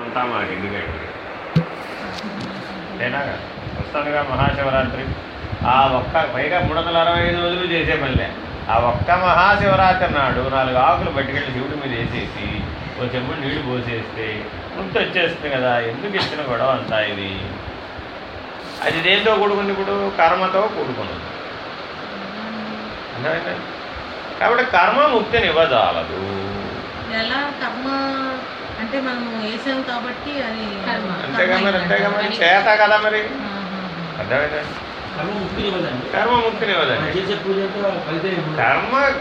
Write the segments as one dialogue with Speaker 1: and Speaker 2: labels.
Speaker 1: అంతా మాకు ఎందుకండి అంతేనా వస్తుందిగా మహాశివరాత్రి. ఆ ఒక్క పైగా మూడు వందల అరవై ఐదు రోజులు చేసే పనిలే. ఆ ఒక్క మహాశివరాత్రి నాడు నాలుగు ఆకులు పట్టుకెళ్ళి శివుడి మీద వేసేసి ఓ చెంబుడు నీళ్ళు పోసేస్తే ముక్తి వచ్చేస్తుంది కదా ఎందుకు ఇచ్చిన గొడవ అంతా ఇది? అది దేంతో కూడుకుంది ఇప్పుడు? కర్మతో కూడుకున్నది. కాబట్టి కర్మ ముక్తిని ఇవ్వజాలదు.
Speaker 2: కర్మ అంటే మనం వేసాం కాబట్టి అది
Speaker 3: కర్మ.
Speaker 1: అంతేగా మరి అంతేగా మరి. చేత కదా మరి.
Speaker 4: కర్మ ముక్తిని ఇవ్వదండి.
Speaker 1: కర్మ ముక్తిని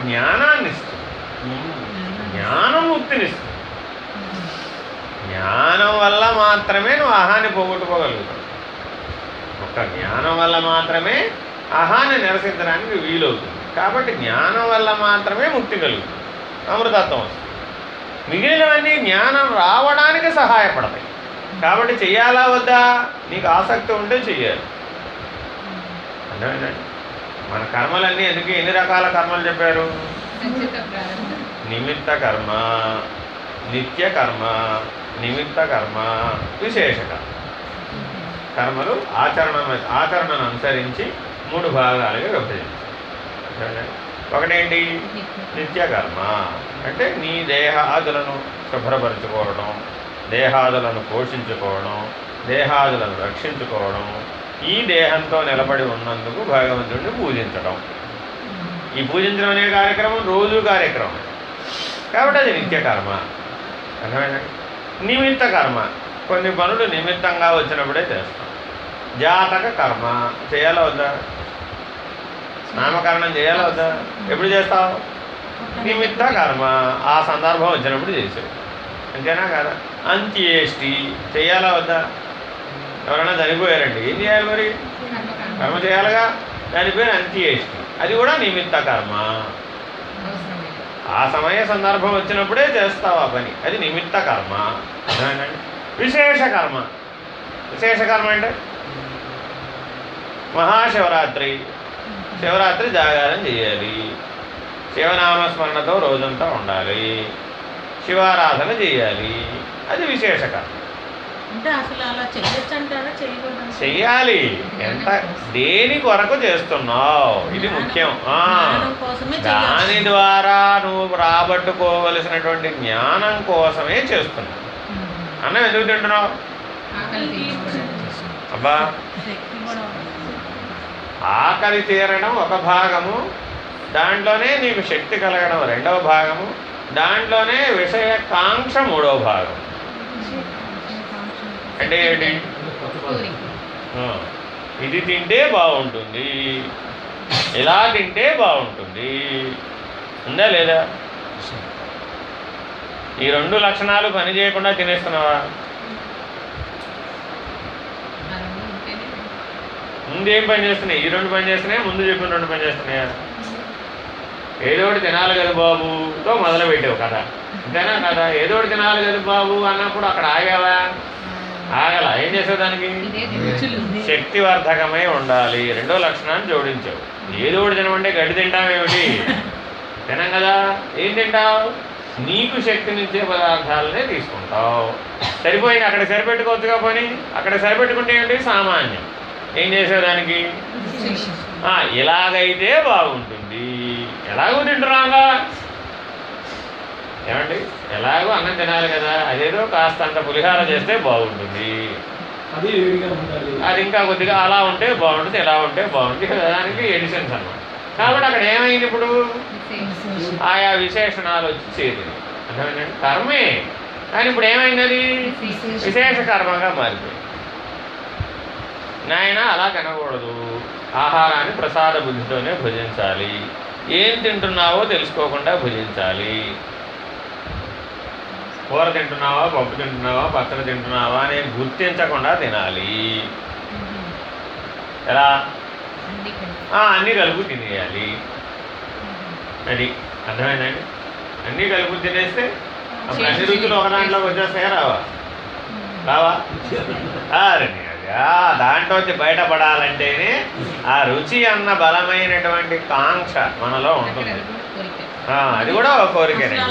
Speaker 1: జ్ఞానాన్ని ఇస్తుంది. జ్ఞానం ముక్తినిస్తుంది జ్ఞానం వల్ల మాత్రమే నువ్వు అహాన్ని పోగొట్టుకోగలుగుతావు. ఒక జ్ఞానం వల్ల మాత్రమే అహాన్ని నిరసించడానికి వీలవుతుంది. కాబట్టి జ్ఞానం వల్ల మాత్రమే ముక్తి కలుగుతుంది. అమృతత్వం వస్తుంది. మిగిలినవన్నీ జ్ఞానం రావడానికి సహాయపడతాయి. కాబట్టి చెయ్యాలా వద్దా? నీకు ఆసక్తి ఉంటే చెయ్యాలి. అర్థమేనండి మన కర్మలన్నీ ఎందుకు ఎన్ని రకాల కర్మలు చెప్పారు? నిమిత్త కర్మ నిత్య కర్మ నిమిత్త కర్మ విశేష కర్మ. కర్మలు ఆచరణ ఆచరణను అనుసరించి మూడు భాగాలుగా విభజించారు. అర్థమైందా? ఒకటేంటి? నిత్య కర్మ అంటే నీ దేహాదులను శుభ్రపరచుకోవడం దేహాదులను పోషించుకోవడం దేహాదులను రక్షించుకోవడం ఈ దేహంతో నిలబడి ఉన్నందుకు భగవంతుడిని పూజించడం. ఈ పూజించడం అనే కార్యక్రమం రోజు కార్యక్రమం. కాబట్టి అది నిత్య కర్మ అర్థమైందండి నిమిత్త కర్మ. కొన్ని పనులు నిమిత్తంగా వచ్చినప్పుడే చేస్తాం. జాతక కర్మ. చేయాలా వద్దా? నామకరణం చేయాలా వద్దా? ఎప్పుడు చేస్తావు? నిమిత్త కర్మ. ఆ సందర్భం వచ్చినప్పుడు చేసావు. అంతేనా కదా? అంత్యేష్టి. చేయాలా వద్దా? ఎవరైనా చనిపోయారండి ఏం చేయాలి మరి? కర్మ చేయాలిగా? దాని పేరు అంత్యేష్టి. అది కూడా నిమిత్త కర్మ. ఆ సమయ సందర్భం వచ్చినప్పుడే చేస్తావు ఆ పని. అది నిమిత్త కర్మ. విశేష కర్మ. విశేష కర్మ అంటే? మహాశివరాత్రి. శివరాత్రి జాగారం చేయాలి. శివనామస్మరణతో రోజంతా ఉండాలి. శివారాధన చేయాలి. అది విశేష కర్మ.
Speaker 2: అంటే అసలు అలా చెయ్యొచ్చు అంటారా చేయకూడదు
Speaker 1: చెయ్యాలి. ఎంత దేని కొరకు చేస్తున్నావు? ఇది ముఖ్యం. దాని ద్వారా నువ్వు రాబట్టుకోవలసినటువంటి జ్ఞానం కోసమే చేస్తున్నావు. అన్నం ఎందుకు తింటున్నావు? అబ్బా. ఆకలి తీరడం ఒక భాగము దాంట్లోనే నీకు శక్తి కలగడం రెండవ భాగము దాంట్లోనే విషయ కాంక్ష మూడవ భాగం. అంటే ఏంటి? ఇది తింటే బాగుంటుంది. ఇలా తింటే బాగుంటుంది. ఉందా లేదా? ఈ రెండు లక్షణాలు పని చేయకుండా తినేస్తున్నావా
Speaker 3: ఆ రెండు ఉంటేనే
Speaker 1: ముందు ఏం పని చేస్తున్నాయి? ఈ రెండు పని చేస్తున్నాయా? ముందు చెప్పిన రెండు పని చేస్తున్నాయా? ఏదో ఒకటి తినాలి కదా బాబుతో మొదలు పెట్టావు కదా అంతేనా కదా ఏదో ఒకటి తినాలి కదా బాబు అన్నప్పుడు అక్కడ ఆగావా? ఆగల. ఏం చేసావు దానికి? శక్తివర్ధకమై ఉండాలి. రెండో లక్షణాన్ని జోడించావు. ఏదో ఒకటి తినమంటే గడ్డి తింటావేమిటి? తినం కదా. ఏం తింటావు? నీకు శక్తినిచ్చే పదార్థాలనే తీసుకుంటావు. సరిపోయింది. అక్కడ సరిపెట్టుకోవచ్చుగా పని. అక్కడ సరిపెట్టుకుంటే ఏంటి? సామాన్యం. ఏం చేసేదానికి? ఆ, ఇలాగైతే బాగుంటుంది. ఎలాగో తింటున్నాగా ఏమండి? ఎలాగో అన్నం తినాలి కదా. అదేదో కాస్త అంత పులిహార చేస్తే బాగుంటుంది.
Speaker 4: అది వేడిగా ఉండాలి.
Speaker 1: అది ఇంకా కొద్దిగా అలా ఉంటే బాగుంటుంది ఇలా ఉంటే బాగుంటుంది. దానికి ఎడిషన్స్ అన్నమాట. కాబట్టి అక్కడ ఏమైంది ఇప్పుడు. ఆయా విశేషణాలు వచ్చి చేరింది. అర్థమైందండి? కర్మే. కానీ ఇప్పుడు ఏమైంది అది? విశేష కర్మగా మారిపోయింది. నాయన అలా తినకూడదు ఆహారాన్ని ప్రసాద బుద్ధితోనే భుజించాలి. ఏం తింటున్నావో తెలుసుకోకుండా భుజించాలి. కూర తింటున్నావా పప్పు తింటున్నావా పచ్చడి తింటున్నావా అని గుర్తించకుండా తినాలి. ఎలా? ఆ, అన్నీ కలుపు తినేయాలి. అది అర్థమైందండి? అన్నీ కలుపు తినేస్తే అప్పుడు అన్ని రుచులు ఒక దాంట్లోకి వచ్చేస్తాయా రావా? రావా? అరే రండి. దాంట్లోంచి బయటపడాలంటేనే ఆ రుచి అన్న బలమైనటువంటి కాంక్ష మనలో ఉంటుంది.
Speaker 3: అది కూడా కోరిక.
Speaker 1: ఆ, అది కూడా ఒక
Speaker 2: అసలు.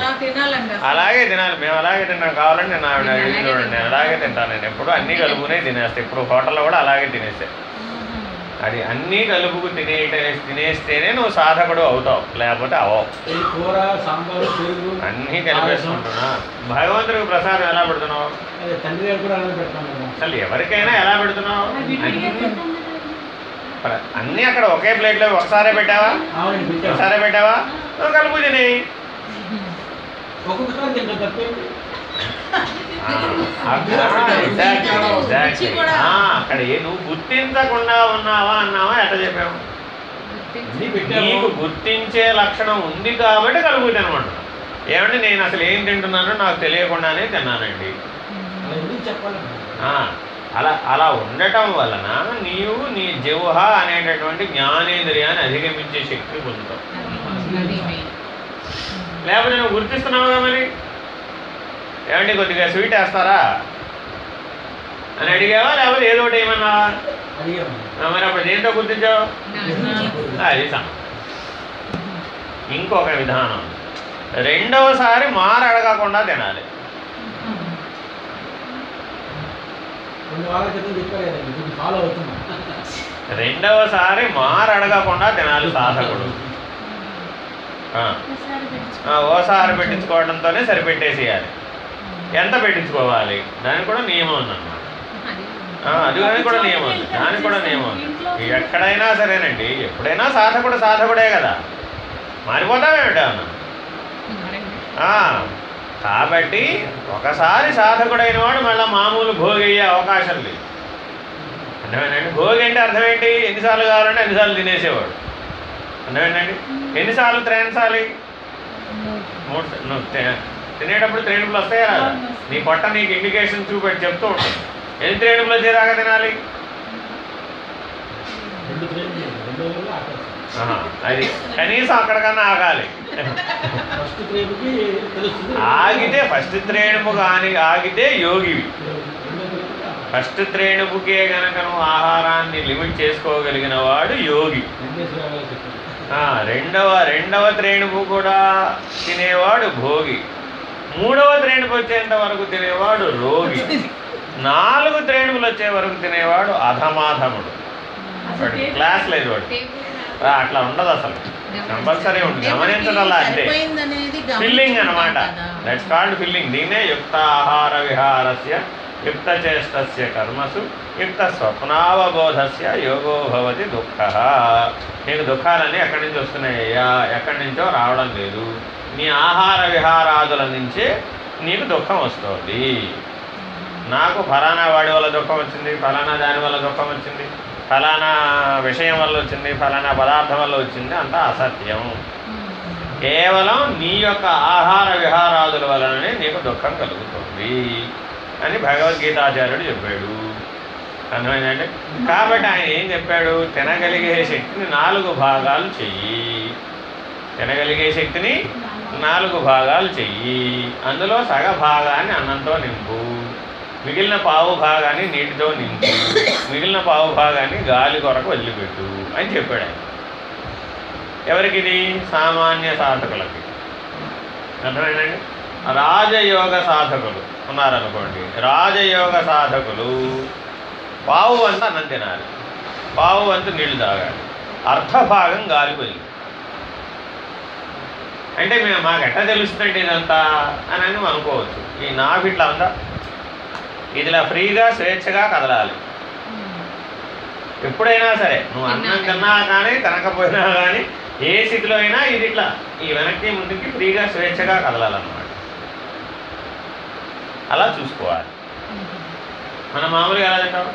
Speaker 1: అలాగే తినాలి మేము అలాగే తింటాం కావాలంటే నేను ఆవిడ చూడండి నేను అలాగే తింటాను. నేను ఎప్పుడు అన్నీ కలుపుకునే తినేస్తాను ఇప్పుడు హోటల్లో కూడా అలాగే తినేస్తాను
Speaker 2: మ్మ్.
Speaker 1: అది అన్నీ కలుపుకు తినేట తినేస్తేనే నువ్వు సాధకుడు అవుతావు లేకపోతే అవవు అన్నీ కలిపేసుకుంటున్నా. భగవంతుడికి ప్రసాదం ఎలా పెడుతున్నావు? అసలు ఎవరికైనా ఎలా పెడుతున్నావు? అన్ని- అక్కడ ఒకే ప్లేట్లో ఒకసారే పెట్టావా? ఒకసారే పెట్టావా? కలుపు తిని అక్కడ ఏ నువ్వు గుర్తించకుండా ఉన్నావా అన్నావా ఎట్లా చెప్పావు? నీకు గుర్తించే లక్షణం ఉంది కాబట్టి కలుగు తినమంటున్నావు ఏమంటే నేను అసలు ఏం తింటున్నానో నాకు తెలియకుండానే తిన్నానండి.
Speaker 4: అలా ఎందుకు చెప్పాలండి
Speaker 1: ఆ, అలా అలా ఉండటం వలన నీవు నీ జిహ్వ అనేటటువంటి జ్ఞానేంద్రియాన్ని అధిగమించే శక్తి పొందుతావు. లేకపోతే నువ్వు గుర్తిస్తున్నావుగా మరి? ఏమండి కొద్దిగా స్వీట్ వేస్తారా? అని అడిగావా? లేకపోతే ఏదో ఒకటి ఆ, మరి అప్పుడు దేంతో గుర్తించావు? అది ఇంకొక విధానం. రెండవసారి మార అడగకుండా తినాలి. రెండవసారి మార అడగకుండా తినాలి సాధకుడు. ఓసారి పెట్టించుకోవడంతోనే సరిపెట్టేసేయాలి. ఎంత పెట్టించుకోవాలి? దానికి కూడా నియమం ఉందన్నమాట. అది దానికి కూడా నియమం ఉంది. దానికి కూడా నియమం ఉంది. ఎక్కడైనా సరేనండి. ఎప్పుడైనా సాధకుడు సాధకుడే కదా. మారిపోతామేమిటా కాబట్టి ఒకసారి సాధకుడైన వాడు మళ్ళీ మామూలు భోగి అయ్యే అవకాశం లేదు. అర్థమేనండి భోగి అంటే అర్థం ఏంటి? ఎన్నిసార్లు కావాలంటే ఎన్నిసార్లు తినేసేవాడు. అర్థమేనండి ఎన్నిసార్లు త్రేన్సాలి మూడు తినేటప్పుడు త్రేణుపులు వస్తాయా? రాదా? నీ పొట్ట నీకు ఇండికేషన్ చూపెట్టి చెప్తూ ఉంటుంది. ఎన్ని త్రేణుపులు వచ్చేదాకా తినాలి? అది కనీసం అక్కడికన్నా ఆగాలి.
Speaker 4: ఫస్ట్ ట్రైన్కి తెలుస్తుంది.
Speaker 1: ఆగితే ఫస్ట్ త్రేణుపు కానీ ఆగితే యోగివి. ఫస్ట్ త్రేణుపుకే గనక నువ్వు ఆహారాన్ని లిమిట్ చేసుకోగలిగిన వాడు యోగి. రెండవ రెండవ త్రేణుపు కూడా తినేవాడు భోగి. మూడవ త్రేణుపు వచ్చేంత వరకు తినేవాడు రోగి. నాలుగు త్రేణుపులు వచ్చే వరకు తినేవాడు అధమాధముడు. క్లాస్ లేదు వాడు అట్లా ఉండదు అసలు. కంపల్సరీ ఉంటుంది గమనించడం
Speaker 2: సరిపోయిందనేది
Speaker 1: ఫిల్లింగ్ అనమాట. దట్స్ కాల్డ్ ఫిల్లింగ్ దీనే యుక్త ఆహార విహారస్య యుక్త చేష్టస్య కర్మసు యుక్త స్వప్నావబోధస్య యోగో భవతి దుఃఖ. నీకు దుఃఖాలన్నీ ఎక్కడి నుంచి వస్తున్నాయ్యా ఎక్కడి నుంచో రావడం లేదు. నీ ఆహార విహారాదుల నుంచే నీకు దుఃఖం వస్తుంది. నాకు ఫలానా వాడి వల్ల దుఃఖం వచ్చింది ఫలానా దాని వల్ల దుఃఖం వచ్చింది ఫలానా విషయం వల్ల వచ్చింది ఫలానా పదార్థం వల్ల వచ్చింది అంతా అసత్యం. కేవలం నీ యొక్క ఆహార విహారాదుల వలననే నీకు దుఃఖం కలుగుతుంది అని భగవద్గీతాచార్యుడు చెప్పాడు. అర్థమైందండి? కాబట్టి ఆయన ఏం చెప్పాడు? తినగలిగే శక్తిని నాలుగు భాగాలు చెయ్యి. తినగలిగే శక్తిని నాలుగు భాగాలు చెయ్యి. అందులో సగ భాగాన్ని అన్నంతో నింపు. మిగిలిన పావు భాగాన్ని నీటితో నింపు. మిగిలిన పావు భాగాన్ని గాలి కొరకు వదిలిపెట్టు అని చెప్పాడు ఆయన. ఎవరికిది? సామాన్య సాధకులకి. అర్థమైందండి? రాజయోగ సాధకులు. ఉన్నారనుకోండి. రాజయోగ సాధకులు పావు వంతు అన్నం తినాలి. పావు వంతు నీళ్ళు తాగాలి. అర్ధభాగం గాలి వదిలి. అంటే మేము మాకు ఎట్లా తెలుస్తుందండి ఇదంతా అని అని అనుకోవచ్చు. ఈ ఇట్లా ఉందా ఇదిలా ఫ్రీగా స్వేచ్ఛగా కదలాలి. ఎప్పుడైనా సరే నువ్వు అన్నం తిన్నా కానీ. తినకపోయినా కానీ ఏ స్థితిలో అయినా ఇది ఇట్లా. ఈ వెనక్కి ముందుకి ఫ్రీగా స్వేచ్ఛగా కదలాలన్నమాట. అలా చూసుకోవాలి. మనం మామూలుగా ఎలా తింటాం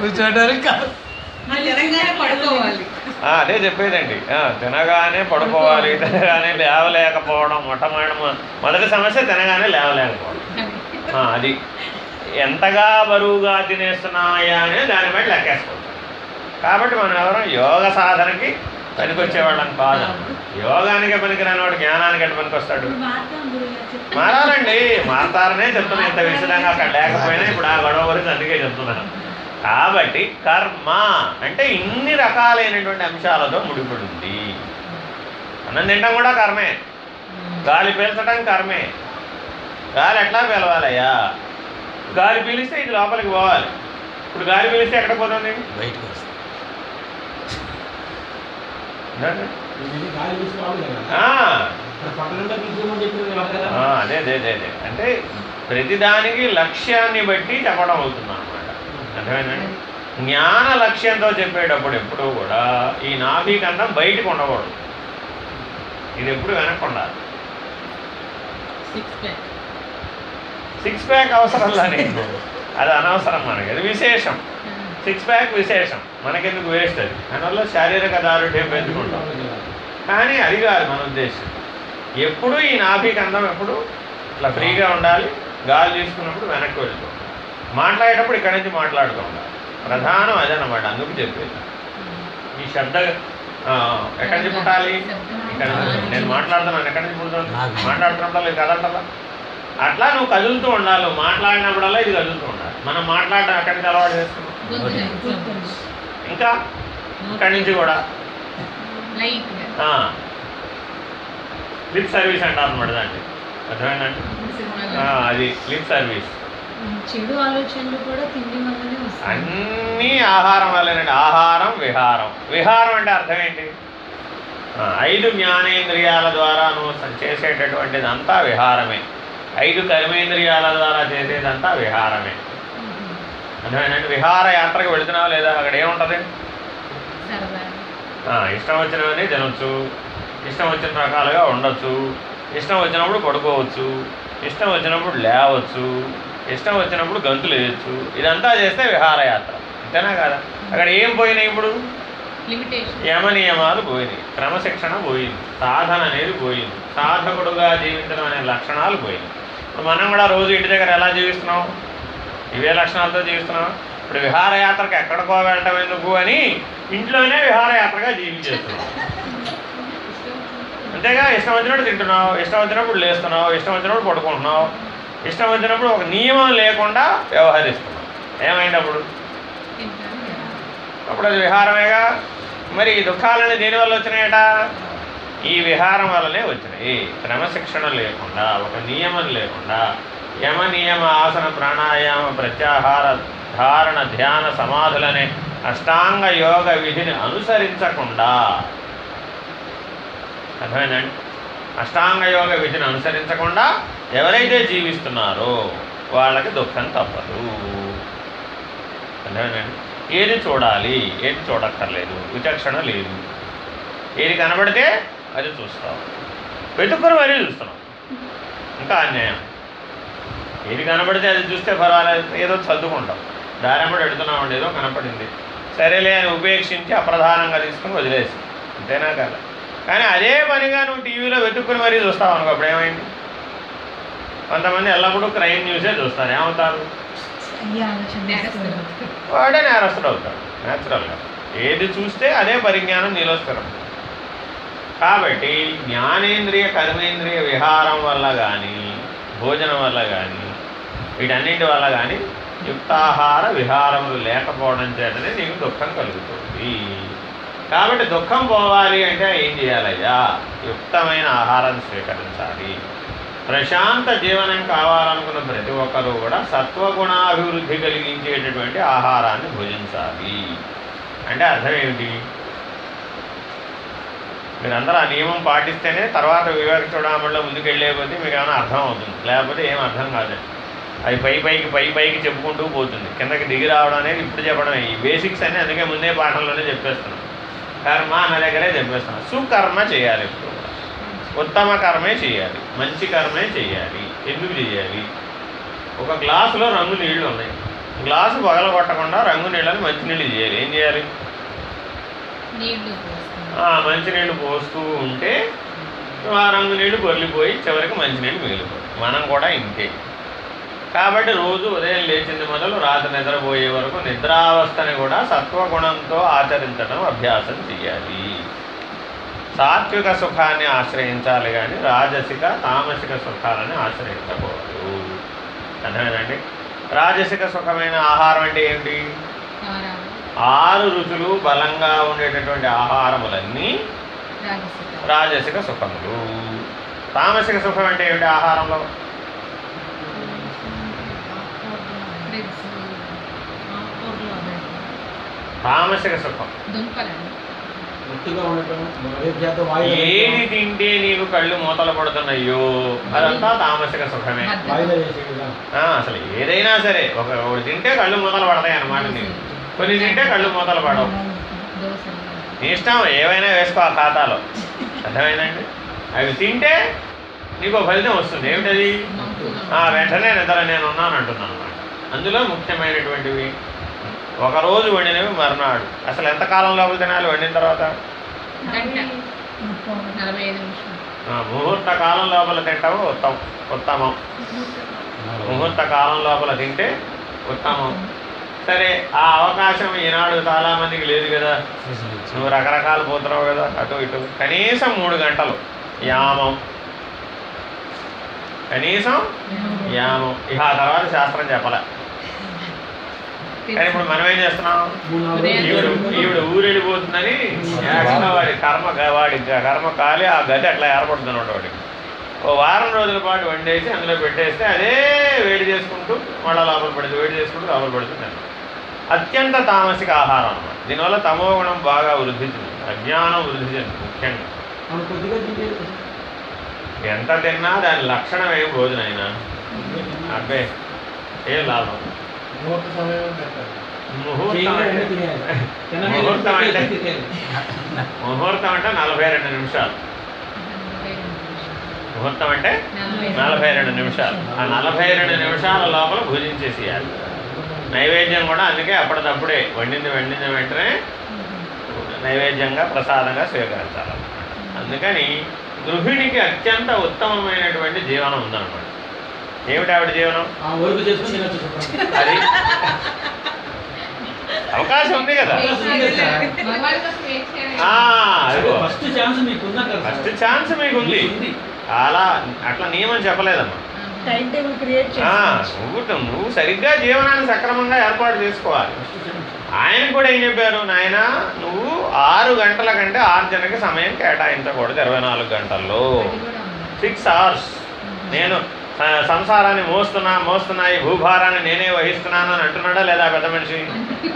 Speaker 5: కూర్చోడానికి
Speaker 3: పడుకోవాలి.
Speaker 1: అదే చెప్పేదండి. తినగానే పడుకోవాలి తినగానే లేవలేకపోవడం మొట్టమొదటి మొదటి సమస్య తినగానే లేవలేకపోవడం. అది. ఎంతగా బరువుగా తినేస్తున్నాయా అనేది దాన్ని బట్టి లెక్కేసుకోవచ్చు కాబట్టి మనం ఎవరు యోగ సాధనకి పనికొచ్చేవాళ్ళం కాదు. యోగానికి పనికిరాని వాడు జ్ఞానానికి ఎట్ట పనికొస్తాడు. మారాలండి. మారతారనే చెప్తున్నా ఇంత విషయంగా అక్కడ లేకపోయినా ఇప్పుడు ఆ గొడవ గురించి అందుకే చెప్తున్నాను. కాబట్టి కర్మ అంటే ఇన్ని రకాలైనటువంటి అంశాలతో ముడిపడి ఉంది అన్నం తినడం కూడా కర్మే. గాలి పీల్చడం కర్మే. గాలి ఎట్లా పిలవాలయ్యా? గాలి పీలిస్తే ఇది లోపలికి పోవాలి. ఇప్పుడు గాలి పీలిస్తే ఎక్కడ పోతుంది?
Speaker 5: బయటకు
Speaker 1: అదే అదే అదే అదే. అంటే ప్రతిదానికి లక్ష్యాన్ని బట్టి చెప్పడం అవుతుంది అనమాట అర్థమైందండి జ్ఞాన లక్ష్యంతో చెప్పేటప్పుడు ఎప్పుడూ కూడా ఈ నాభి కన్నా బయటకు ఉండకూడదు. ఇది ఎప్పుడు వెనక్కి ఉండాలి
Speaker 2: సిక్స్ ప్యాక్
Speaker 1: అవసరంలా నీకు? అది అనవసరం మనకి. అది విశేషం. సిక్స్ ప్యాక్ విశేషం. మనకెందుకు వేస్ట్ అది? దానివల్ల శారీరక దారుఢ్యం పెంచుకుంటాం. కానీ అది కాదు మన ఉద్దేశం. ఎప్పుడు ఈ నాభి కందం ఎప్పుడు? ఇట్లా ఫ్రీగా ఉండాలి. గాలి తీసుకున్నప్పుడు వెనక్కి వెళ్తూ ఉండాలి. మాట్లాడేటప్పుడు ఇక్కడి నుంచి మాట్లాడుతూ ఉండాలి. ప్రధానం అదనమాట అందుకు చెప్పేది. ఈ శబ్ద ఎక్కడి నుంచి పుట్టాలి? ఇక్కడ. నేను మాట్లాడుతున్నాను ఎక్కడి నుంచి
Speaker 5: నాభి.
Speaker 1: మాట్లాడుతున్నప్పుడు ఇది కదలటలా? అట్లా నువ్వు కదులుతూ ఉండాలి. మాట్లాడినప్పుడల్లా ఇది కదులుతూ ఉండాలి. మనం మాట్లాడడం ఎక్కడి నుంచి అలవాటు చేసుకున్నాం ఇంకా ఇక్కడి నుంచి కూడా. లిప్ సర్వీస్ అంటారు అనమాట దాన్ని. అర్థమైందండి అది లిప్ సర్వీస్.
Speaker 2: చెడు ఆలోచనలు కూడా తిండి వల్లనే వస్తాయి.
Speaker 1: అన్నీ ఆహారం వల్లేనండి. ఆహారం విహారం. విహారం అంటే అర్థం ఏంటి ఐదు జ్ఞానేంద్రియాల ద్వారా నువ్వు చేసేటటువంటిదంతా విహారమే. ఐదు కర్మేంద్రియాల ద్వారా చేసేదంతా విహారమే. అర్థమైందండి? విహార యాత్రకు వెళుతున్నావా లేదా? అక్కడ ఏముంటుంది? ఇష్టం వచ్చినవన్నీ తినొచ్చు. ఇష్టం వచ్చిన రకాలుగా ఉండొచ్చు. ఇష్టం వచ్చినప్పుడు పడుకోవచ్చు. ఇష్టం వచ్చినప్పుడు లేవచ్చు. ఇష్టం వచ్చినప్పుడు గంతులు వేయచ్చు. ఇదంతా చేస్తే విహారయాత్ర. అంతేనా కదా? అక్కడ ఏం పోయినాయి ఇప్పుడు? యమ నియమాలు పోయినాయి. క్రమశిక్షణ పోయింది. సాధన అనేది పోయింది. సాధకుడుగా జీవించడం అనే లక్షణాలు పోయినాయి. ఇప్పుడు మనం కూడా రోజు ఇంటి దగ్గర ఎలా జీవిస్తున్నాం? ఇవే లక్షణాలతో జీవిస్తున్నాం ఇప్పుడు విహారయాత్రకు ఎక్కడికో వెళ్ళటం ఎందుకు అని ఇంట్లోనే విహారయాత్రగా జీవించేస్తున్నాం. అంతేగా? ఇష్టం వచ్చినప్పుడు తింటున్నావు. ఇష్టం వచ్చినప్పుడు లేస్తున్నావు. ఇష్టం వచ్చినప్పుడు పడుకుంటున్నావు. ఇష్టం వచ్చినప్పుడు ఒక నియమం లేకుండా వ్యవహరిస్తున్నాం ఏమైనప్పుడు అప్పుడు అప్పుడు అది విహారమేగా? మరి ఈ దుఃఖాలని దేనివల్ల వచ్చినాయట? ఈ విహారం వల్లనే వచ్చినాయి. క్రమశిక్షణ లేకుండా ఒక నియమం లేకుండా యమ నియమ ఆసన ప్రాణాయామ ప్రత్యాహార ధారణ ధ్యాన సమాధులనే అష్టాంగ యోగ విధిని అనుసరించకుండా అర్థమైందండి? అష్టాంగ యోగ విధిని అనుసరించకుండా ఎవరైతే జీవిస్తున్నారో వాళ్ళకి దుఃఖం తప్పదు. ఏది చూడాలి ఏది చూడక్కర్లేదు విచక్షణ లేదు. ఏది కనబడితే అది చూస్తాం. వెతుక్కుని మరీ చూస్తున్నాం. ఇంకా అన్యాయం. ఏది కనబడితే అది చూస్తే పర్వాలేదు ఏదో చదువుకుంటాం. దారెంబడి ఎడుతున్నామండి ఏదో కనపడింది. సరేలే అని ఉపేక్షించి అప్రధానంగా తీసుకుని వదిలేసి. అంతేనా కదా? కానీ అదే పనిగా నువ్వు టీవీలో వెతుక్కుని మరీ చూస్తావు అనుకో అప్పుడు ఏమైంది కొంతమంది ఎల్లప్పుడూ క్రైమ్ న్యూసే చూస్తారు. ఏమవుతారు. వాడే నేరస్తుడు అవుతాడు. న్యాచురల్గా ఏది చూస్తే అదే పరిజ్ఞానం నీలో స్థిరం. కాబట్టి జ్ఞానేంద్రియ కర్మేంద్రియ విహారం వల్ల కానీ భోజనం వల్ల కానీ వీటన్నింటి వల్ల కానీ యుక్తాహార విహారములు లేకపోవడం చేతనే నీకు దుఃఖం కలుగుతుంది. కాబట్టి దుఃఖం పోవాలి అంటే ఏం చేయాలయ్యా? యుక్తమైన ఆహారం స్వీకరించాలి. ప్రశాంత జీవనం కావాలనుకున్న ప్రతి ఒక్కరూ కూడా సత్వగుణాభివృద్ధి కలిగించేటటువంటి ఆహారాన్ని భుజించాలి. అంటే అర్థం ఏమిటి? మీరందరూ ఆ నియమం పాటిస్తేనే తర్వాత వివేక చూడమల్లో ముందుకెళ్ళే కొద్దీ మీకు ఏమైనా అర్థం అవుతుంది లేకపోతే ఏం అర్థం కాదండి అది పై పైకి పై పైకి చెప్పుకుంటూ పోతుంది. కిందకి దిగి రావడం అనేది ఇప్పుడు చెప్పడం ఈ బేసిక్స్ అన్నీ అందుకే ముందే పాఠంలోనే చెప్పేస్తున్నాం. కర్మ అన్న దగ్గరే చెప్పేస్తున్నాం. సుకర్మ చేయాలి ఇప్పుడు. కూడా. ఉత్తమ కర్మే చేయాలి మంచి కర్మే చేయాలి ఎందుకు చేయాలి? ఒక గ్లాసులో రంగు నీళ్ళు ఉన్నాయి. గ్లాసు పగలగొట్టకుండా రంగు నీళ్ళని మంచినీళ్ళు చేయాలి. ఏం చేయాలి?
Speaker 3: నీళ్ళు పోస్తాం.
Speaker 1: ఆ మంచినీళ్ళు పోస్తూ ఉంటే ఆ రంగు నీళ్ళు పొర్లిపోయి చివరికి మంచినీళ్ళు మిగిలిపోయి మనం కూడా ఇంతే. కాబట్టి రోజు ఉదయం లేచింది మొదలు రాత్రి నిద్రపోయే వరకు నిద్రావస్థని కూడా సత్వగుణంతో ఆచరించడం అభ్యాసం చేయాలి. సాత్విక సుఖాన్ని ఆశ్రయించాలి కానీ రాజసిక తామసిక సుఖాలని ఆశ్రయించకూడదు. అర్థమేనండి రాజసిక సుఖమైన ఆహారం అంటే ఏంటి? ఆరు రుచులు బలంగా ఉండేటటువంటి ఆహారములన్నీ
Speaker 3: రాజసిక.
Speaker 1: సుఖములు. తామసిక సుఖం అంటే ఏమిటి ఆహారంలో. తామసిక సుఖం. ఏది తింటే నీకు కళ్ళు మూతలు పడుతున్నాయో? అదంతా తామసిక సుఖమే. అసలు ఏదైనా సరే ఒక ఒకటి తింటే కళ్ళు మూతలు పడతాయి అన్నమాట నీకు. కొన్ని తింటే కళ్ళు మూతలు పడవు. నీ ఇష్టం ఏవైనా వేసుకో ఆ ఖాతాలో. అర్థమైందండి? అవి తింటే నీకు ఒక ఫలితం వస్తుంది. ఏమిటది? ఆ, వెంటనే నిద్ర నేను ఉన్నాను అంటున్నాను అనమాట అందులో ముఖ్యమైనటువంటివి ఒక రోజు వండినవి మర్నాడు. అసలు ఎంత కాలం లోపల తినాలి వండిన తర్వాత? ముహూర్త కాలం లోపల తింటావు ఉత్తమం. ఉత్తమం. ముహూర్త కాలం లోపల తింటే ఉత్తమం. సరే ఆ అవకాశం ఈనాడు చాలా మందికి లేదు కదా. నువ్వు రకరకాలు పోతున్నావు కదా అటు ఇటు. కనీసం మూడు గంటలు. యామం. కనీసం యామం. ఇక ఆ తర్వాత శాస్త్రం చెప్పలే. కానీ ఇప్పుడు మనం ఏం చేస్తున్నాం? ఈవిడ ఈవిడ ఊరెళ్ళిపోతుందని వాడి కర్మ వాడి కర్మ కాలి ఆ గది అట్లా ఏర్పడుతున్నాడు వాడికి. ఓ వారం రోజుల పాటు వండేసి అందులో పెట్టేస్తే అదే వేడి చేసుకుంటూ మళ్ళా లోపల పడుతుంది వేడి చేసుకుంటూ లోపల పడుతుంది. అత్యంత తామసిక ఆహారం అన్నమాట. దీనివల్ల తమో గుణం బాగా వృద్ధి చెందుతుంది. అజ్ఞానం వృద్ధి చెందుతుంది ముఖ్యంగా. ఎంత తిన్నా దాని లక్షణం ఏం రోజునైనా. అబ్బే ఏం లాభం.
Speaker 4: ముహూర్త సమయం పెట్టాలి
Speaker 1: ముహూర్తం అంటే ముహూర్తం అంటే నలభై రెండు నిమిషాలు. ముహూర్తం అంటే
Speaker 3: నలభై
Speaker 1: రెండు నిమిషాలు. ఆ నలభై రెండు నిమిషాల లోపల భుజించేసేయాలి నైవేద్యం కూడా అందుకే అప్పటిదప్పుడే వండింది వండిన వెంటనే నైవేద్యంగా ప్రసాదంగా స్వీకరించాలి. అందుకని గృహిణికి అత్యంత ఉత్తమమైనటువంటి జీవనం ఉందన్నమాట. ఏమిటి ఆవిడ జీవనం. అది? అవకాశం ఉంది కదా.
Speaker 4: ఫస్ట్ ఛాన్స్ మీకు ఉందా కదా
Speaker 1: ఫస్ట్ ఛాన్స్ మీకు ఉంది
Speaker 4: ఉంది
Speaker 1: చాలా అట్లా నియమం చెప్పలేదమ్మా.
Speaker 2: టైం టేబుల్ క్రియేట్
Speaker 1: ఆ,
Speaker 2: చేసి.
Speaker 1: నువ్వు నువ్వు సరిగ్గా జీవనాన్ని సక్రమంగా ఏర్పాటు చేసుకోవాలి. ఆయన కూడా ఏం చెప్పారు? నాయన నువ్వు ఆరు గంటల కంటే ఆర్జనకి సమయం కేటాయించకూడదు ఇరవై నాలుగు గంటల్లో. సిక్స్ అవర్స్ నేను సంసారాన్ని మోస్తున్నా మోస్తున్నా ఈ భూభారాన్ని నేనే వహిస్తున్నాను అని అంటున్నాడా లేదా పెద్ద మనిషి?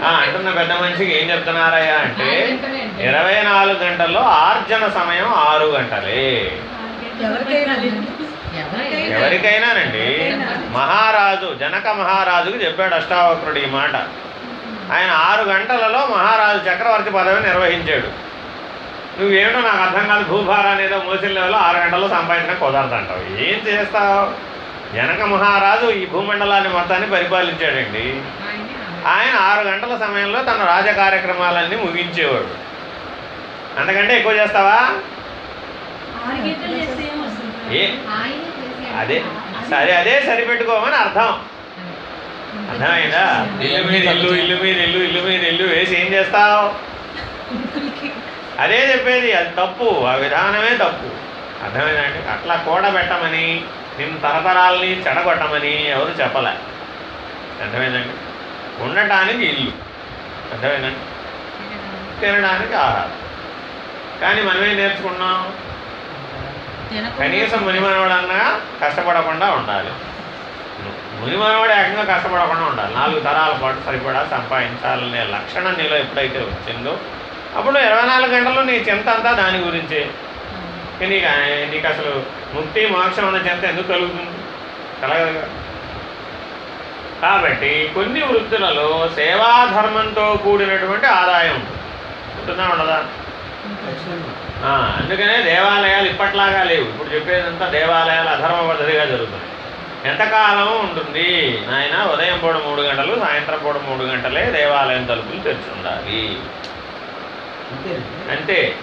Speaker 1: ఆ, అంటున్న పెద్ద మనిషికి ఏం చెప్తున్నారయ్యా అంటే. ఇరవై నాలుగు గంటల్లో ఆర్జన సమయం ఆరు గంటలే. ఎవరికైనానండి? మహారాజు జనక మహారాజుకు చెప్పాడు అష్టావక్రుడు ఈ మాట. ఆయన ఆరు గంటలలో మహారాజు చక్రవర్తి పదవి నిర్వహించాడు. నువ్వేమిటో నాకు అర్థం కాదు భూభారాన్ని ఏదో మోసిన లెవెల్లో ఆరు గంటల్లో సంపాదించడం కుదరదంటావు. ఏం చేస్తావు? జనక మహారాజు ఈ భూమండలాన్ని మొత్తాన్ని పరిపాలించాడండి.
Speaker 3: ఆయనే
Speaker 1: ఆరు గంటల సమయంలో తన రాజ కార్యక్రమాలన్నీ ముగించేవాడు. అంతకంటే ఎక్కువ చేస్తావా? ఏ అదే. సరే అదే సరిపెట్టుకోమని అర్థం. అర్థమైందా? ఇల్లు మీద ఇల్లు ఇల్లు మీద ఇల్లు ఇల్లు మీద ఇల్లు వేసి ఏం చేస్తావు? అదే చెప్పేది. అది తప్పు. ఆ విధానమే తప్పు. అర్థమైందండి అట్లా కూడబెట్టమని నిన్ను తరతరాలని చెడగొట్టమని ఎవరు చెప్పలే. అర్థమైందండి? ఉండటానికి ఇల్లు. అర్థమైందండి? తినడానికి ఆహారం. కానీ మనమేం నేర్చుకున్నాం? కనీసం మునిమనవాడన్నా కష్టపడకుండా ఉండాలి. మునిమనవాడు ఏకంగా కష్టపడకుండా ఉండాలి. నాలుగు తరాల పాటు సరిపడా సంపాదించాలనే లక్షణం నీలో ఎప్పుడైతే వచ్చిందో అప్పుడు ఇరవై నాలుగు గంటల్లో నీ చింత అంతా దాని గురించే. నీకు నీకు అసలు ముక్తి మోక్షం అన్న చింత ఎందుకు కలుగుతుంది? కలగదు. కాబట్టి కొన్ని వృత్తులలో సేవాధర్మంతో కూడినటువంటి ఆదాయం ఉంటుంది. ఉంటుందా ఉండదా అందుకనే దేవాలయాలు ఇప్పట్లాగా లేవు. ఇప్పుడు చెప్పేదంతా దేవాలయాలు అధర్మ పద్ధతిగా జరుగుతున్నాయి. ఎంతకాలం ఉంటుంది? నాయన ఉదయం పూట మూడు గంటలు సాయంత్రం పూట మూడు గంటలే దేవాలయం తలుపులు తెరిచి ఉండాలి.
Speaker 4: అంతేనండి.
Speaker 1: అంతే.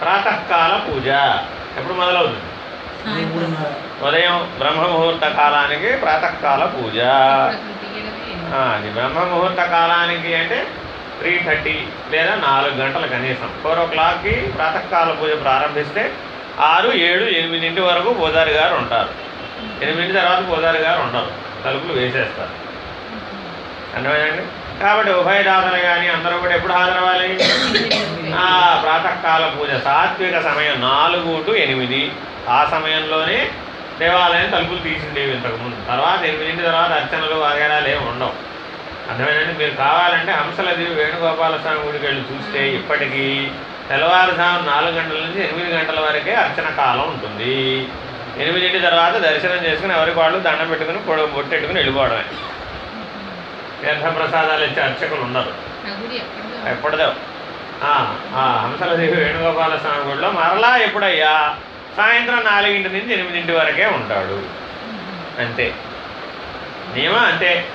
Speaker 1: ప్రాతకాల పూజ. ఎప్పుడు మొదలవుతుంది? ఉదయం బ్రహ్మముహూర్త కాలానికి ప్రాతకాల పూజ. అది బ్రహ్మముహూర్త కాలానికి అంటే త్రీ థర్టీ లేదా నాలుగు గంటల కనీసం. ఫోర్ ఓ క్లాక్కి ప్రాతకాల పూజ ప్రారంభిస్తే ఆరు ఏడు ఎనిమిదింటి వరకు పూజారి గారు ఉంటారు. ఎనిమిది తర్వాత పూజారి గారు ఉండరు. తలుపులు వేసేస్తారు. అర్థమైందండి? కాబట్టి ఉభయదాతలు కానీ అందరూ కూడా ఎప్పుడు హాజరవ్వాలి? ఆ ప్రాతకాల పూజ సాత్విక సమయం నాలుగు టు ఎనిమిది. ఆ సమయంలోనే దేవాలయం తలుపులు తీసిండేవి ఇంతకుముందు తర్వాత ఎనిమిదింటి తర్వాత అర్చనలు వగేరాలు ఏమి ఉండవు. అర్థమైందండి? మీరు కావాలంటే హంసలది వేణుగోపాల స్వామి గుడికి వెళ్ళి చూస్తే ఇప్పటికీ తెల్లవారుజాము నాలుగు గంటల నుంచి ఎనిమిది గంటల వరకే అర్చన కాలం ఉంటుంది. ఎనిమిదింటి తర్వాత దర్శనం చేసుకుని ఎవరికి వాళ్ళు దండం పెట్టుకుని పొడ- బొట్టెట్టుకుని వెళ్ళిపోవడమే. తీర్థప్రసాదాలు ఇచ్చే అర్చకులు ఉండరు ఎప్పుడుదో హంసలదేవి వేణుగోపాల స్వామి గుడిలో మరలా ఎప్పుడయ్యా? సాయంత్రం నాలుగింటి నుంచి ఎనిమిదింటి వరకే ఉంటాడు. అంతే. నియమం అంతే.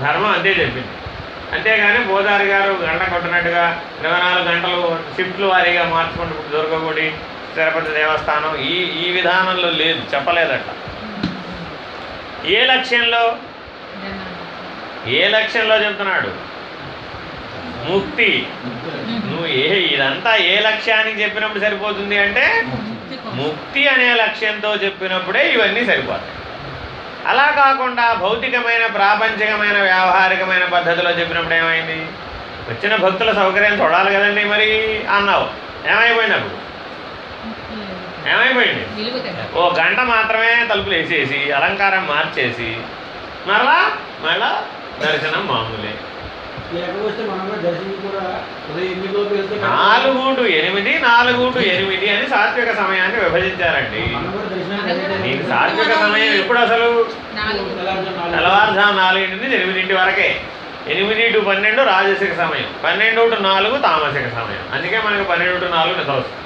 Speaker 1: ధర్మం అంతే చెప్పింది. అంతేగాని బోదారి గారు గంట కొట్టినట్టుగా ఇరవై నాలుగు గంటలు షిఫ్ట్లు వారీగా మార్చుకుంటూ దుర్గగుడి తిరుపతి దేవస్థానం ఈ ఈ విధానంలో లేదు. చెప్పలేదట. ఏ లక్ష్యంలో? ఏ లక్ష్యంలో చెప్తున్నాడు ముక్తి. నువ్వు ఏ ఇదంతా ఏ లక్ష్యానికి చెప్పినప్పుడు సరిపోతుంది అంటే?
Speaker 2: ముక్తి.
Speaker 1: అనే లక్ష్యంతో చెప్పినప్పుడే ఇవన్నీ సరిపోతాయి. అలా కాకుండా భౌతికమైన ప్రాపంచికమైన వ్యావహారికమైన పద్ధతిలో చెప్పినప్పుడు ఏమైంది? వచ్చిన భక్తుల సౌకర్యం చూడాలి కదండి మరి అన్నావు. ఏమైపోయింది అప్పుడు. ఏమైపోయింది? ఓ గంట మాత్రమే తలుపులు వేసేసి అలంకారం మార్చేసి మరలా మళ్ళా దర్శనం మామూలే.
Speaker 4: ఎనిమిది
Speaker 1: నాలుగు ఎనిమిది నాలుగు ఎనిమిది అని సాత్విక సమయాన్ని విభజించారండి. నీకు సాత్విక సమయం ఎప్పుడు అసలు. తెల్లవారుజాము నాలుగింటి నుంచి ఎనిమిదింటి వరకే. ఎనిమిది టు పన్నెండు రాజసిక సమయం. పన్నెండు టు నాలుగు తామసిక సమయం. అందుకే మనకి పన్నెండు టు నాలుగు నిద్ర వస్తుంది.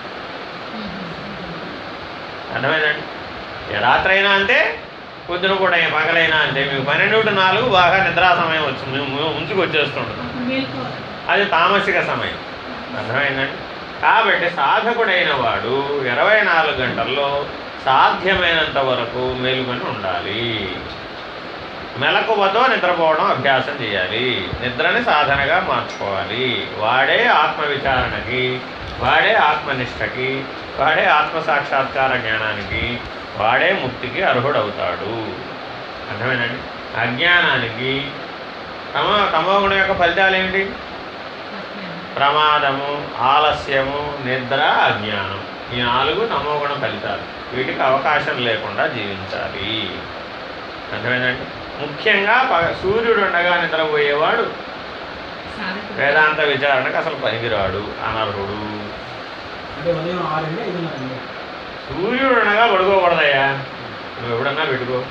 Speaker 1: అర్థమైందండి? ఏ రాత్రి అయినా అంతే. పొద్దున కూడా ఏ పగలైనా అంతే మీకు పన్నెండు నాలుగు బాగా నిద్రా సమయం వచ్చింది. ముంచుకు వచ్చేస్తుంటుంది. అది తామసిక సమయం. అర్థమైందండి? కాబట్టి సాధకుడైన వాడు ఇరవై నాలుగు గంటల్లో సాధ్యమైనంత వరకు మేలుకొని ఉండాలి. మెలకువతో నిద్రపోవడం అభ్యాసం చేయాలి. నిద్రని సాధనగా మార్చుకోవాలి. వాడే ఆత్మ విచారణకి వాడే ఆత్మనిష్టకి వాడే ఆత్మ సాక్షాత్కార జ్ఞానానికి వాడే ముక్తికి అర్హుడవుతాడు. అర్థమేనండి అజ్ఞానానికి తమ తమోగుణం యొక్క ఫలితాలు ఏమిటి? ప్రమాదము ఆలస్యము నిద్ర అజ్ఞానం. ఈ నాలుగు తమోగుణ ఫలితాలు. వీటికి అవకాశం లేకుండా జీవించాలి. అర్థమైందండి? ముఖ్యంగా సూర్యుడు ఉండగా నిద్రపోయేవాడు వేదాంత విచారణకు అసలు పనికిరాడు అనర్హుడు. సూర్యుడు ఉండగా పడుకోకూడదయ్యా. నువ్వు ఎప్పుడన్నా పెట్టుకో.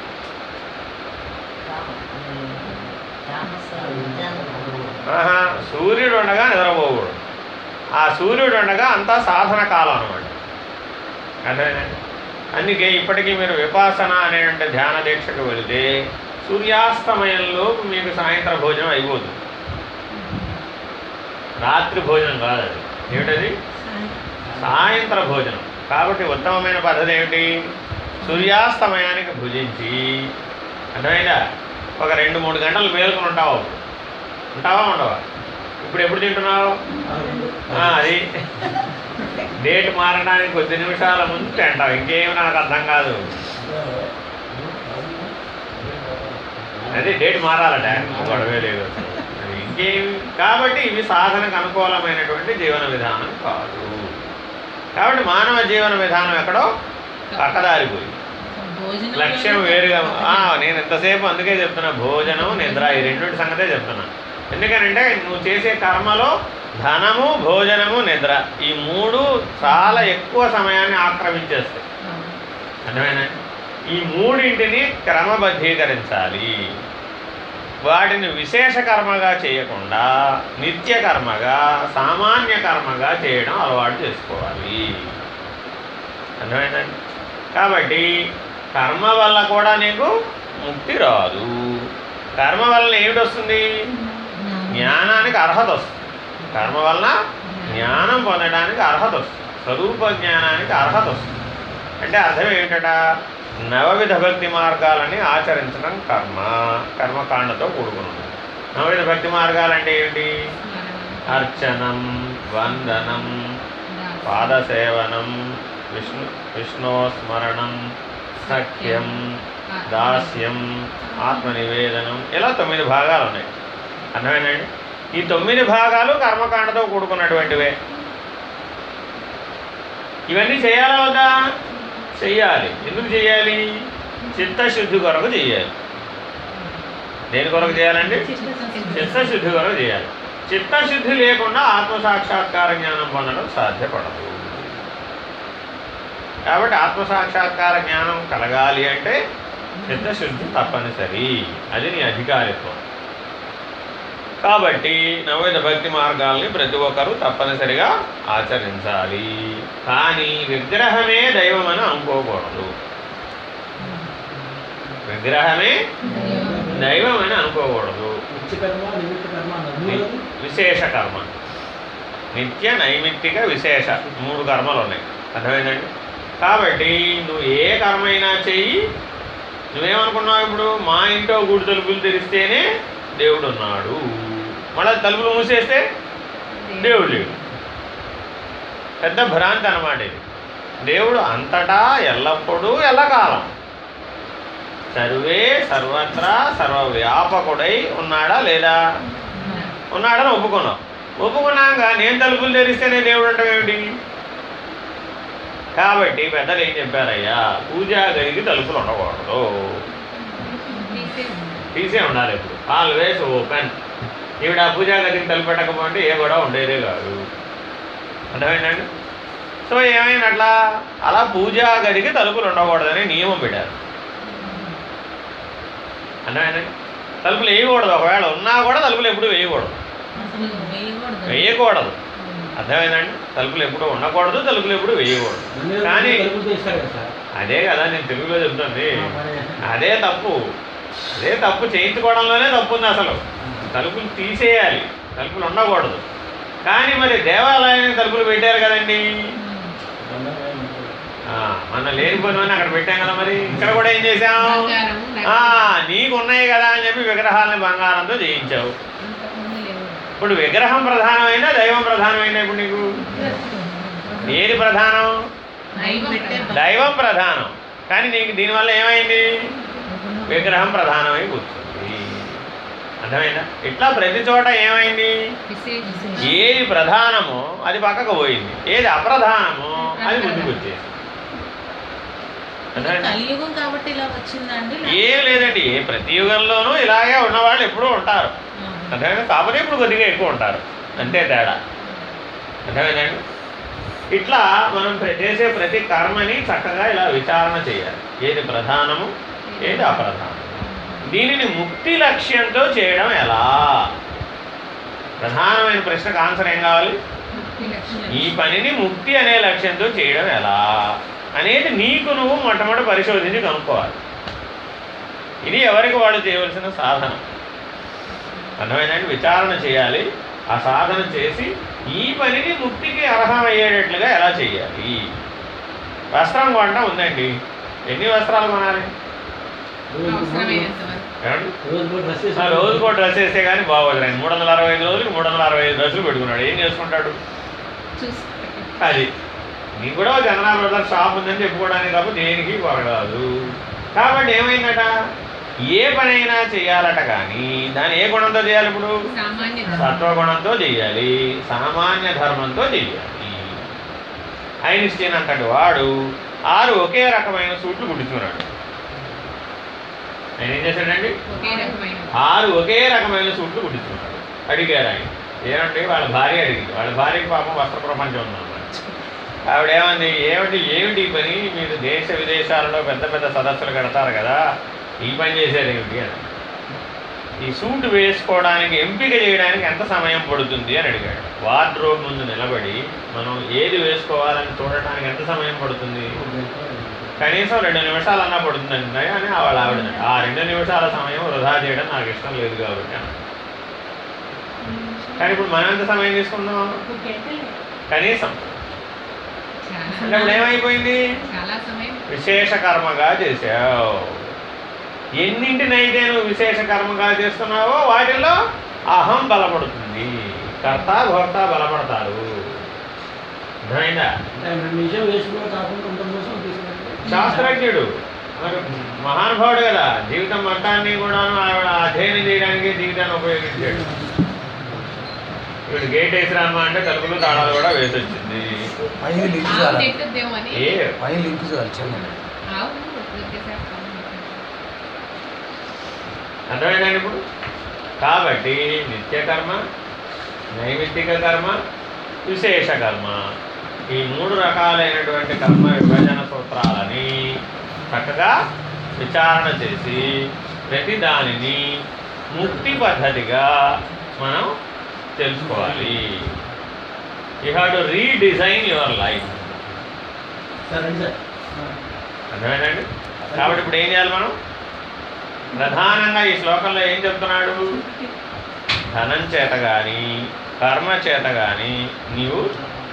Speaker 1: సూర్యుడు ఉండగా నిద్రపోకూడదు. ఆ సూర్యుడు ఉండగా అంతా సాధన కాలం అనమాట అర్థమైందండి అందుకే ఇప్పటికీ మీరు విపాసన అనేటువంటి ధ్యాన దీక్షకు వెళితే సూర్యాస్తమయంలో మీకు సాయంత్రం భోజనం అయిపోతుంది. రాత్రి భోజనం కాదు అది. ఏమిటది.
Speaker 2: సాయంత్ర
Speaker 1: భోజనం. కాబట్టి ఉత్తమమైన పద్ధతి ఏమిటి? సూర్యాస్తమయానికి భుజించి. అర్థమైందా? ఒక రెండు మూడు గంటలు మేలుకొని ఉంటావు. ఉంటావా ఉండవా? ఇప్పుడు ఎప్పుడు తింటున్నావు? అది. డేట్ మారడానికి కొద్ది నిమిషాల ముందు తింటావు. ఇంకేమి నాకు అర్థం కాదు. అది డేట్ మారాలట. గొడవే లేదు. ఇంకేమి కాబట్టి ఇవి సాధనకు అనుకూలమైనటువంటి జీవన విధానం కాదు. కాబట్టి మానవ జీవన విధానం ఎక్కడో పక్కదారిపోయి
Speaker 2: భోజనం
Speaker 1: లక్ష్యం వేరుగా నేను ఎంతసేపు అందుకే చెప్తున్నా భోజనం నిద్ర ఈ రెండింటి సంగతే చెప్తున్నా. ఎందుకనంటే నువ్వు చేసే కర్మలో ధనము భోజనము నిద్ర ఈ మూడు చాలా ఎక్కువ సమయాన్ని ఆక్రమించేస్తాయి. అర్థమైనా ఈ మూడింటిని క్రమబద్ధీకరించాలి. వాటిని విశేష కర్మగా చేయకుండా నిత్య కర్మగా సామాన్య కర్మగా చేయడం అలవాటు చేసుకోవాలి. అర్థమైందండి? కాబట్టి కర్మ వల్ల కూడా నీకు ముక్తి రాదు. కర్మ వలన ఏమిటి వస్తుంది? జ్ఞానానికి అర్హత వస్తుంది. కర్మ వలన జ్ఞానం పొందడానికి అర్హత వస్తుంది. స్వరూప జ్ఞానానికి అర్హత వస్తుంది. అంటే అర్థం ఏమిటట? నవవిధ భక్తి మార్గాలని ఆచరించడం కర్మ కర్మకాండతో కూడుకుని ఉంది నవవిధ భక్తి మార్గాలంటే ఏమిటి అర్చనం వందనం పాదసేవనం విష్ణు విష్ణోస్మరణం సఖ్యం దాస్యం ఆత్మనివేదనం ఇలా తొమ్మిది భాగాలు ఉన్నాయి అర్థమేనండి ఈ తొమ్మిది భాగాలు కర్మకాండతో కూడుకున్నటువంటివే. ఇవన్నీ చేయాలా వద్దా? చెయ్యాలి. ఎందుకు చేయాలి చిత్తశుద్ధి కొరకు చేయాలి దేని కొరకు చేయాలండి చిత్తశుద్ధి కొరకు చేయాలి చిత్తశుద్ధి లేకుండా ఆత్మసాక్షాత్కార జ్ఞానం పొందడం సాధ్యపడదు. కాబట్టి ఆత్మసాక్షాత్కార జ్ఞానం కలగాలి అంటే చిత్తశుద్ధి తప్పనిసరి. అది నీ అధికారిత్వం. కాబట్టి నవవిధ భక్తి మార్గాల్ని ప్రతి ఒక్కరూ తప్పనిసరిగా ఆచరించాలి. కానీ విగ్రహమే దైవం అని అనుకోకూడదు. విగ్రహమే దైవం అని అనుకోకూడదు విశేష కర్మ. నిత్య నైమిత్తిక విశేష మూడు కర్మలు ఉన్నాయి. అర్థమైందండి? కాబట్టి నువ్వు ఏ కర్మ అయినా చెయ్యి. నువ్వేమనుకున్నావు ఇప్పుడు? మా ఇంట్లో గుడి తలుపులు తెరిస్తేనే దేవుడు ఉన్నాడు మళ్ళీ తలుపులు మూసేస్తే దేవుడు లేడు. పెద్ద భ్రాంతి అనమాట ఇది. దేవుడు అంతటా ఎల్లప్పుడూ ఎల్లకాలం. సర్వే సర్వత్రా సర్వవ్యాపకుడై ఉన్నాడా లేదా? ఉన్నాడని ఒప్పుకున్నాం. ఒప్పుకున్నాక నేను తలుపులు తెరిస్తేనే దేవుడు అంటే ఏమిటి? కాబట్టి పెద్దలు ఏం చెప్పారయ్యా? పూజా గదికి తలుపులు ఉండకూడదు. తీసే ఉండాలి ఇప్పుడు. Always open. ఈవిడ ఆ పూజా గదికి తలుపు పెట్టకపోతే ఏ కూడా ఉండేదే కాదు. అర్థమైందండి? సో ఏమైంది అట్లా అలా పూజా గదికి తలుపులు ఉండకూడదని నియమం పెట్టారు. అర్థమైందండి? తలుపులు వేయకూడదు. ఒకవేళ ఉన్నా కూడా తలుపులు ఎప్పుడు వేయకూడదు.
Speaker 2: వేయకూడదు.
Speaker 1: అర్థమైందండి? తలుపులు ఎప్పుడు ఉండకూడదు తలుపులు ఎప్పుడు వేయకూడదు. కానీ అదే కదా నేను తెలుగులో చెప్తుంది. అదే తప్పు. అదే తప్పు చేయించుకోవడంలోనే తప్పు ఉంది అసలు. తలుపులు తీసేయాలి. తలుపులు ఉండకూడదు. కానీ మరి దేవాలయానికి తలుపులు పెట్టారు కదండి? మన లేనిపోయిన అక్కడ పెట్టాం కదా మరి. ఇక్కడ కూడా ఏం చేసాం నీకు ఉన్నాయి కదా అని చెప్పి విగ్రహాలని బంగారంతో చేయించావు. ఇప్పుడు విగ్రహం ప్రధానమైనా దైవం ప్రధానమైనా ఇప్పుడు నీకు? ఏది ప్రధానం. దైవం ప్రధానం. కానీ నీకు దీనివల్ల ఏమైంది? విగ్రహం ప్రధానమై కూర్చుంది. అర్థమైందా? ఇట్లా ప్రతి చోట ఏమైంది? ఏది ప్రధానమో అది పక్కకు పోయింది. ఏది అప్రధానమో అది ముందుకు వచ్చేసి అర్థమైందా?
Speaker 2: కలియుగం కాబట్టి ఇలా వచ్చిందండి
Speaker 1: ఏం లేదండి. ఏ ప్రతి యుగంలోనూ ఇలాగే ఉన్నవాళ్ళు ఎప్పుడూ ఉంటారు. అర్థమైందా? కాకపోతే ఇప్పుడు కొద్దిగా ఎక్కువ ఉంటారు. అంతే తేడా. అర్థమైందండి ఇట్లా మనం చేసే ప్రతి కర్మని చక్కగా ఇలా విచారణ చేయాలి. ఏది ప్రధానము ఏది అప్రధానము దీనిని ముక్తి లక్ష్యంతో చేయడం ఎలా? ప్రధానమైన ప్రశ్నకు ఆన్సర్ ఏం కావాలి? ఈ పనిని ముక్తి అనే లక్ష్యంతో చేయడం ఎలా? అనేది నీకు నువ్వు మొట్టమొదటి పరిశోధించి కనుక్కోవాలి. ఇది ఎవరికి వాళ్ళు చేయవలసిన సాధన? అర్థమైందండి? విచారణ చేయాలి. ఆ సాధన చేసి ఈ పనిని ముక్తికి అర్హమయ్యేటట్లుగా ఎలా చేయాలి? వస్త్రం కొంట ఉందండి. ఎన్ని వస్త్రాలు కొనాలి?
Speaker 4: రోజు కూడా డ్రెస్
Speaker 1: ఆ రోజుకో డ్రెస్ వేస్తే కానీ బాగోదు ఆయన మూడు వందల అరవై ఐదు రోజులకి మూడు వందల అరవై ఐదు డ్రెస్సులు పెట్టుకున్నాడు. ఏం చేసుకుంటాడు? అది. నీకు కూడా జనరా బ్రదర్ షాప్ ఉందని చెప్పుకోవడానికి తప్ప దేనికి కొరగాదు కాబట్టి ఏమైందట? ఏ పనైనా చేయాలట కానీ దాన్ని ఏ గుణంతో చేయాలి ఇప్పుడు? సత్వగుణంతో చేయాలి సామాన్య ధర్మంతో చేయాలి. ఐన్స్టీన్ అంతటి వాడు ఆరు ఒకే రకమైన సూట్లు కుట్టించుకున్నాడు. ఆయన ఏం చేశాడండి ఆరు ఒకే రకమైన సూట్లు కుట్టించుకున్నాడు. అడిగారు ఆయన. ఏమంటే వాళ్ళ భార్య అడిగింది. వాళ్ళ భార్యకి పాపం వస్త్ర ప్రపంచం ఉందన్నమాట ఆవిడ ఏమంది ఏమిటి ఏమిటి ఈ పని? మీరు దేశ విదేశాలలో పెద్ద పెద్ద సదస్సులు కడతారు కదా. ఈ పని చేసేది ఏమిటి అని. ఈ సూట్ వేసుకోవడానికి ఎంపిక చేయడానికి ఎంత సమయం పడుతుంది అని అడిగాడు. వార్డ్రోబ్ ముందు నిలబడి మనం ఏది వేసుకోవాలని చూడటానికి ఎంత సమయం పడుతుంది? కనీసం రెండు నిమిషాలు అన్నా పడుతుందండి అని వాళ్ళ ఆవిడ. ఆ రెండు నిమిషాల సమయం వృధా చేయడం నాకు ఇష్టం లేదు కాబట్టి. కానీ ఇప్పుడు మనం ఎంత సమయం తీసుకున్నాం కనీసం. అంటే ఇప్పుడు
Speaker 3: చాలా
Speaker 1: ఏమైపోయింది విశేష కర్మగా చేసావు ఎన్నింటినైతే నువ్వు విశేష కర్మగా చేస్తున్నావో వాటిల్లో అహం బలపడుతుంది. కర్త భర్త బలపడతారు. అర్థమైందా?
Speaker 4: అంటే రెండు నిమిషాలు వేసుకోవడం కాకుండా
Speaker 1: శాస్త్రజ్ఞుడు. మరి మహానుభావుడు కదా జీవితం మొత్తాన్ని కూడా అధ్యయనం చేయడానికి జీవితాన్ని ఉపయోగించాడు. ఇప్పుడు గేట్ వేసి రామ్మా అంటే తలుపులు తాళాలు కూడా వేసి వచ్చింది అర్థమైందండి ఇప్పుడు? కాబట్టి నిత్యకర్మ నైమిత్తిక కర్మ విశేష కర్మ. ఈ మూడు రకాలైనటువంటి కర్మ విభజన సూత్రాలని చక్కగా విచారణ చేసి ప్రతి దానిని ముక్తి పద్ధతిగా మనం తెలుసుకోవాలి. You have to redesign your life అర్థమైందండి? కాబట్టి ఇప్పుడు ఏం చేయాలి మనం? ప్రధానంగా ఈ శ్లోకంలో ఏం చెప్తున్నాడు? ధనం చేత కానీ కర్మ చేత కానీ నీవు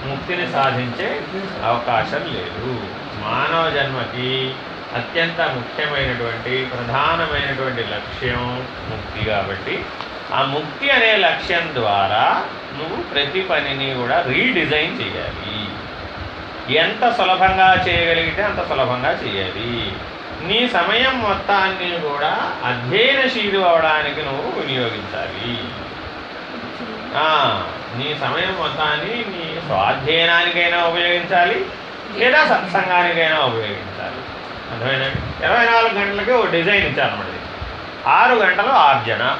Speaker 1: ముక్తిని సాధించే అవకాశం లేదు. మానవ జన్మకి అత్యంత ముఖ్యమైనటువంటి ప్రధానమైనటువంటి లక్ష్యం ముక్తి కాబట్టి ఆ ముక్తి అనే లక్ష్యం ద్వారా నువ్వు ప్రతి పనిని కూడా రీడిజైన్ చేయాలి. ఎంత సులభంగా చేయగలిగితే అంత సులభంగా చేయాలి. నీ సమయం మొత్తాన్ని కూడా అధ్యయనశీలు అవడానికి నువ్వు వినియోగించాలి. నీ సమయం మొత్తాన్ని నీ స్వాధ్యయనానికైనా ఉపయోగించాలి లేదా సత్సంగానికైనా ఉపయోగించాలి. అర్థమైందండి ఇరవై నాలుగు గంటలకి ఒక డిజైన్ ఇచ్చారన్నమాట ఆరు గంటలు ఆర్జన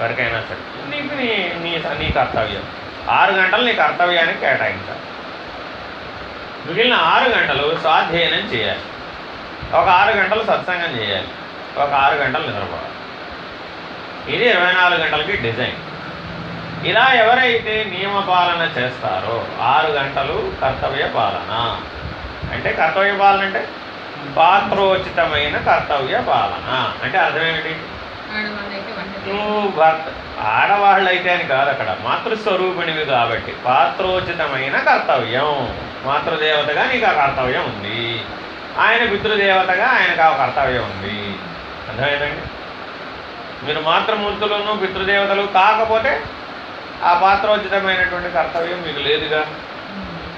Speaker 1: ఎవరికైనా సరే. నీకు నీ నీ నీ కర్తవ్యం. ఆరు గంటలు నీ కర్తవ్యానికి కేటాయించాలి. మిగిలిన ఆరు గంటలు స్వాధ్యయనం చేయాలి. ఒక ఆరు గంటలు సత్సంగం చేయాలి. ఒక ఆరు గంటలు నిద్రపోవాలి. ఇది ఇరవై నాలుగు గంటలకి డిజైన్. ఇలా ఎవరైతే నియమ పాలన చేస్తారో ఆరు గంటలు కర్తవ్య పాలన. అంటే కర్తవ్య పాలన అంటే? పాత్రోచితమైన కర్తవ్య పాలన. అంటే అర్థం ఏమిటి? నువ్వు భర్త ఆడవాళ్ళైతే అని కాదు అక్కడ మాతృస్వరూపిణివి కాబట్టి పాత్రోచితమైన కర్తవ్యం. మాతృదేవతగా నీకు ఆ కర్తవ్యం ఉంది. ఆయన పితృదేవతగా ఆయనకు ఆ కర్తవ్యం ఉంది. అర్థమైందండి? మీరు మాతృమూర్తులను పితృదేవతలు కాకపోతే ఆ పాత్రోచితమైనటువంటి కర్తవ్యం మీకు లేదుగా?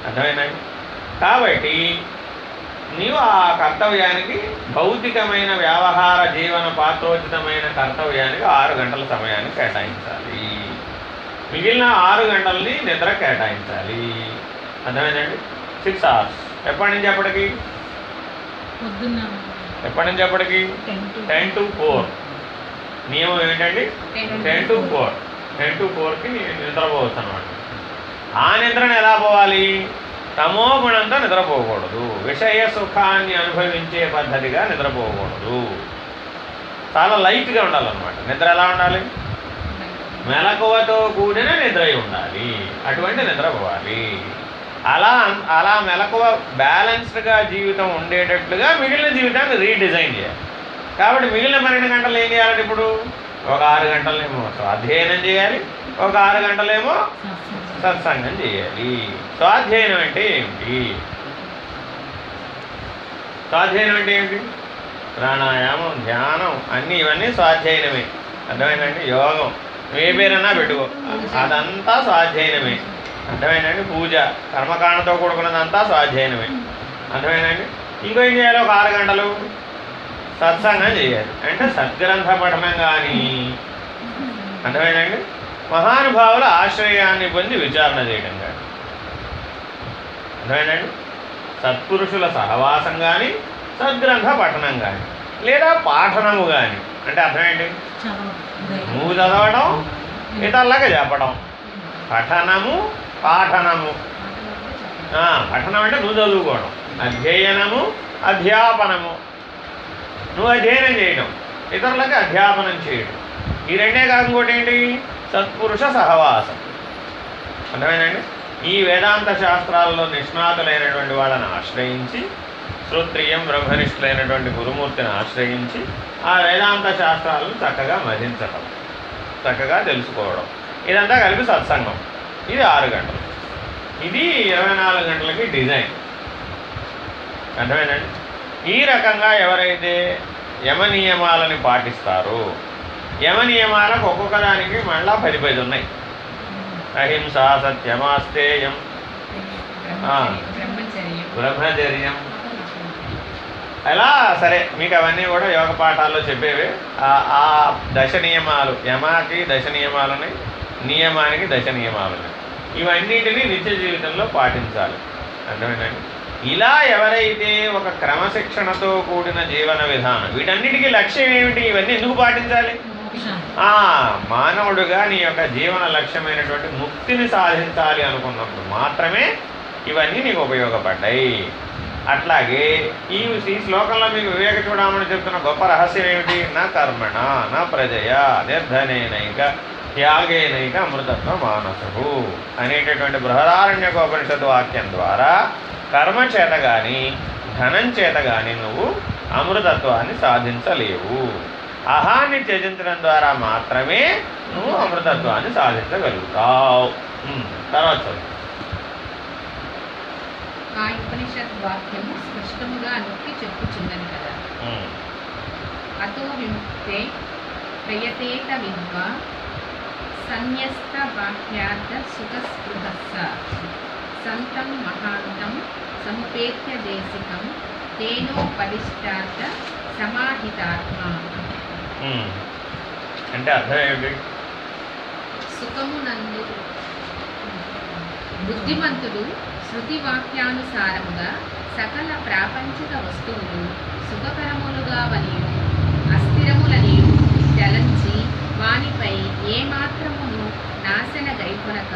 Speaker 1: అర్థమైందండి కాబట్టి నీవు ఆ కర్తవ్యానికి భౌతికమైన వ్యవహార జీవన పాత్రోచితమైన కర్తవ్యానికి ఆరు గంటల సమయాన్ని కేటాయించాలి. మిగిలిన ఆరు గంటలని నిద్ర కేటాయించాలి. అర్థమైందండి సిక్స్ అవర్స్ ఎప్పటి నుంచి ఎప్పటికి ఎప్పటి నుంచి ఎప్పటికి
Speaker 2: టెన్ టు
Speaker 1: ఫోర్ నియమం ఏంటండి ten to four ten to ఫోర్కి నిద్రపోవచ్చు అనమాట ఆ నిద్రను ఎలా పోవాలి? తమో గుణంతో నిద్రపోకూడదు. విషయ సుఖాన్ని అనుభవించే పద్ధతిగా నిద్రపోకూడదు. చాలా లైట్గా ఉండాలన్నమాట. నిద్ర ఎలా ఉండాలి? మెలకువతో కూడిన నిద్ర అయి ఉండాలి. అటువంటి నిద్ర పోవాలి. అలా అలా మెలకువ బ్యాలెన్స్డ్గా జీవితం ఉండేటట్లుగా మిగిలిన జీవితాన్ని రీడిజైన్ చేయాలి. కాబట్టి మిగిలిన పన్నెండు గంటలు ఏం చేయాలంటే ఇప్పుడు? ఒక ఆరు గంటలేమో స్వాధ్యయనం చేయాలి ఒక ఆరు గంటలేమో సత్సంగం చేయాలి. స్వాధ్యయనం అంటే ఏమిటి? స్వాధ్యయనం అంటే ఏమిటి? ప్రాణాయామం ధ్యానం అన్నీ ఇవన్నీ స్వాధ్యయనమే. అర్థమైందండి? యోగం. ఏ పేరన్నా పెట్టుకో. అదంతా స్వాధ్యయనమే. అర్థమైందండి? పూజ కర్మకాండతో కూడుకున్నదంతా స్వాధ్యయనమే. అర్థమైందండి? ఇంకో ఏం చేయాలి? ఒక ఆరు గంటలు. సత్సంగం చేయాలి అంటే సద్గ్రంథ పఠనం కానీ అర్థమైందండి? మహానుభావుల ఆశ్రయాన్ని పొంది విచారణ చేయడం కానీ అర్థమైందండి? సత్పురుషుల సహవాసం కానీ సద్గ్రంథ పఠనం కానీ లేదా పాఠనము కానీ అంటే అర్థమేంటి నువ్వు చదవడం ఇతరులకు చెప్పడం. పఠనము పాఠనము. పఠనం అంటే నువ్వు చదువుకోవడం. అధ్యయనము అధ్యాపనము. నువ్వు అధ్యయనం చేయడం ఇతరులకు అధ్యాపనం చేయడం. ఈ రెండే కాకుండా ఏంటి? సత్పురుష సహవాసం. అర్థమైందండి? ఈ వేదాంత శాస్త్రాల్లో నిష్ణాతులైనటువంటి వాళ్ళని ఆశ్రయించి శ్రోత్రియం బ్రహ్మనిష్ఠులైనటువంటి గురుమూర్తిని ఆశ్రయించి ఆ వేదాంత శాస్త్రాలను చక్కగా మధించటం చక్కగా తెలుసుకోవడం. ఇదంతా కలిపి సత్సంగం. ఇది ఆరు గంటలు. ఇది ఇరవై నాలుగు గంటలకి డిజైన్. అర్థమైందండి? ఈ రకంగా ఎవరైతే యమ నియమాలని పాటిస్తారో యమ నియమాలకు ఒక్కొక్క దానికి మళ్ళా పది పది ఉన్నాయి. అహింస సత్యమాస్తేయం.
Speaker 3: బ్రహ్మచర్యం.
Speaker 1: అలా సరే మీకు అవన్నీ కూడా యోగ పాఠాల్లో చెప్పేవి. ఆ- ఆ దశ నియమాలు యమాకి దశ నియమాలని నియమానికి దశ నియమావళి ఇవన్నిటినీ నిత్య జీవితంలో పాటించాలి. అర్థమేనండి ఇలా ఎవరైతే ఒక క్రమశిక్షణతో కూడిన జీవన విధానం వీటన్నిటికీ లక్ష్యం ఏమిటి? ఇవన్నీ ఎందుకు పాటించాలి? ఆ మానవుడుగా నీ యొక్క జీవన లక్ష్యమైనటువంటి ముక్తిని సాధించాలి అనుకున్నప్పుడు మాత్రమే ఇవన్నీ నీకు ఉపయోగపడ్డాయి. అట్లాగే ఈ ఈ శ్లోకంలో మీకు వివేక చూడమని చెప్తున్న గొప్ప రహస్యం ఏమిటి? నా కర్మణ నా ప్రజయ నిర్ధనేనైక త్యాగేనైక అమృతత్వ మానసము అనేటటువంటి బృహదారణ్యకోపనిషత్ వాక్యం ద్వారా కర్మ చేత కానీ ధనం చేత కానీ నువ్వు అమృతత్వాన్ని సాధించలేవు. అహాన్ని త్యజించడం ద్వారా మాత్రమే నువ్వు అమృతత్వాన్ని సాధించగలుగుతావు. తర్వాత.
Speaker 3: ఆ ఉపనిషత్ వాక్యము స్పష్టముగా నొక్కి చెప్పుచున్నది కదా. అతో విముక్తే ప్రయతేత విద్వ సన్యస్త బాహ్యార్థ సుఖస్పృహస్స సంతం మహాంతం సముపేత్య దేశికం తేనోపదిష్టార్థ సమాహితాత్మ
Speaker 1: ఉమ్. అంటే అర్థం ఏమిటి?
Speaker 3: సుఖమునందు బుద్ధిమంతుడు శృతి వాక్యానుసారముగా సకల ప్రాపంచిక వస్తువులు సుఖకరములుగా వనియు అస్థిరములనియు చలంచి వానిపై ఏమాత్రమును నాశన గైకొనక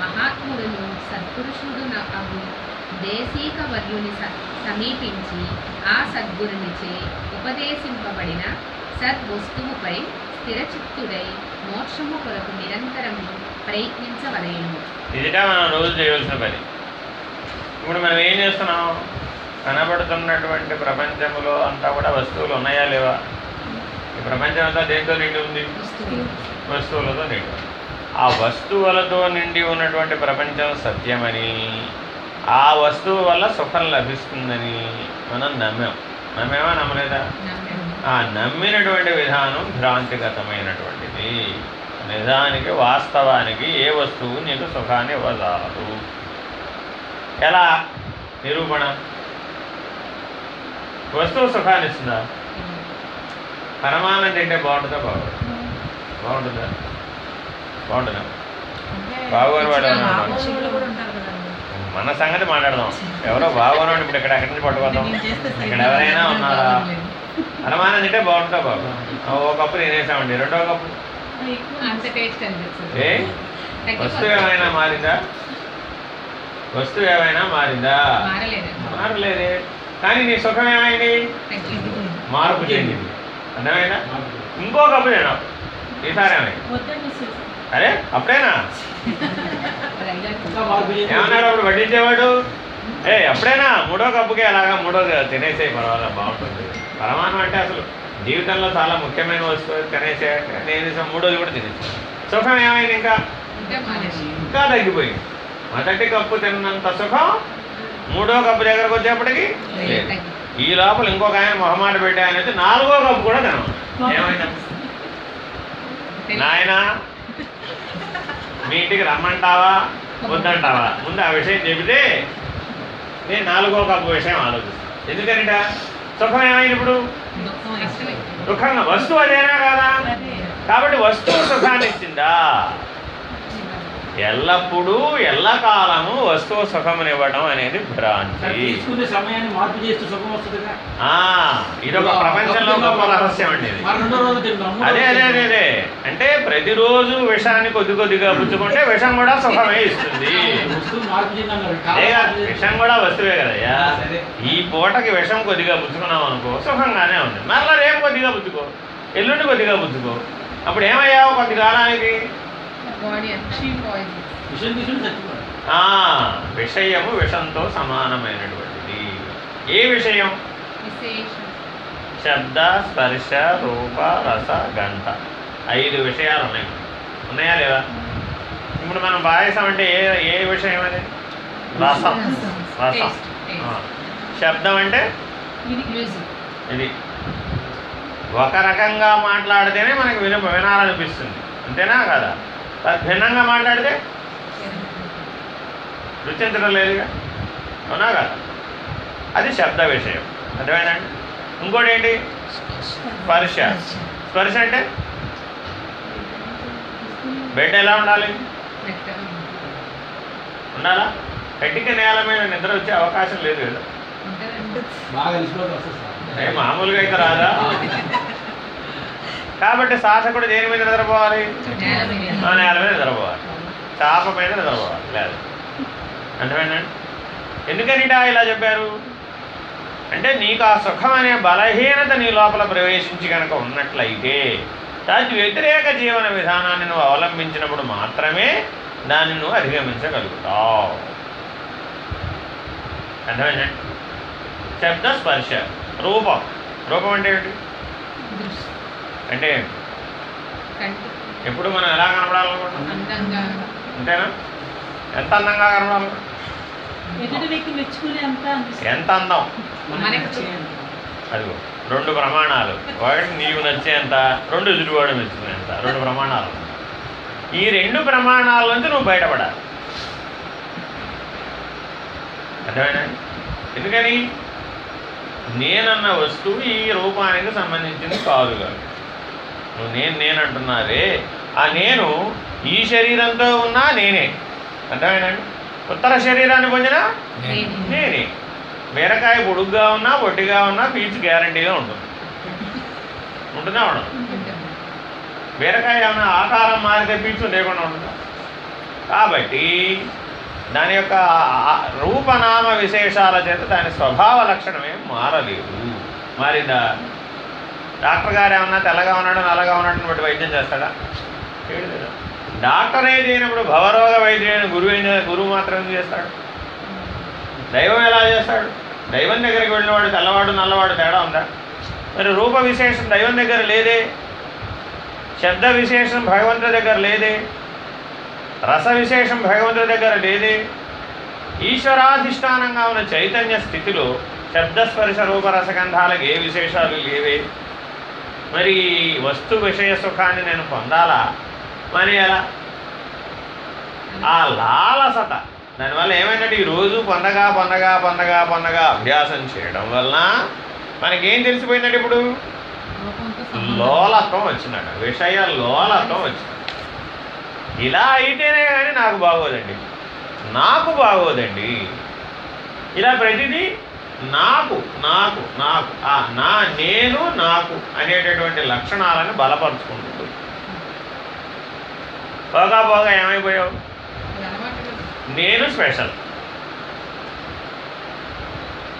Speaker 3: మహాత్ముడును సత్పురుషుడు అగు దేశీక స- సమీపించి ఆ సద్గురునిచే ఉపదేశింపబడిన సద్వస్తువుపై స్థిరచిత్తుడై మోక్షము కొరకు నిరంతరము ప్రయత్నించవలేను.
Speaker 1: ఇదిగా మనం రోజు చేయవలసిన పని. ఇప్పుడు మనం ఏం చేస్తున్నాం? కనబడుతున్నటువంటి ప్రపంచంలో అంతా కూడా వస్తువులు ఉన్నాయా లేవా? ప్రపంచం అంతా దేంతో నిండి ఉంది? వస్తువులతో నిండి ఉంది. ఆ వస్తువులతో నిండి ఉన్నటువంటి ప్రపంచం సత్యమని ఆ వస్తువు వల్ల సుఖం లభిస్తుందని మనం నమ్మాం. నమ్మేమా నమ్మలేదా? ఆ నమ్మినటువంటి విధానం భ్రాంతిగతమైనటువంటిది. నిజానికి వాస్తవానికి ఏ వస్తువు నీకు సుఖాన్ని ఇవ్వజాలదు. ఎలా? నిరూపణ. వస్తువు సుఖాన్ని ఇస్తుందా పరమాన్నం తింటే బాగుంటుందా బాగుంటుంది? బాగుంటుందా? బాగుంటుందా బాగోని వాడు మన సంగతి మాట్లాడదాం. ఎవరో బాగోనోడు ఇప్పుడు ఇక్కడ ఎక్కడి నుంచి పట్టుకోదాం ఇక్కడ ఎవరైనా. ఉన్నారా? పరమాన్నం తింటే బాగుంటుందా బాగు ఓ కప్పు తినేసామండి. రెండో కప్పు?
Speaker 2: ఎక్కువ
Speaker 3: అంత టేస్ట్ అనిపిస్తుంది.
Speaker 1: ఏ? వస్తువు ఏమైనా మారిందా? వస్తువు ఏమైనా మారిందా? మారలేదే. కానీ నీ సుఖం ఏమైంది? మార్పు చెందింది. అర్థమైందా? ఇంకో కప్పు తినావు ఈసారి అరే అప్పుడేనా? ఏమన్నాడు అప్పుడు వడ్డించేవాడు? ఏ అప్పుడేనా? మూడో కప్పుకే అలాగా మూడో తినేసే పర్వాలేదు బాగుంటుంది. పరమాణం అంటే అసలు జీవితంలో చాలా ముఖ్యమైన వస్తువు తినేసే నేను మూడోది కూడా తినేసాను సుఖం ఏమైంది ఇంకా?
Speaker 3: ఇంకా
Speaker 1: తగ్గిపోయింది. మొదటి కప్పు తిన్నంత సుఖం మూడో కప్పు దగ్గరకు వచ్చేప్పటికి లేదు. ఈ లోపల ఇంకొక ఆయన మొహమాట పెట్టా ఆయన అయితే నాలుగో కప్పు కూడా తినవు నాయన మీ ఇంటికి రమ్మంటావా? వద్దంటావా? ముందు ఆ విషయం చెబితే నేను నాలుగో కప్పు విషయం ఆలోచిస్తాను. ఎందుకంట సుఖం ఏమైంది ఇప్పుడు? దుఃఖంగా వస్తువు అదేనా కాదా? కాబట్టి వస్తువు సుఖాన్ని ఇచ్చిందా ఎల్లప్పుడూ ఎల్లకాలము వస్తువు సుఖమునివ్వడం అనేది భ్రాంతి.
Speaker 4: తీసుకునే సమయాన్ని మార్పు చేస్తే సుఖం వస్తుందిగా
Speaker 1: ఆ, ఇదొక ప్రపంచంలో గొప్ప రహస్యం అండి అదే అదే అదే అదే. అంటే ప్రతిరోజు విషాన్ని కొద్ది కొద్దిగా పుచ్చుకుంటే విషం కూడా సుఖమే ఇస్తుంది. విషం కూడా వస్తువే కదయ్యా. ఈ పూటకి విషం కొద్దిగా పుచ్చుకున్నాం అనుకో సుఖంగానే ఉంది. మరలా రేపు కొద్దిగా పుచ్చుకో ఎల్లుండి కొద్దిగా పుచ్చుకో. అప్పుడు ఏమయ్యావు కొద్ది కాలానికి? విషయము విషంతో సమానమైనటువంటిది. ఏ విషయం? శబ్ద స్పర్శ రూప రస గంధ ఐదు విషయాలు ఉన్నాయి. ఉన్నాయా లేదా ఇప్పుడు మనం పాయసం అంటే ఏ ఏ విషయం అది? రసం. రసం. శబ్దం అంటే? ఇది ఒక రకంగా మాట్లాడితేనే మనకి విన వినాలనిపిస్తుంది. అంతేనా కదా? భిన్నంగా మాట్లాడితే? రుచించడం లేదుగా? అవునా కదా? అది శబ్ద విషయం. అర్థమైందండి ఇంకోటి ఏంటి? స్పర్శ. స్పర్శ అంటే? బెడ్ ఎలా ఉండాలి. ఉండాలా? కట్టిక నేల మీద నిద్ర వచ్చే అవకాశం లేదు కదా. మామూలుగా అయితే రాదా? కాబట్టి శాసకుడు దేని మీద నిద్రపోవాలి. ఆ నేల మీద నిద్రపోవాలి. చాప మీద నిద్రపోవాలి. లేదు. అర్థమైందండి? ఎందుకనిటా ఇలా చెప్పారు? అంటే నీకు ఆ సుఖం అనే బలహీనత నీ లోపల ప్రవేశించి కనుక ఉన్నట్లయితే దాని వ్యతిరేక జీవన విధానాన్ని నువ్వు అవలంబించినప్పుడు మాత్రమే దాన్ని నువ్వు అధిగమించగలుగుతావు. అర్థమైందండి? శబ్ద స్పర్శ. రూపం. రూపం అంటే
Speaker 3: దృష్టి.
Speaker 1: అంటే ఎప్పుడు మనం ఎలా కనపడాలనుకుంటున్నాం
Speaker 3: అందంగా.
Speaker 1: అంతేనా? ఎంత అందంగా
Speaker 2: అనిపిస్తుంది.
Speaker 1: ఎంత అందం?
Speaker 3: మనకి
Speaker 1: అదిగో రెండు ప్రమాణాలు. ఒకటి నీకు నచ్చేంత రెండు ఎదుటివాడు మెచ్చుకునేంత రెండు ప్రమాణాలు. ఈ రెండు ప్రమాణాల నుంచి నువ్వు బయటపడాలి. అర్థమైనా ఎందుకని? నేనన్న వస్తువు ఈ రూపానికి సంబంధించింది కాదు కాదు నువ్వు నేను నేను అంటున్నావే ఆ నేను ఈ శరీరంతో ఉన్నా నేనే. అర్థమేనండి ఉత్తర శరీరాన్ని పొందినా
Speaker 3: నేను.
Speaker 1: బీరకాయ పొడుగ్గా ఉన్నా పొట్టిగా ఉన్నా పీచు గ్యారంటీగా ఉంటుంది. ఉంటుందా ఉండదు. బీరకాయ ఏమైనా ఆకారం మారితే పీచు లేకుండా ఉంటుందా? కాబట్టి దాని యొక్క రూపనామ విశేషాల చేత దాని స్వభావ లక్షణమే మారలేదు. మారిందా? డాక్టర్ గారు ఏమన్నా తెల్లగా ఉన్నాడు నల్లగా ఉన్నాడు బట్టి వైద్యం చేస్తాడా? చేయడు కదా డాక్టర్ ఏది అయినప్పుడు భవరోగ వైద్యుడైన గురువు అయిన గురువు మాత్రం చేస్తాడు? దైవం ఎలా చేస్తాడు? దైవం దగ్గరికి వెళ్ళినవాడు తెల్లవాడు నల్లవాడు తేడా ఉందా? మరి రూప విశేషం దైవం దగ్గర లేదే? శబ్ద విశేషం భగవంతుడి దగ్గర లేదే? రస విశేషం భగవంతుడి దగ్గర లేదే? ఈశ్వరాధిష్టానంగా ఉన్న చైతన్య స్థితిలో శబ్దస్పర్శ రూపరసగంధాలకు ఏ విశేషాలు లేవే? మరి వస్తు విషయ సుఖాన్ని నేను పొందాలా? మరి ఎలా? ఆ లాలసత. దానివల్ల ఏమైందంటే ఈరోజు రోజు పొందగా పొందగా పొందగా పొందగా అభ్యాసం చేయడం వలన మనకేం తెలిసిపోయిందంటే ఇప్పుడు? లోలత్వం వచ్చిందట. విషయ లోలత్వం వచ్చింది. ఇలా అయితేనే కానీ నాకు బాగోదండి. నాకు బాగోదండి. ఇలా ప్రతిదీ నాకు నాకు నాకు ఆ నా నేను నాకు అనేటటువంటి లక్షణాలను బలపరుచుకుంటుంది. పోగా పోగా ఏమైపోయావు? నేను స్పెషల్.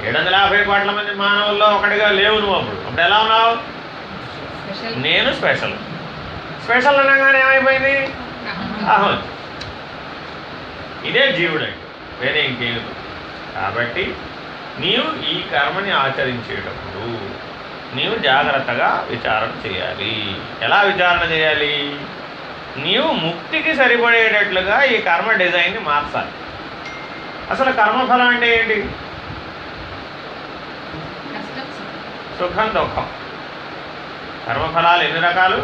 Speaker 1: ఏడు వందల యాభై కోట్ల మంది మానవుల్లో ఒకటిగా లేవు నువ్వు అప్పుడు. అప్పుడు ఎలా ఉన్నావు? నేను స్పెషల్. స్పెషల్ అనగానే ఏమైపోయింది. అహం. ఇదే జీవుడు అంటే. వేరే ఇంకేమి. కాబట్టి నీవు ఈ కర్మని ఆచరించేటప్పుడు నీవు జాగ్రత్తగా విచారణ చేయాలి. ఎలా విచారణ చేయాలి? నీవు ముక్తికి సరిపడేటట్లుగా ఈ కర్మ డిజైన్ని మార్చాలి. అసలు కర్మఫలం అంటే ఏంటి.
Speaker 3: సుఖం.
Speaker 1: దుఃఖం. కర్మఫలాలు ఎన్ని రకాలు?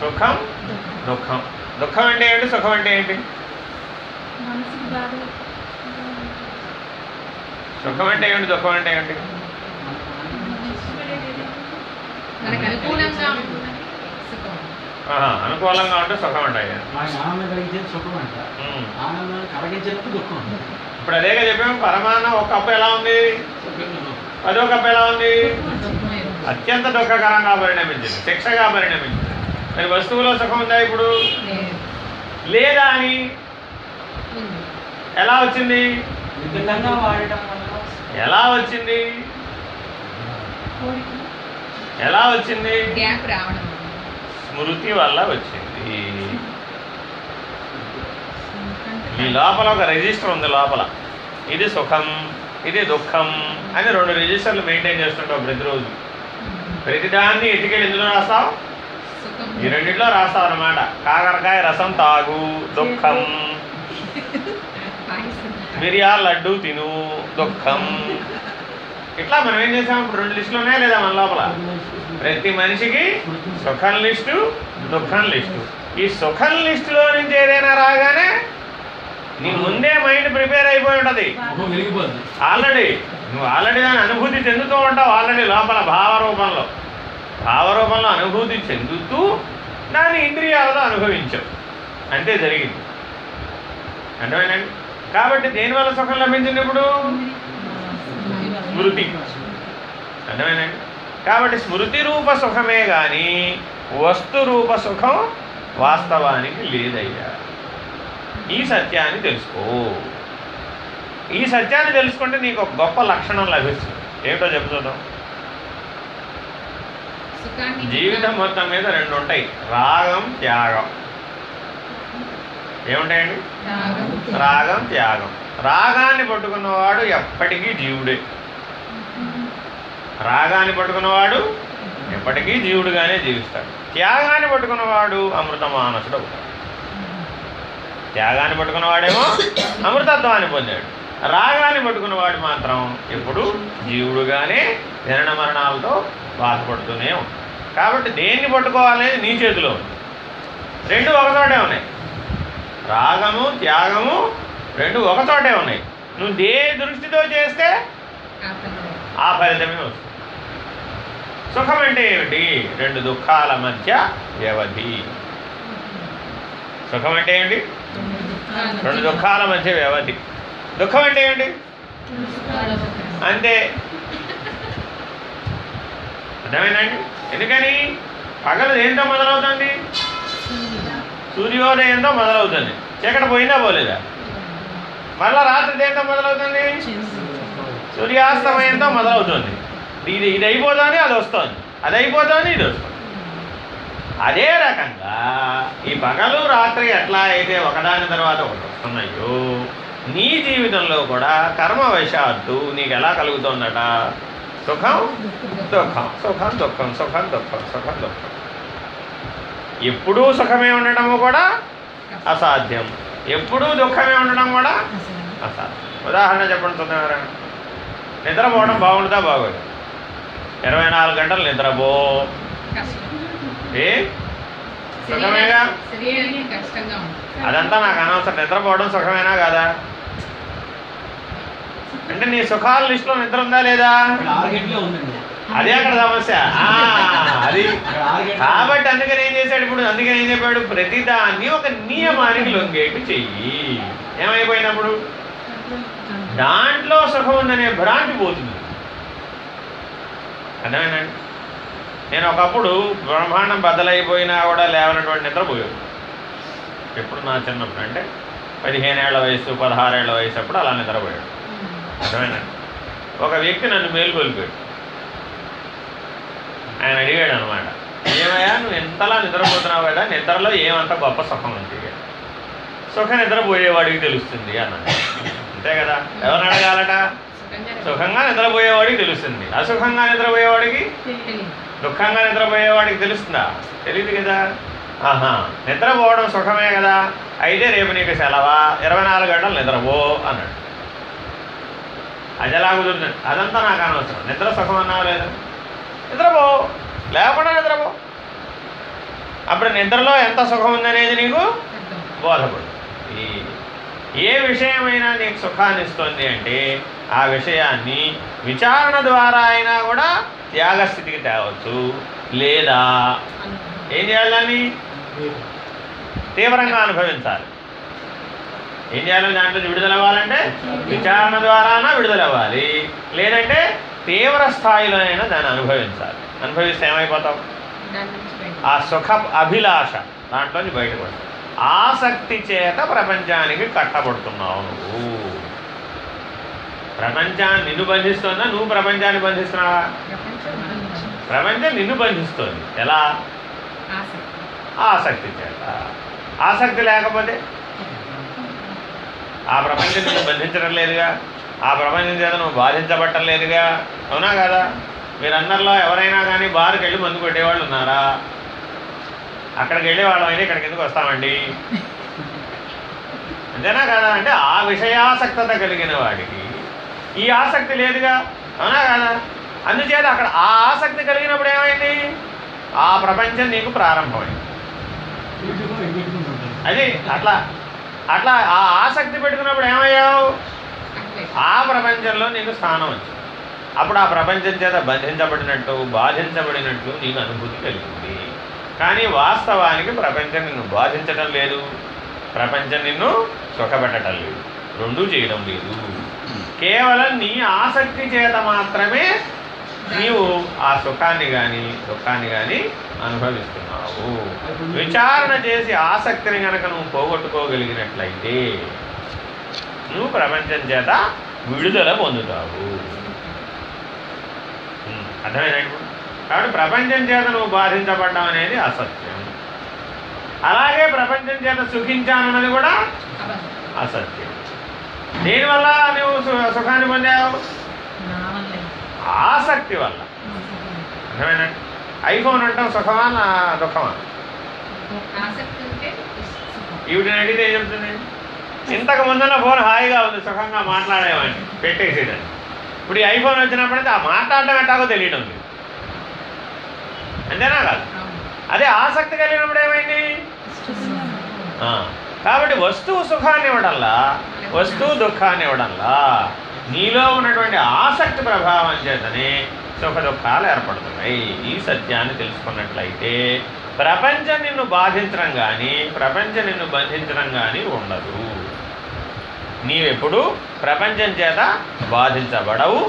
Speaker 1: సుఖం దుఃఖం. దుఃఖం. అంటే ఏంటి? సుఖం అంటే ఏంటి? సుఖం అంటే ఏంటి దుఃఖం అంటే
Speaker 3: మనకు అనుకూలంగా
Speaker 1: ఉంటే సుఖం
Speaker 4: అంట దుఃఖం
Speaker 1: ఇప్పుడు అదేగా చెప్పాము పరమాన్నం ఒక కప్పు ఎలా ఉంది? అదో కప్పు ఎలా ఉంది. అత్యంత దుఃఖకరంగా పరిణమించింది శిక్షగా పరిణమించింది. మరి వస్తువులో సుఖం ఉందా ఇప్పుడు?
Speaker 3: లేదు.
Speaker 1: అని. ఎలా వచ్చింది? ఎలా వచ్చింది? ఎలా వచ్చింది? స్మృతి వల్ల వచ్చింది. ఈ లోపల ఒక రిజిస్టర్ ఉంది లోపల. ఇది సుఖం ఇది దుఃఖం అని రెండు రిజిస్టర్లు మెయింటైన్ చేస్తుంటావు ప్రతిరోజు. ప్రతిదాన్ని ఎటుకెళ్ళి ఎందులో రాస్తావు?
Speaker 3: సుఖం.
Speaker 1: ఈ రెండిట్లో రాస్తావు అనమాట కాకరకాయ రసం తాగు దుఃఖం. మిరియాల లడ్డు తిను దుఃఖం. ఇట్లా మనం ఏం చేసాం? ఇప్పుడు రెండు లిస్టులు ఉన్నాయా లేదా మన లోపల? ప్రతి మనిషికి సుఖం లిస్టు దుఃఖం లిస్టు. ఈ సుఖం లిస్టులో నుంచి ఏదైనా రాగానే నీ ముందే మైండ్ ప్రిపేర్ అయిపోయి ఉంటుంది. ఆల్రెడీ నువ్వు ఆల్రెడీ దాని అనుభూతి చెందుతూ ఉంటావు ఆల్రెడీ లోపల భావరూపంలో. భావరూపంలో అనుభూతి చెందుతూ దాన్ని ఇంద్రియాలతో అనుభవించావు. అంతే జరిగింది. అర్థమేనండి కాబట్టి దేనివల్ల సుఖం లభించింది ఇప్పుడు? స్మృతి. అర్థమేనండి కాబట్టి స్మృతి రూప సుఖమే కానీ వస్తు రూప సుఖం వాస్తవానికి లేదయ్యా. ఈ సత్యాన్ని తెలుసుకో. ఈ సత్యాన్ని తెలుసుకుంటే నీకు ఒక గొప్ప లక్షణం లభిస్తుంది. ఏమిటో
Speaker 3: సుఖాన్ని
Speaker 1: జీవితం మొత్తం మీద రెండు ఉంటాయి. రాగం త్యాగం. ఏముంటాయండి?
Speaker 3: రాగం,
Speaker 1: త్యాగం. రాగాన్ని పట్టుకున్నవాడు ఎప్పటికీ జీవుడే. రాగాన్ని పట్టుకున్నవాడు ఎప్పటికీ జీవుడుగానే జీవిస్తాడు. త్యాగాన్ని పట్టుకున్నవాడు అమృత మానసుడు అవుతాడు. త్యాగాన్ని పట్టుకున్నవాడేమో అమృతత్వాన్ని పొందాడు. రాగాన్ని పట్టుకున్నవాడు మాత్రం ఎప్పుడు జీవుడుగానే జనన మరణాలతో బాధపడుతూనే ఉంటాడు. కాబట్టి దేన్ని పట్టుకోవాలనేది నీ చేతిలో ఉంది. రెండు ఒకచోటే ఉన్నాయి. రాగము త్యాగము రెండు ఒకచోటే ఉన్నాయి. నువ్వు దే దృష్టితో చేస్తే ఆ ఫలితమే వస్తుంది. సుఖం అంటే ఏమిటి? రెండు దుఃఖాల మధ్య వ్యవధి. సుఖం అంటే ఏమిటి? రెండు దుఃఖాల మధ్య వ్యవధి. దుఃఖం అంటే ఏమిటి? అంతే. అర్థమైందండి? ఎందుకని? పగలు దేంతో మొదలవుతుంది? సూర్యోదయంతో మొదలవుతుంది. చీకటి పోయిందా పోలేదా? మళ్ళా రాత్రి దేంతో మొదలవుతుంది? సూర్యాస్తమయంతో మొదలవుతుంది. ఇది ఇది అయిపోతుంది అది వస్తుంది. అది అయిపోతుంది ఇది వస్తుంది. అదే రకంగా ఈ పగలు రాత్రి ఎట్లా అయితే ఒకదాని తర్వాత ఒకటి వస్తున్నాయో నీ జీవితంలో కూడా కర్మ వశాత్తు నీకు ఎలా కలుగుతుందట? సుఖం దుఃఖం. సుఖం దుఃఖం సుఖం దుఃఖం సుఖం దుఃఖం. ఎప్పుడూ సుఖమే ఉండడము కూడా అసాధ్యం. ఎప్పుడూ దుఃఖమే ఉండడం కూడా అసాధ్యం. ఉదాహరణ చెప్పండి చూద్దాం నిద్రపోవడం బాగుంటుందా? బాగోదు. ఇరవై నాలుగు గంటలు నిద్రపో. ఏ? సుఖమేగా?
Speaker 3: శరీరానికి కష్టంగా ఉంటుంది.
Speaker 1: అదంతా నాకు అనవసరం. నిద్రపోవడం సుఖమేనా కాదా? అంటే నీ సుఖాల లిస్టులో నిద్ర ఉందా లేదా? అదే అక్కడ సమస్య. ఆ, అది. కాబట్టి అందుకని ఏం చేశాడు ఇప్పుడు? అందుకని ఏం చెప్పాడు? ప్రతిదాన్ని ఒక నియమానికి లొంగేట్టు చెయ్యి. ఏమైపోయినప్పుడు? దాంట్లో సుఖం ఉందనే భ్రాంతి పోతుంది. అర్థమేనండి నేను ఒకప్పుడు బ్రహ్మాండం బద్దలైపోయినా కూడా లేవనటువంటి నిద్రపోయాడు ఎప్పుడు నా చిన్నప్పుడు అంటే పదిహేనేళ్ళ వయసు పదహారేళ్ళ వయసు అప్పుడు అలా నిద్రపోయాడు అర్థమేనండి ఒక వ్యక్తి నన్ను మేలుకొల్పాడు. ఆయన అడిగాడు అనమాట ఏమయ్యా నువ్వు ఎంతలా నిద్రపోతున్నావు కదా నిద్రలో ఏమంత గొప్ప సుఖం ఉంది? సుఖ నిద్రపోయేవాడికి తెలుస్తుంది అన్నాడు. అంతే కదా ఎవరిని అడగాలట?
Speaker 3: సుఖంగా
Speaker 1: నిద్రపోయేవాడికి తెలుస్తుంది. అసుఖంగా నిద్రపోయేవాడికి. దుఃఖంగా నిద్రపోయేవాడికి తెలుస్తుందా? తెలియదు కదా. ఆహా నిద్రపోవడం సుఖమే కదా. అయితే రేపు నీకు సెలవా? ఇరవై నాలుగు గంటలు నిద్రపో అన్నాడు. అది ఎలా కుదురుతుంది? అదంతా నాకు అనవసరం. నిద్ర సుఖం అన్నావు లేదా? నిద్రపో. లేకుండా నిద్రపో. అప్పుడు నిద్రలో ఎంత సుఖం ఉందనేది నీకు బోధపడు. ఈ ఏ విషయమైనా నీకు సుఖాన్ని ఇస్తుంది అంటే ఆ విషయాన్ని విచారణ ద్వారా అయినా కూడా త్యాగస్థితికి తేవచ్చు. లేదా ఏం చేయాలని తీవ్రంగా అనుభవించాలి. ఏం చేయాలని దాంట్లో విడుదలవ్వాలంటే? విడుదల అవ్వాలంటే విచారణ ద్వారానా విడుదల అవ్వాలి లేదంటే తీవ్ర స్థాయిలోనైనా దాన్ని అనుభవించాలి. అనుభవిస్తే ఏమైపోతావు? ఆ సుఖ అభిలాష దాంట్లోంచి బయటకు వస్తుంది ఆసక్తి చేత ప్రపంచానికి కట్టబడుతున్నావు నువ్వు. ప్రపంచాన్ని నిన్ను బంధిస్తుందా? నువ్వు ప్రపంచాన్ని బంధిస్తున్నావా?
Speaker 3: ప్రపంచం
Speaker 1: నిన్ను బంధిస్తుంది. ఎలా?
Speaker 3: ఆసక్తి.
Speaker 1: ఆసక్తి చేత. ఆసక్తి లేకపోతే? ఆ ప్రపంచం నిన్ను బంధించడం లేదుగా. ఆ ప్రపంచం చేత నువ్వు బాధించబట్టం లేదుగా అవునా కదా? మీరందరిలో ఎవరైనా కానీ బార్కి వెళ్ళి మందు కొట్టేవాళ్ళు ఉన్నారా? అక్కడికి వెళ్ళేవాళ్ళం అయితే ఇక్కడికి ఎందుకు వస్తామండి? అంతేనా కదా? అంటే ఆ విషయాసక్తత కలిగిన వాడికి ఈ ఆసక్తి లేదుగా? అవునా కదా? అందుచేత అక్కడ ఆ ఆసక్తి కలిగినప్పుడు ఏమైంది? ఆ ప్రపంచం నీకు ప్రారంభమైంది. అది అట్లా అట్లా ఆ ఆసక్తి పెట్టుకున్నప్పుడు ఏమయ్యావు? ఆ ప్రపంచంలో నీకు స్థానం వచ్చింది. అప్పుడు ఆ ప్రపంచం చేత బంధించబడినట్టు బాధించబడినట్లు నీకు అనుభూతి కలిగింది. కానీ వాస్తవానికి ప్రపంచం నిన్ను బాధించడం లేదు. ప్రపంచం నిన్ను సుఖపెట్టడం లేదు. రెండూ చేయడం లేదు. కేవలం నీ ఆసక్తి చేత మాత్రమే నీవు ఆ సుఖాన్ని కానీ దుఃఖాన్ని కానీ అనుభవిస్తున్నావు. విచారణ చేసి ఆసక్తిని కనుక నువ్వు పోగొట్టుకోగలిగినట్లయితే నువ్వు ప్రపంచం చేత విడుదల పొందుతావు. ఉం, అర్థమైనా ఇప్పుడు? కాబట్టి ప్రపంచం చేత నువ్వు బాధించబడ్డం అనేది అసత్యం. అలాగే ప్రపంచం చేత సుఖించానన్నది కూడా అసత్యం. దేనివల్ల నువ్వు సుఖాన్ని పొందావు? ఆసక్తి వల్ల. అర్థమైందండి ఐఫోన్ అంటాం సుఖమా నా దుఃఖమా? ఈవిడని అడిగితే ఏం చెప్తుంది? ఇంతకు ముందున్న ఫోన్ హాయిగా ఉంది సుఖంగా మాట్లాడేవాడిని పెట్టేసేదండి ఇప్పుడు ఈ ఐఫోన్ వచ్చినప్పుడైతే ఆ మాట్లాడడం ఎట్టాగో తెలియడం లేదు. అంతేనా కాదు? అదే ఆసక్తి కలిగినప్పుడు ఏమైంది? కాబట్టి వస్తువు సుఖాన్ని ఇవ్వడంలా వస్తువు దుఃఖాన్ని ఇవ్వడంలా నీలో ఉన్నటువంటి ఆసక్తి ప్రభావం చేతనే సుఖ దుఃఖాలు ఏర్పడుతున్నాయి. ఈ సత్యాన్ని తెలుసుకున్నట్లయితే ప్రపంచం నిన్ను బాధించడం కానీ ప్రపంచం నిన్ను బంధించడం కానీ ఉండదు. నీవెప్పుడు ప్రపంచం చేత బాధించబడవు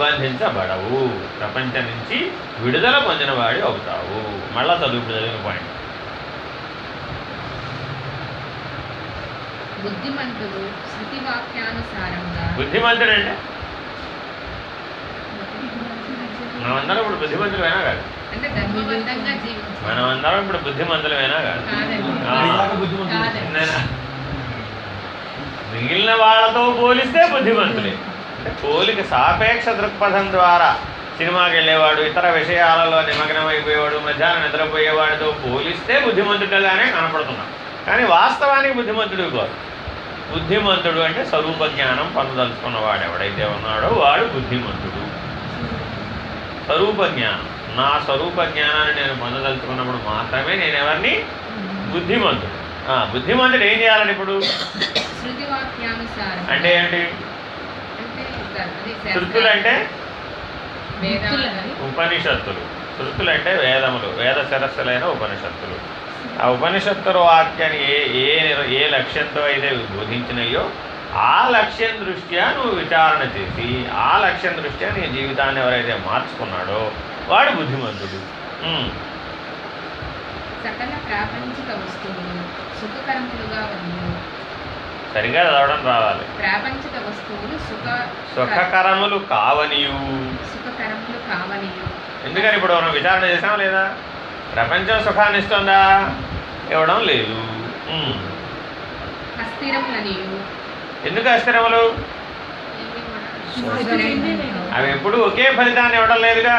Speaker 1: బంధించబడవు. ప్రపంచం నుంచి విడుదల పొందినవాడి అవుతావు. మళ్ళా చదువు ఇప్పుడు చదివిన పాయింట్
Speaker 3: బుద్ధిమంతుడు శృతి వాక్యానుసారంగా
Speaker 1: బుద్ధిమంతుడంటే మనమందరం ఇప్పుడు బుద్ధిమంతులమైనా కాదు. మనమందరం ఇప్పుడు బుద్ధిమంతులమైనా కాదు
Speaker 3: కాదండి
Speaker 1: ఆ.
Speaker 4: ఇలాగ బుద్ధిమంతుడు.
Speaker 3: కాదండి
Speaker 1: ఎన్నైనా మిగిలిన వాళ్ళతో పోలిస్తే బుద్ధిమంతులే. పోలిక సాపేక్ష దృక్పథం ద్వారా సినిమాకి వెళ్ళేవాడు ఇతర విషయాలలో నిమగ్నమైపోయేవాడు మధ్యాహ్నం నిద్రపోయేవాడితో పోలిస్తే బుద్ధిమంతుడుగానే కనపడుతున్నాడు కానీ వాస్తవానికి బుద్ధిమంతుడు కాదు బుద్ధిమంతుడు అంటే స్వరూప జ్ఞానం పొందదలుచుకున్నవాడు ఎవడైతే ఉన్నాడో వాడు బుద్ధిమంతుడు. స్వరూప జ్ఞానం. నా స్వరూప జ్ఞానాన్ని నేను పొందదలుచుకున్నప్పుడు మాత్రమే నేను ఎవరిని బుద్ధిమంతుడు. బుద్ధిమంతుడు ఏం చేయాలని ఇప్పుడు? అంటే ఏంటి? శృతులు అంటే ఉపనిషత్తులు. శృతులు అంటే వేదములు. వేద శిరస్సులైన ఉపనిషత్తులు. ఆ ఉపనిషత్తుల వాక్యాన్ని ఏ ఏ ఏ లక్ష్యంతో అయితే బోధించినాయో ఆ లక్ష్యం దృష్ట్యా నువ్వు విచారణ చేసి ఆ లక్ష్యం దృష్ట్యా నీ జీవితాన్ని ఎవరైతే మార్చుకున్నాడో వాడు బుద్ధిమంతుడు.
Speaker 3: సకల ప్రాపంచిక వస్తువులు సుఖకరములుగా ఉన్ను
Speaker 1: సరిగా చదవడం రావాలి.
Speaker 3: ప్రాపంచిక వస్తువులు సుఖ
Speaker 1: సుఖకరములు కావనియు.
Speaker 3: సుఖకరములు కావనియు.
Speaker 1: ఎందుకని ఇప్పుడు మనం విచారణ చేసాం లేదా? ప్రపంచం సుఖాన్ని ఇస్తుందా ఇవ్వడం లేదు.
Speaker 3: అస్థిరములనియు.
Speaker 1: ఎందుకు అస్థిరములు? అవి ఎప్పుడు ఒకే ఫలితాన్ని ఇవ్వడం లేదుగా.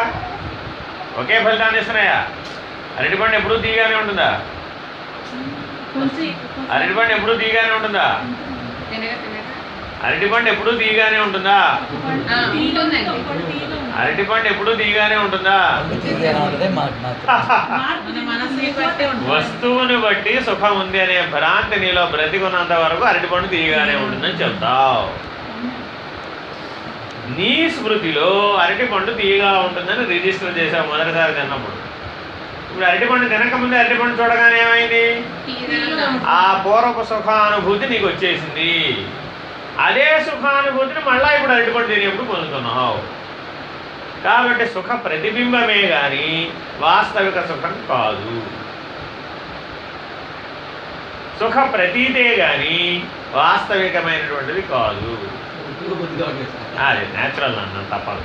Speaker 1: ఒకే ఫలితాన్ని ఇస్తున్నాయా? అరటిపండు ఎప్పుడూ తీగానే ఉంటుందా?
Speaker 2: కొంచెం
Speaker 1: అరటిపండు ఎప్పుడూ తీగానే ఉంటుందా?
Speaker 3: తినగా
Speaker 1: అరటిపండు ఎప్పుడూ తీగానే ఉంటుందా?
Speaker 3: ఆ, ఉంటుందండి.
Speaker 1: అరటిపండు ఎప్పుడూ తీగానే ఉంటుందా?
Speaker 5: తీగానే
Speaker 1: వస్తువుని బట్టి సుఖం ఉంది అనే భ్రాంతి నీలో బ్రతికున్నంత వరకు అరటిపండు తీయగానే ఉంటుందని చెప్తావు. నీ స్మృతిలో అరటిపండు తీయగా ఉంటుందని రిజిస్టర్ చేసావు మొదటిసారి తిన్నప్పుడు. ఇప్పుడు అరటిపండు తినకముందే అరటిపండు చూడగానే ఏమైంది? ఆ పూర్వపు సుఖానుభూతి నీకు వచ్చేసింది. అదే సుఖానుభూతిని మళ్ళా ఇప్పుడు అరటిపండు తినేప్పుడు పొందుతున్నావు. కాబట్టి సుఖ ప్రతిబింబమే కానీ వాస్తవిక సుఖం కాదు. సుఖ ప్రతీతే కానీ వాస్తవికమైనటువంటిది కాదు. అది న్యాచురల్ అన్న తప్పదు.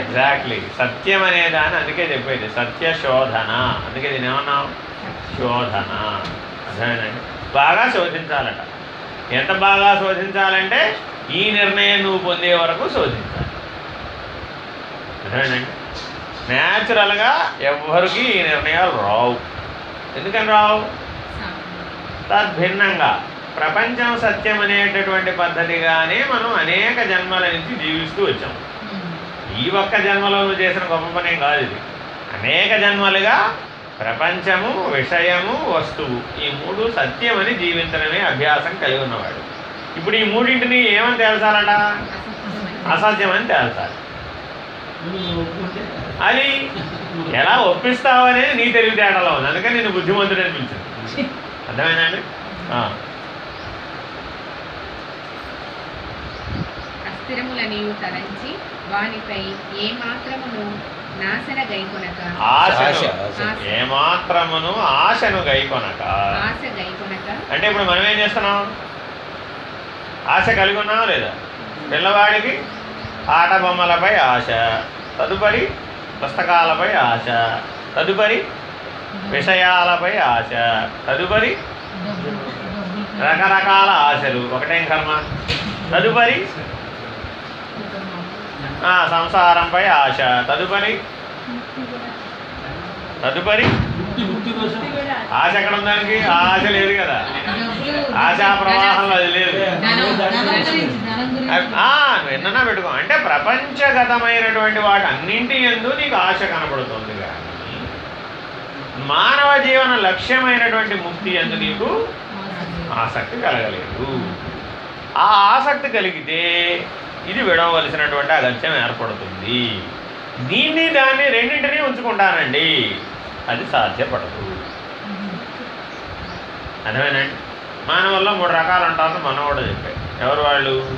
Speaker 1: ఎగ్జాక్ట్లీ సత్యం అనే దాన్ని అందుకే చెప్పేది. సత్య శోధన. అందుకే దీని ఏమన్నాం శోధన. అర్థమేనండి బాగా శోధించాలట. ఎంత బాగా శోధించాలంటే ఈ నిర్ణయం నువ్వు పొందే వరకు శోధించాలి. అర్థమేనండి న్యాచురల్గా ఎవ్వరికి ఈ నిర్ణయాలు రావు. ఎందుకని రావు? తద్భిన్నంగా. ప్రపంచం సత్యం అనేటటువంటి పద్ధతిగానే మనం అనేక జన్మల నుంచి జీవిస్తూ వచ్చాం. ఈ ఒక్క జన్మలో నువ్వు చేసిన గొప్ప పనేం కాదు ఇది. అనేక జన్మలుగా ప్రపంచము విషయము వస్తువు ఈ మూడు సత్యమని జీవించడమే అభ్యాసం కలిగి ఉన్నవాడు. ఇప్పుడు ఈ మూడింటిని ఏమని తేల్చాలట? అసత్యమని తేల్చాలి. అది ఎలా ఒప్పిస్తావు అనేది నీ తెలివితేటలో ఉంది. అందుకని నేను బుద్ధిమంతుడు అనిపించింది అర్థమైనా అండి?
Speaker 3: అస్థిరములనియు తలంచి వానిపై ఏ మాత్రమును నాశన గైకొనక.
Speaker 1: ఆశను.
Speaker 5: ఆశ.
Speaker 1: ఏమాత్రమును ఆశను గైకొనక.
Speaker 3: ఆశ గైకొనక.
Speaker 1: అంటే ఇప్పుడు మనం ఏం చేస్తున్నాం? ఆశ కలిగి ఉన్నామా లేదా? పిల్లవాడికి ఆట బొమ్మలపై ఆశ తదుపరి పుస్తకాలపై ఆశ తదుపరి విషయాలపై ఆశ తదుపరి రకరకాల ఆశలు. ఒకటేం కర్మ? తదుపరి సంసారంపై ఆశ. తదుపరి? తదుపరి? ఆశ ఎక్కడ ఉందానికి ఆశ లేదు కదా. ఆశా ప్రవాహంలో అది లేదు.
Speaker 2: ధనం
Speaker 1: పెట్టుకో. అంటే ప్రపంచగతమైనటువంటి వాటి అన్నింటి ఎందు నీకు ఆశ కనబడుతుంది కానీ మానవ జీవన లక్ష్యమైనటువంటి ముక్తి ఎందు నీకు ఆసక్తి కలగలేదు. ఆ ఆసక్తి కలిగితే ఇది విడవలసినటువంటి అగత్యం ఏర్పడుతుంది. దీన్ని దాన్ని రెండింటినీ ఉంచుకుంటానండి. అది సాధ్యపడదు. అర్థమేనండి మానవుల్లో మూడు రకాలు ఉంటారని మనం కూడా చెప్పాయి ఎవరు వాళ్ళు?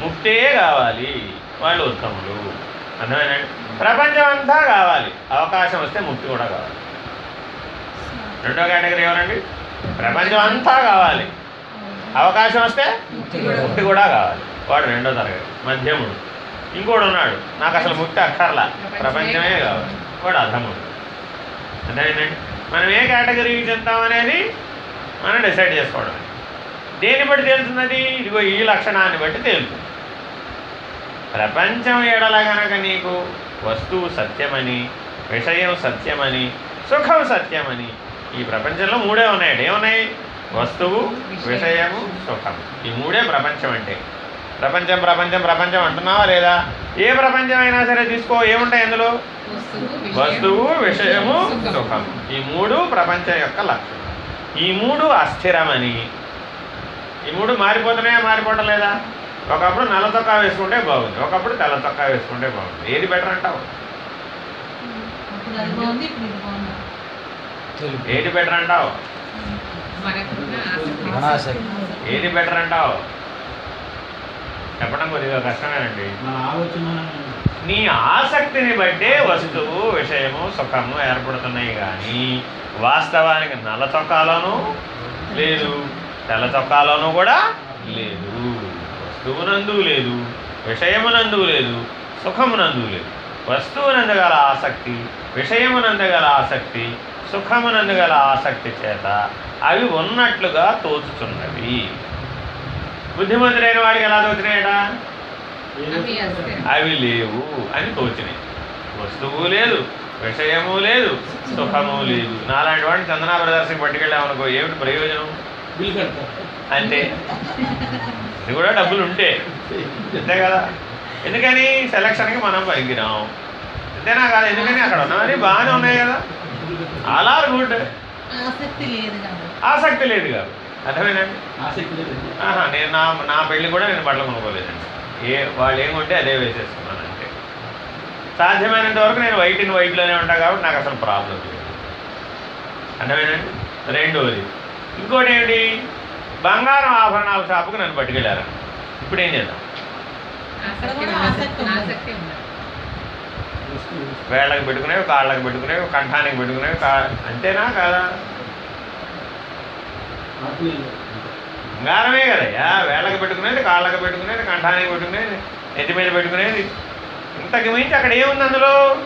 Speaker 1: ముక్తే కావాలి వాళ్ళు ఉత్తములు. అర్థమేనండి ప్రపంచం అంతా కావాలి. అవకాశం వస్తే ముక్తి కూడా కావాలి. రెండో కేటగిరీ ఎవరండి? ప్రపంచం అంతా కావాలి. అవకాశం వస్తే
Speaker 5: ముక్తి కూడా
Speaker 1: కావాలి. వాడు రెండో తరగతి మధ్యముడు. ఇంకోడు ఉన్నాడు నాకు అసలు ముక్తి అక్కర్లా. ప్రపంచమే కావాలి. వాడు అధముడు. అర్థమైందండి? మనం ఏ కేటగిరీకి చెందామనేది మనం డిసైడ్ చేసుకోవడం దేన్ని బట్టి తెలుస్తున్నది ఇదిగో ఈ లక్షణాన్ని బట్టి తేలుతుంది ప్రపంచం ఏడల గనక నీకు వస్తువు సత్యమని విషయం సత్యమని సుఖం సత్యమని ఈ ప్రపంచంలో మూడే ఉన్నాయండి ఏమున్నాయి? వస్తువు విషయము సుఖం. ఈ మూడే ప్రపంచం అంటే ప్రపంచం ప్రపంచం ప్రపంచం అంటున్నావా లేదా? ఏ ప్రపంచం అయినా సరే తీసుకో ఏముంటాయి అందులో?
Speaker 3: వస్తువు
Speaker 1: విషయము సుఖం. ఈ మూడు ప్రపంచం యొక్క లక్షణం. ఈ మూడు అస్థిరమని. ఈ మూడు మారిపోతున్నాయా మారిపోవటం లేదా? ఒకప్పుడు నల్ల చొక్కా వేసుకుంటే బాగుంది. ఒకప్పుడు తెల్ల చొక్కా వేసుకుంటే బాగుంది. ఏది బెటర్ అంటావు? ఏది బెటర్ అంటావు? ఏది బెటర్ అంటావు? చెప్పడం కొద్దిగా కష్టమేనండి.
Speaker 4: మన ఆలోచన
Speaker 1: నీ ఆసక్తిని బట్టే వస్తువు విషయము సుఖము ఏర్పడుతున్నాయి కానీ వాస్తవానికి నల్ల చొక్కాలోనూ లేదు. తెల్ల చొక్కాలోనూ కూడా లేదు. వస్తువునందు లేదు. విషయమునందు లేదు. సుఖమునందు లేదు. వస్తువునందు గల ఆసక్తి విషయమునందు గల ఆసక్తి సుఖమునందు గల ఆసక్తి చేత అవి ఉన్నట్లుగా తోచుచున్నవి. బుద్ధిమంతుడైన వాడికి ఎలా తోచినాయట?
Speaker 3: అవి
Speaker 1: లేవు అని తోచినాయి. వస్తువు లేదు విషయము లేదు సుఖము లేదు. నాలాంటి వాడిని చందనా ప్రదర్శనకి పట్టుకెళ్ళామనుకో ఏమిటి ప్రయోజనం? అంతే. ఇది కూడా డబ్బులు ఉంటే. అంతే కదా? ఎందుకని? సెలక్షన్కి మనం పనికిరాం. అంతేనా కాదు? ఎందుకని? అక్కడ ఉన్నవన్నీ బాగానే ఉన్నాయి కదా. అలా గుడ్.
Speaker 2: ఆసక్తి లేదు
Speaker 1: ఆసక్తి లేదు కాదు. అర్థమేనండి నేను నా నా పెళ్ళి కూడా నేను బట్టలు కొనుక్కోలేదండి. ఏ వాళ్ళు ఏముంటే అదే వేసేసుకున్నాను అంతే సాధ్యమైనంత వరకు నేను వైట్ ఇన్ వైట్లోనే ఉంటాను కాబట్టి నాకు అసలు ప్రాబ్లం లేదు. అర్థమేనండి రెండోది. ఇంకోటి ఏంటి బంగారం ఆభరణాల షాపుకు నన్ను పట్టుకెళ్ళారు ఇప్పుడు ఏం చేద్దాం? వేళ్ళకి పెట్టుకునేవి కాళ్ళకి పెట్టుకునేవి కంఠానికి పెట్టుకునేవి కా అంతేనా కాదా? బంగారమే కదయ్యా. వేళ్ళకి పెట్టుకునేది కాళ్ళకి పెట్టుకునేది కంఠానికి పెట్టుకునేది నెత్తి మీద పెట్టుకునేది. ఇంతకు మించి అక్కడ ఏముంది అందులో?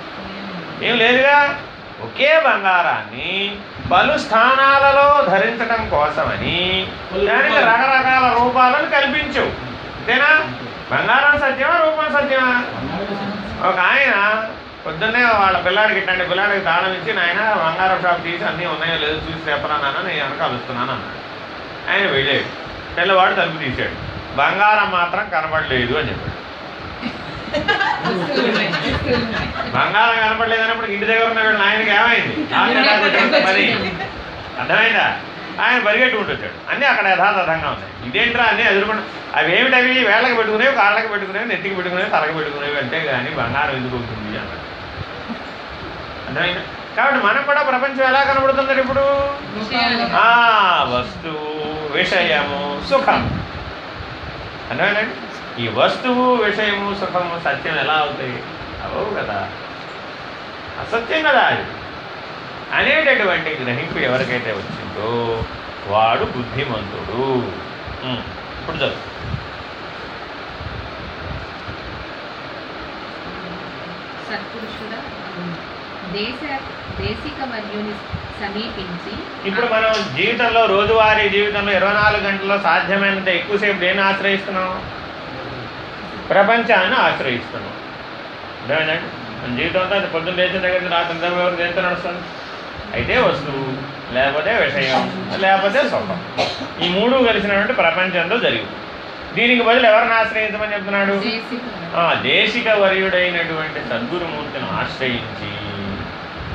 Speaker 1: ఏం లేదుగా. ఒకే బంగారాన్ని పలు స్థానాలలో ధరించడం కోసమని దానికి రకరకాల రూపాలను కల్పించవు. అంతేనా? బంగారం సత్యమా రూపం సత్యమా? ఒక ఆయన పొద్దున్నే వాళ్ళ పిల్లాడికి ఇట్టండి పిల్లాడికి తాళం ఇచ్చి నాయన బంగారం షాప్ తీసి అన్నీ ఉన్నాయో లేదో చూసి చెప్పరా నాన్న నేను వెనక కలుస్తున్నాను అన్నాడు. ఆయన వెళ్ళాడు. తెల్లవాడు తలుపు తీశాడు. బంగారం మాత్రం కనబడలేదు అని చెప్పాడు. బంగారం కనపడలేదు అన్నప్పుడు ఇంటి దగ్గర ఉన్న ఆయనకి ఏమైంది? మరి అర్థమైందా? ఆయన పరిగెట్టుకుంటూ వచ్చాడు. అన్నీ అక్కడ యథాతథంగా ఉన్నాయి. ఇదేంట్రా అన్నీ ఎదుర్కొంట అవి ఏమిటవి? వేళ్ళకి పెట్టుకునేవి కాళ్ళకి పెట్టుకునేవి నెత్తికి పెట్టుకునేవి తలకి పెట్టుకునేవి అంటే కానీ బంగారం ఎందుకు అవుతుంది అన్నాడు. అర్థమైందా? కాబట్టి మనకు కూడా ప్రపంచం ఎలా కనబడుతుంది ఇప్పుడు? ఆ వస్తువు విషయము సుఖం. అర్థమేనండి ఈ వస్తువు విషయము సుఖము సత్యం ఎలా అవుతాయి? అవవు కదా. అసత్యం కదా అది. అనేటటువంటి గ్రహింపు ఎవరికైతే వచ్చిందో వాడు బుద్ధిమంతుడు. ఇప్పుడు చదువు.
Speaker 3: సత్పురుషుడ? దేశ దేశిక సమీపించి
Speaker 1: ఇప్పుడు మనం జీవితంలో రోజువారీ జీవితంలో ఇరవై నాలుగు గంటల్లో సాధ్యమైనంత ఎక్కువసేపు దేన్ని ఆశ్రయిస్తున్నాం? ప్రపంచాన్ని ఆశ్రయిస్తున్నాం. అర్థమైందండి? మన జీవితం అంతా పొద్దున్న లేచిన దగ్గర రాత్రి వరకు దేంతో నడుస్తుంది? అయితే వస్తువు లేకపోతే విషయం లేకపోతే సుఖం ఈ మూడు కలిసినటువంటి ప్రపంచంలో జరిగింది. దీనికి బదులు ఎవరిని ఆశ్రయించమని చెప్తున్నాడు?
Speaker 3: దేశిక
Speaker 1: వర్యుడైనటువంటి సద్గురుమూర్తిని ఆశ్రయించి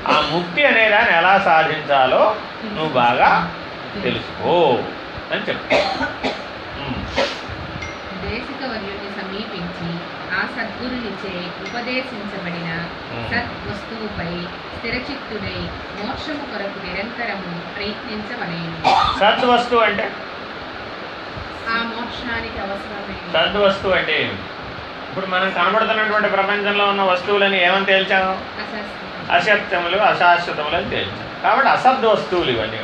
Speaker 1: ఆ ముక్తి అనే దాన్ని ఎలా సాధించాలో నువ్వు బాగా తెలుసుకో అని చెప్తా ఉమ్.
Speaker 3: దేశిక వర్యుని సమీపించి ఆ సద్గురునిచే ఉపదేశించబడిన. సత్ వస్తువుపై స్థిరచిత్తుడై మోక్షము కొరకు నిరంతరము ప్రయత్నించవలేను
Speaker 1: సద్వస్తువు అంటే
Speaker 3: ఆ మోక్షానికి అవసరమైన
Speaker 1: సద్వస్తువు అంటే ఏమి? ఇప్పుడు మనం కనబడుతున్నటువంటి ప్రపంచంలో ఉన్న వస్తువులని ఏమని తేల్చాము అసత్యములు అశాశ్వతములు అని తేల్చాం. కాబట్టి అసద్ వస్తువులు ఇవన్నీ.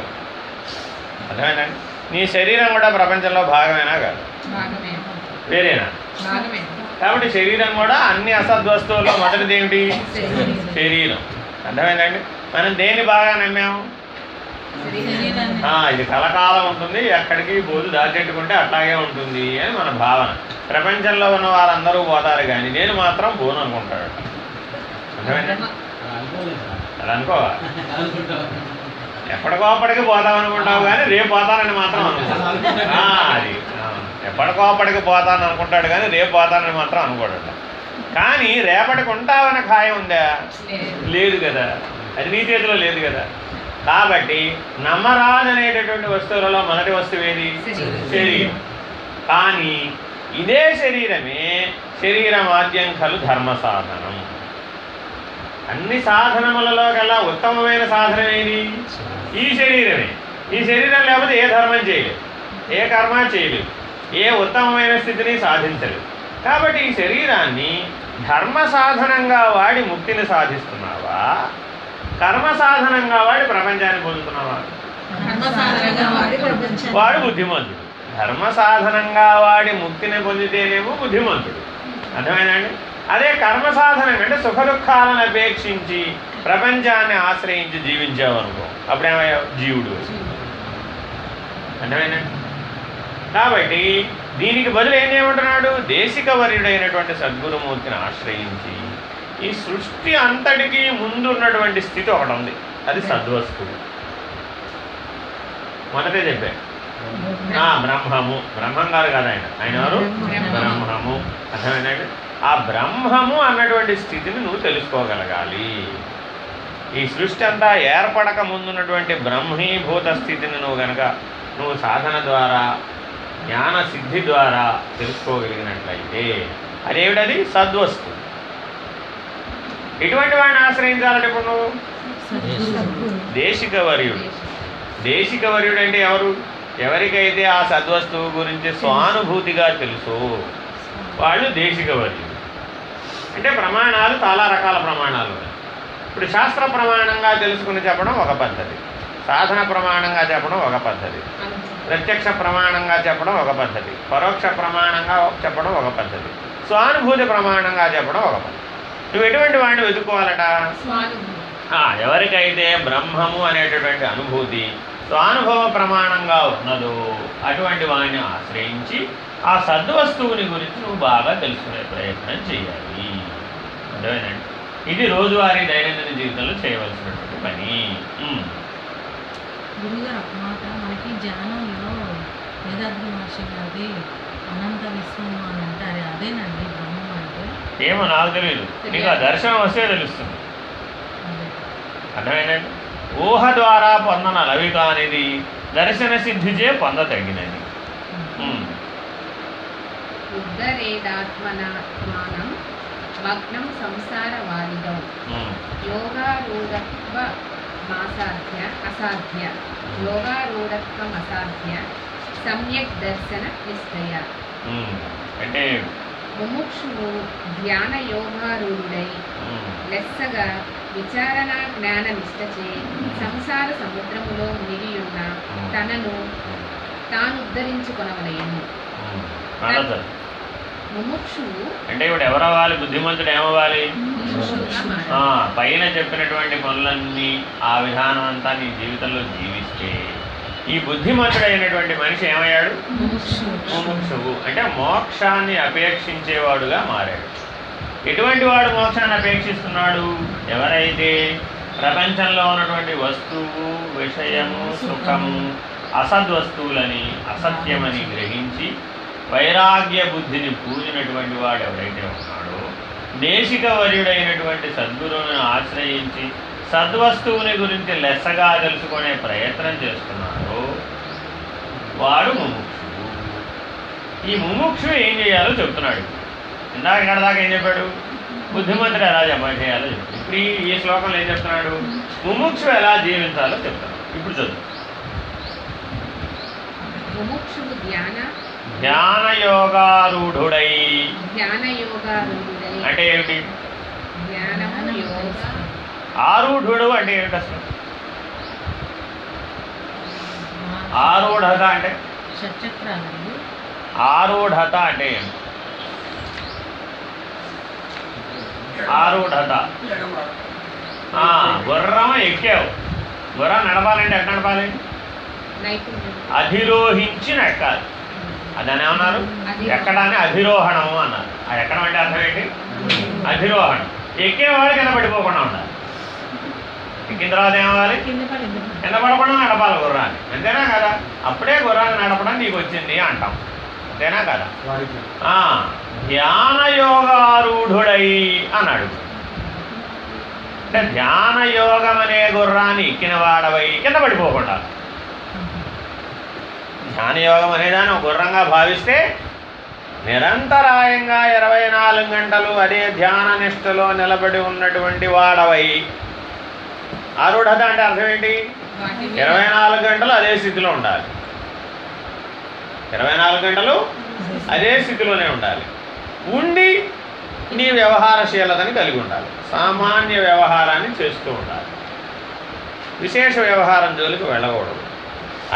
Speaker 1: అర్థమైందండి నీ శరీరం కూడా ప్రపంచంలో భాగమేనా కాదు? వేరేనా? కాబట్టి శరీరం కూడా అన్ని అసద్వస్తువుల్లో మొదటిది ఏమిటి
Speaker 3: శరీరం.
Speaker 1: అర్థమైందండి మనం దేన్ని బాగా నమ్మాము? ఇది కలకాలం ఉంటుంది. ఎక్కడికి బోధు దాచెట్టుకుంటే అట్లాగే ఉంటుంది అని మన భావన. ప్రపంచంలో ఉన్న వారందరూ పోతారు కానీ నేను మాత్రం పోను అనుకుంటాడు అర్థమైందండి
Speaker 4: అలా అనుకోలేదు సార్.
Speaker 1: అలా అనుకోవాలి
Speaker 4: అలా అనుకుంటాం.
Speaker 1: ఎప్పటికో అప్పటికి పోతాం అనుకుంటావు కానీ రేపు పోతానని మాత్రం అనుకో అది ఆ, ఎప్పటికో అప్పటికి పోతాను అనుకుంటాడు కానీ రేపు పోతానని మాత్రం అనుకోడట కానీ రేపటికి ఉంటావన్న ఖాయం ఉందా
Speaker 3: లేదు.
Speaker 1: కదా అది నీ చేతిలో లేదు కదా కాబట్టి నమ్మరాదనేటటువంటి వస్తువులలో మొదటి వస్తువు ఏది
Speaker 3: శరీరం.
Speaker 1: శరీరం కానీ ఇదే శరీరమే శరీరమాద్యం కలు ధర్మ సాధనం అన్ని సాధనములలో కల్లా ఉత్తమమైన సాధనం ఏది? ఈ శరీరమే. ఈ శరీరం లేకపోతే ఏ ధర్మం చేయలేదు. ఏ కర్మ చేయలేదు. ఏ ఉత్తమమైన స్థితిని సాధించలేదు. కాబట్టి ఈ శరీరాన్ని ధర్మ సాధనంగా వాడి ముక్తిని సాధిస్తున్నావా? కర్మ సాధనంగా వాడి ప్రపంచాన్ని పొందుతున్నావా?
Speaker 2: వాడు
Speaker 1: బుద్ధిమంతుడు. ధర్మ సాధనంగా వాడి ముక్తిని పొందితేనేమో బుద్ధిమంతుడు. అర్థమైందండి అదే కర్మ సాధనం అంటే సుఖ దుఃఖాలను అపేక్షించి ప్రపంచాన్ని ఆశ్రయించి జీవించావు అనుకో అప్పుడేమయ్యావు? జీవుడు అర్థమైందండి కాబట్టి దీనికి బదులు ఏం చేయమంటున్నాడు? దేశిక వర్యుడైనటువంటి సద్గురుమూర్తిని ఆశ్రయించి ఈ సృష్టి అంతటికీ ముందున్నటువంటి స్థితి ఒకటి ఉంది అది సద్వస్తువు మొదటే చెప్పాను బ్రహ్మము. బ్రహ్మం గారు కదా ఆయన. ఆయన ఎవరు?
Speaker 3: బ్రహ్మము.
Speaker 1: అర్థమైందండి ఆ బ్రహ్మము అన్నటువంటి స్థితిని నువ్వు తెలుసుకోగలగాలి. ఈ సృష్టి అంతా ఏర్పడక ముందున్నటువంటి బ్రహ్మీభూత స్థితిని నువ్వు గనక నువ్వు సాధన ద్వారా జ్ఞాన సిద్ధి ద్వారా తెలుసుకోగలిగినట్లయితే అదేమిటది? సద్వస్తు. ఎటువంటి వాడిని ఆశ్రయించాలంటే ఇప్పుడు నువ్వు?
Speaker 2: సద్గురు.
Speaker 1: దేశిక వర్యుడు దేశిక వర్యుడు అంటే ఎవరు? ఎవరికైతే ఆ సద్వస్తువు గురించి స్వానుభూతిగా తెలుసు వాళ్ళు దేశిక వర్యుడు అంటే ప్రమాణాలు చాలా రకాల ప్రమాణాలు ఉన్నాయి. ఇప్పుడు శాస్త్ర ప్రమాణంగా తెలుసుకుని చెప్పడం ఒక పద్ధతి. సాధన ప్రమాణంగా చెప్పడం ఒక పద్ధతి. ప్రత్యక్ష ప్రమాణంగా చెప్పడం ఒక పద్ధతి. పరోక్ష ప్రమాణంగా చెప్పడం ఒక పద్ధతి. స్వానుభూతి ప్రమాణంగా చెప్పడం ఒక పద్ధతి. నువ్వు ఎటువంటి వాడిని వెతుక్కోవాలట? ఎవరికైతే బ్రహ్మము అనేటటువంటి అనుభూతి స్వానుభవ ప్రమాణంగా ఉన్నదో అటువంటి వాడిని ఆశ్రయించి ఆ సద్వస్తువుని గురించి నువ్వు బాగా తెలుసుకునే ప్రయత్నం చేయాలి. అర్థమేనండి ఇది రోజువారీ దైనందిన జీవితంలో చేయవలసినటువంటి పని.
Speaker 2: గురుగారు మాట మనకి ధ్యానంలో వేదాద్రి మహర్షి గారి అనంత విశ్వము అని అంటారు అదేనండి బ్రహ్మం అంటే?
Speaker 1: ఏమో నాకు తెలియదు. నీకు ఆ దర్శనం వస్తే తెలుస్తుంది. అర్థమైందండి? ఊహ ద్వారా పొందన లవి కానిది దర్శన సిద్ధిచే పొందతగినది. ఉమ్.
Speaker 3: ఉద్ధరేదాత్మనాత్మానం మగ్నం సంసార వారిదం
Speaker 1: ఉమ్.
Speaker 3: యోగారూఢత్వ మాసాధ్య అసాధ్య. యోగారూఢత్వం అసాధ్య. సమ్యక్ దర్శన నిశ్చయ.
Speaker 1: అంటే
Speaker 3: ముముక్షువు ధ్యాన యోగారూఢుడై లెస్సగా విచారణ జ్ఞాన నిష్టచే సంసార సముద్రములో మునిగియున్న తనను తాను ఉద్ధరించుకొనవలయను
Speaker 1: ఉమ్. మళ్ళా చదువు.
Speaker 3: ముముక్షువు
Speaker 1: అంటే ఇప్పుడు ఎవరవ్వాలి బుద్ధిమంతుడు ఏమవ్వాలి పైన చెప్పినటువంటి పనులన్నీ ఆ విధానం అంతా నీ జీవితంలో జీవిస్తే ఈ బుద్ధిమంతుడైనటువంటి మనిషి ఏమయ్యాడు? ముముక్షువు అంటే మోక్షాన్ని అపేక్షించేవాడుగా మారాడు. ఎటువంటి వాడు మోక్షాన్ని అపేక్షిస్తున్నాడు? ఎవరైతే ప్రపంచంలో ఉన్నటువంటి వస్తువు విషయము సుఖము అసద్వస్తువులని అసత్యమని గ్రహించి వైరాగ్య బుద్ధిని పూజినటువంటి వాడు ఎవరైతే ఉన్నాడో దేశిక వర్యుడైనటువంటి సద్గురువుని ఆశ్రయించి సద్వస్తువుని గురించి లెస్సగా తెలుసుకునే ప్రయత్నం చేస్తున్నాడో వాడు ముముక్షువు ఈ ముముక్షు ఏం చేయాలో చెప్తున్నాడు. ఇందాక దాకా ఏం చెప్పాడు? బుద్ధిమంతుడు ఎలా జమ చేయాలో చెప్తాడు ఇప్పుడు ఈ ఈ శ్లోకంలో ఏం చెప్తున్నాడు? ముముక్షు ఎలా జీవించాలో చెప్తాడు ఇప్పుడు చదువు.
Speaker 3: ముముక్షువు ధ్యాన
Speaker 1: ధ్యాన యోగారూఢుడై
Speaker 3: ధ్యాన యోగారూఢుడై
Speaker 1: అంటే ఏమిటి? ఆరూఢుడు అంటే ఏమిటి అసలు? ఆరూఢత అంటే? ఆరూఢత అంటే ఏమిటి? ఆరూఢత. ఆ, గుర్రం ఎక్కావు. గుర్రం నడపాలంటే ఎక్కడ నడపాలి? అధిరోహించి నెక్కాలి అదని ఏమన్నారు ఎక్కడాన్ని అధిరోహణము అన్నారు. ఆ ఎక్కడం అంటే అర్థం ఏంటి? అధిరోహణం ఎక్కేవాడు కింద పడిపోకుండా ఉండాలి. ఎక్కిన తర్వాత ఏమవ్వాలి
Speaker 2: కింద
Speaker 1: పడకుండా నడపాలి గుర్రాన్ని. అంతేనా కదా? అప్పుడే గుర్రాన్ని నడపడం నీకు వచ్చింది అంటాం. అంతేనా కదా? ధ్యాన యోగారూఢుడై అన్నాడు. అంటే ధ్యాన యోగం అనే గుర్రాన్ని ఎక్కిన వాడవై కింద పడిపోకుండా. ధ్యానయోగం అనేదాన్ని ఒక గుర్రంగా భావిస్తే నిరంతరాయంగా ఇరవై నాలుగు గంటలు అదే ధ్యాన నిష్టలో నిలబడి ఉన్నటువంటి వాడవై. ఆరుఢత అంటే అర్థం ఏంటి? ఇరవై నాలుగు గంటలు అదే స్థితిలో ఉండాలి. ఇరవై నాలుగు గంటలు అదే స్థితిలోనే ఉండాలి. ఉండి నీ వ్యవహారశీలతని కలిగి ఉండాలి. సామాన్య వ్యవహారాన్ని చేస్తూ ఉండాలి. విశేష వ్యవహారం జోలికి వెళ్ళకూడదు.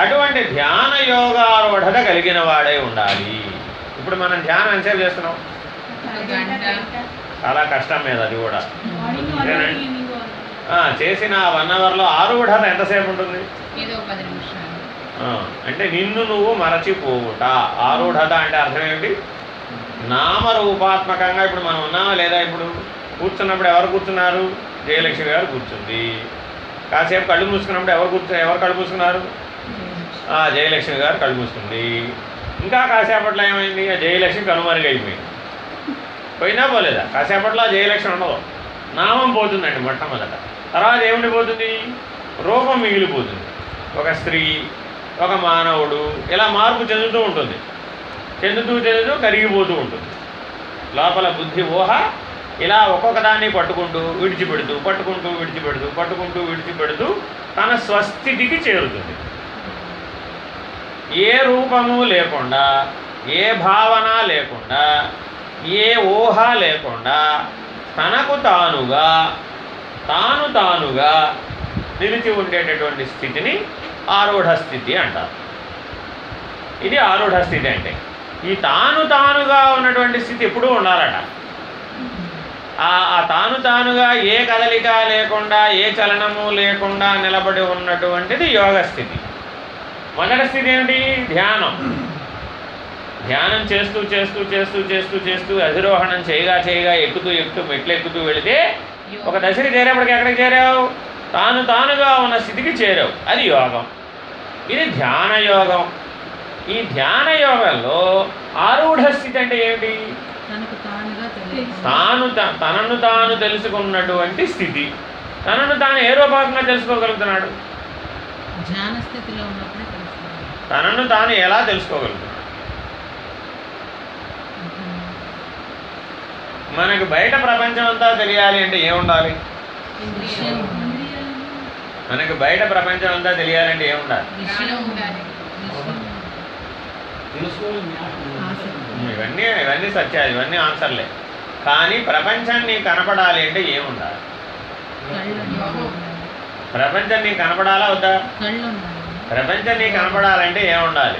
Speaker 1: అటువంటి ధ్యాన యోగారూఢత కలిగిన వాడై ఉండాలి. ఇప్పుడు మనం ధ్యానం ఎంతసేపు చేస్తున్నాం? చాలా కష్టం మీద అది కూడా. చేసిన వన్ అవర్లో ఆరుఢత ఎంతసేపు ఉంటుంది? అంటే నిన్ను నువ్వు మరచిపోవుట. ఆరుఢత అంటే అర్థం ఏమిటి? నామరూపాత్మకంగా ఇప్పుడు మనం ఉన్నామా లేదా ఇప్పుడు? కూర్చున్నప్పుడు ఎవరు కూర్చున్నారు? జయలక్ష్మి గారు కూర్చుంది. కాసేపు కళ్ళు మూసుకున్నప్పుడు ఎవరు కూర్చు ఎవరు కళ్ళు మూసుకున్నారు? ఆ, జయలక్ష్మి గారు కళ్ళు ఇంకా కాసేపట్లో ఏమైంది? ఆ జయలక్ష్మి కనుమరుగైపోయింది పోయినా పోలేదా? కాసేపట్లో ఆ జయలక్ష్మి ఉండదు. నామం పోతుందండి మొట్టమొదట. తర్వాత ఏముండిపోతుంది రూపం మిగిలిపోతుంది. ఒక స్త్రీ ఒక మానవుడు ఇలా మార్పు చెందుతూ ఉంటుంది. చెందుతూ చెందుతూ కరిగిపోతూ ఉంటుంది. లోపల బుద్ధి ఊహ ఇలా ఒక్కొక్క దాన్ని పట్టుకుంటూ విడిచిపెడుతూ పట్టుకుంటూ విడిచిపెడుతూ పట్టుకుంటూ విడిచిపెడుతూ తన స్వస్థితికి చేరుతుంది. ఏ రూపము లేకుండా ఏ భావన లేకుండా ఏ ఊహ లేకుండా తనకు తానుగా తాను తానుగా నిలిచి ఉండేటటువంటి స్థితిని ఆరూఢ స్థితి అంటారు. ఇది ఆరూఢ స్థితి అంటే ఈ తాను తానుగా ఉన్నటువంటి స్థితి ఎప్పుడూ ఉండాలట. ఆ తాను తానుగా ఏ కదలిక లేకుండా ఏ చలనము లేకుండా నిలబడి ఉన్నటువంటిది యోగ స్థితి. మొదటి స్థితి ఏమిటి? ధ్యానం. ధ్యానం చేస్తూ చేస్తూ చేస్తూ చేస్తూ చేస్తూ అధిరోహణం చేయగా చేయగా ఎక్కుతూ ఎక్కుతూ మెట్లు ఎక్కుతూ వెళితే ఒక దశకి చేరేప్పటికి ఎక్కడికి చేరావు? తాను తానుగా ఉన్న స్థితికి చేరావు. అది యోగం. ఇది ధ్యాన యోగం. ఈ ధ్యాన యోగంలో ఆరూఢ స్థితి అంటే ఏమిటి? తాను తనను తాను తెలుసుకున్నటువంటి స్థితి. తనను తాను ఏ రూపకంగా తెలుసుకోగలుగుతున్నాడు?
Speaker 2: ధ్యాన స్థితిలో ఉన్నప్పుడే తెలుస్తుంది
Speaker 1: తనను తాను ఎలా తెలుసుకోగలుగుతున్నాడు మనకు బయట ప్రపంచం అంతా తెలియాలి అంటే ఏముండాలి? మనకు బయట ప్రపంచం అంతా తెలియాలంటే ఏముండాలి? ఇవన్నీ ఇవన్నీ సత్యాలు ఇవన్నీ ఆన్సర్లే. కానీ ప్రపంచాన్ని కనపడాలి అంటే ఏముండాలి? ప్రపంచాన్ని కనపడాలా వద్దా? ప్రపంచం నీకు కనపడాలంటే ఏముండాలి?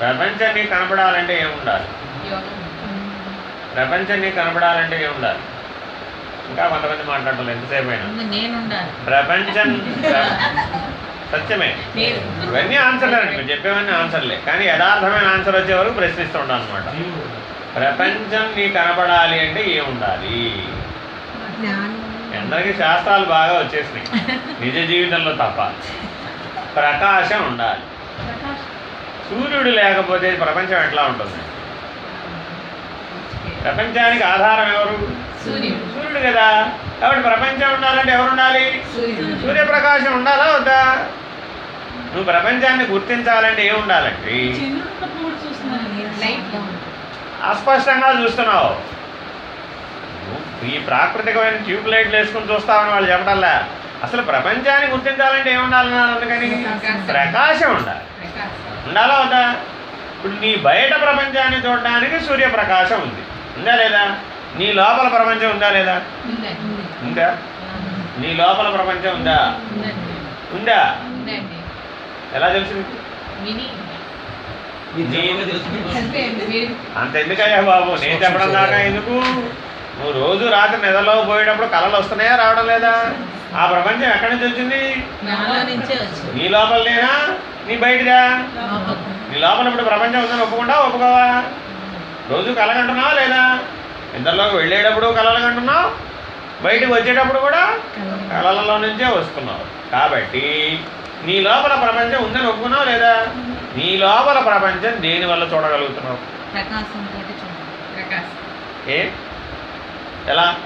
Speaker 1: ప్రపంచం నీకు కనపడాలంటే ఏముండాలి? ప్రపంచం నీకు కనపడాలంటే ఏముండాలి? ఇంకా కొంతమంది మాట్లాడటం ఎంతసేపు అయినా ప్రపంచం ప్ర- సత్యమే.
Speaker 3: నేను
Speaker 1: ఇవన్నీ ఆన్సర్లేనండి మీరు చెప్పేవన్నీ ఆన్సర్లే కానీ యథార్థమైన ఆన్సర్ వచ్చే వరకు ప్రశ్నిస్తూ ఉంటాను అనమాట. ప్రపంచం నీకు కనపడాలి అంటే ఏముండాలి? అందరికీ శాస్త్రాలు బాగా వచ్చేసినాయి. నిజ జీవితంలో తప్ప. ప్రకాశం ఉండాలి. సూర్యుడు లేకపోతే ప్రపంచం ఎట్లా ఉంటుంది? ప్రపంచానికి ఆధారం ఎవరు?
Speaker 3: సూర్యుడు.
Speaker 1: కదా. కాబట్టి ప్రపంచం ఉండాలంటే ఎవరు ఉండాలి? సూర్యప్రకాశం ఉండాలా వద్దా? నువ్వు ప్రపంచాన్ని గుర్తించాలంటే ఏం ఉండాలండి అస్పష్టంగా చూస్తున్నావు. ఈ ప్రాకృతికమైన ట్యూబ్ లైట్లు వేసుకుని చూస్తావని వాళ్ళు చెప్పటల్లా అసలు ప్రపంచాన్ని గుర్తించాలంటే ఏం ఉండాలన్నారు అందుకని
Speaker 3: ప్రకాశం.
Speaker 1: ప్రకాశం ఉండాలి.
Speaker 3: ప్రకాశం.
Speaker 1: ఉండాలా వద్దా? ఇప్పుడు నీ బయట ప్రపంచాన్ని చూడడానికి సూర్యప్రకాశం ఉంది. ఉందా లేదా? నీ లోపల ప్రపంచం ఉందా లేదా? ఉందా? నీ లోపల ప్రపంచం ఉందా? ఉందా? ఎలా తెలుసు
Speaker 3: అంత
Speaker 1: ఎందుకయ్యా బాబు? నేను చెప్పడం దాకా ఎందుకు? నువ్వు రోజు రాత్రి నిద్రలో పోయేటప్పుడు కళలు వస్తున్నాయా రావడం లేదా? ఆ ప్రపంచం ఎక్కడి నుంచి వచ్చింది? నీ లోపలనేనా? నీ బయటదా?
Speaker 2: లోపల.
Speaker 1: నీ లోపల ఇప్పుడు ప్రపంచం ఉందని ఒప్పుకుంటా ఒప్పుకోవా? రోజు కలగంటున్నావా లేదా? నిద్రలోకి వెళ్ళేటప్పుడు కలలు కంటున్నావు బయటకు వచ్చేటప్పుడు కూడా కళలలో నుంచే వస్తున్నావు. కాబట్టి నీ లోపల ప్రపంచం ఉందని ఒప్పుకున్నావు లేదా? నీ లోపల ప్రపంచం దేని వల్ల చూడగలుగుతున్నావు? ఏ? ఎలా?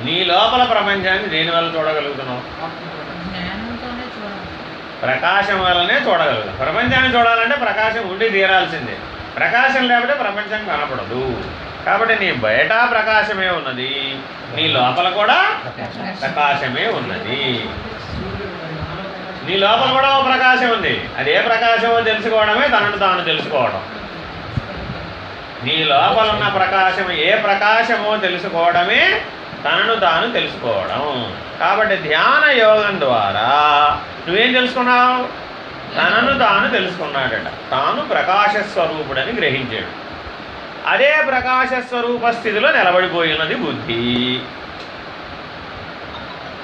Speaker 1: నీ లోపల ప్రపంచాన్ని దేని వల్ల చూడగలుగుతున్నావు? ప్రకాశం వల్లనే చూడగలుగుతాం. ప్రపంచాన్ని చూడాలంటే ప్రకాశం ఉండి తీరాల్సిందే. ప్రకాశం లేకపోతే ప్రపంచం కనపడదు. కాబట్టి నీ బయట ప్రకాశమే ఉన్నది. నీ లోపల కూడా ప్రకాశమే ఉన్నది. నీ లోపల కూడా ఓ ప్రకాశం ఉంది. అది ఏ ప్రకాశమో తెలుసుకోవడమే తనను తాను తెలుసుకోవడం. నీ లోపల ఉన్న ప్రకాశం ఏ ప్రకాశమో తెలుసుకోవడమే తనను తాను తెలుసుకోవడం. కాబట్టి ధ్యాన యోగం ద్వారా నువ్వేం తెలుసుకున్నావు? తనను తాను తెలుసుకున్నాడట. తాను ప్రకాశ స్వరూపుడని గ్రహించాడు. అదే ప్రకాశ స్వరూప స్థితిలో నిలబడిపోయినది బుద్ధి.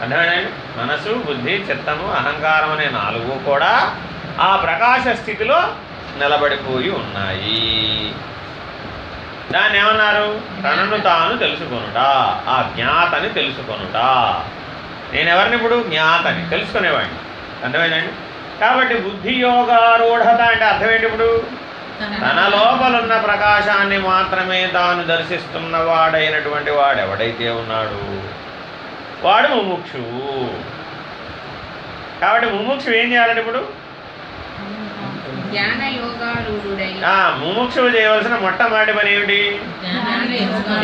Speaker 1: అర్థమేనండి మనసు బుద్ధి చిత్తము అహంకారం అనే నాలుగు కూడా ఆ ప్రకాశ స్థితిలో నిలబడిపోయి ఉన్నాయి. దాన్ని ఏమన్నారు తనను తాను తెలుసుకొనుట. ఆ జ్ఞాతని తెలుసుకొనుట. నేను ఎవరిని ఇప్పుడు జ్ఞాతని. తెలుసుకునేవాడిని. అర్థమైందండి? కాబట్టి బుద్ధి యోగారూఢత అంటే అర్థం ఏంటి ఇప్పుడు తన లోపలున్న ప్రకాశాన్ని మాత్రమే తాను దర్శిస్తున్నవాడైనటువంటి వాడు ఎవడైతే ఉన్నాడు? వాడు ముముక్షువు కాబట్టి ముముక్షు ఏం చేయాలండి ఇప్పుడు? ముముక్షువు చేయవలసిన మొట్టమొదటి పని ఏమిటి.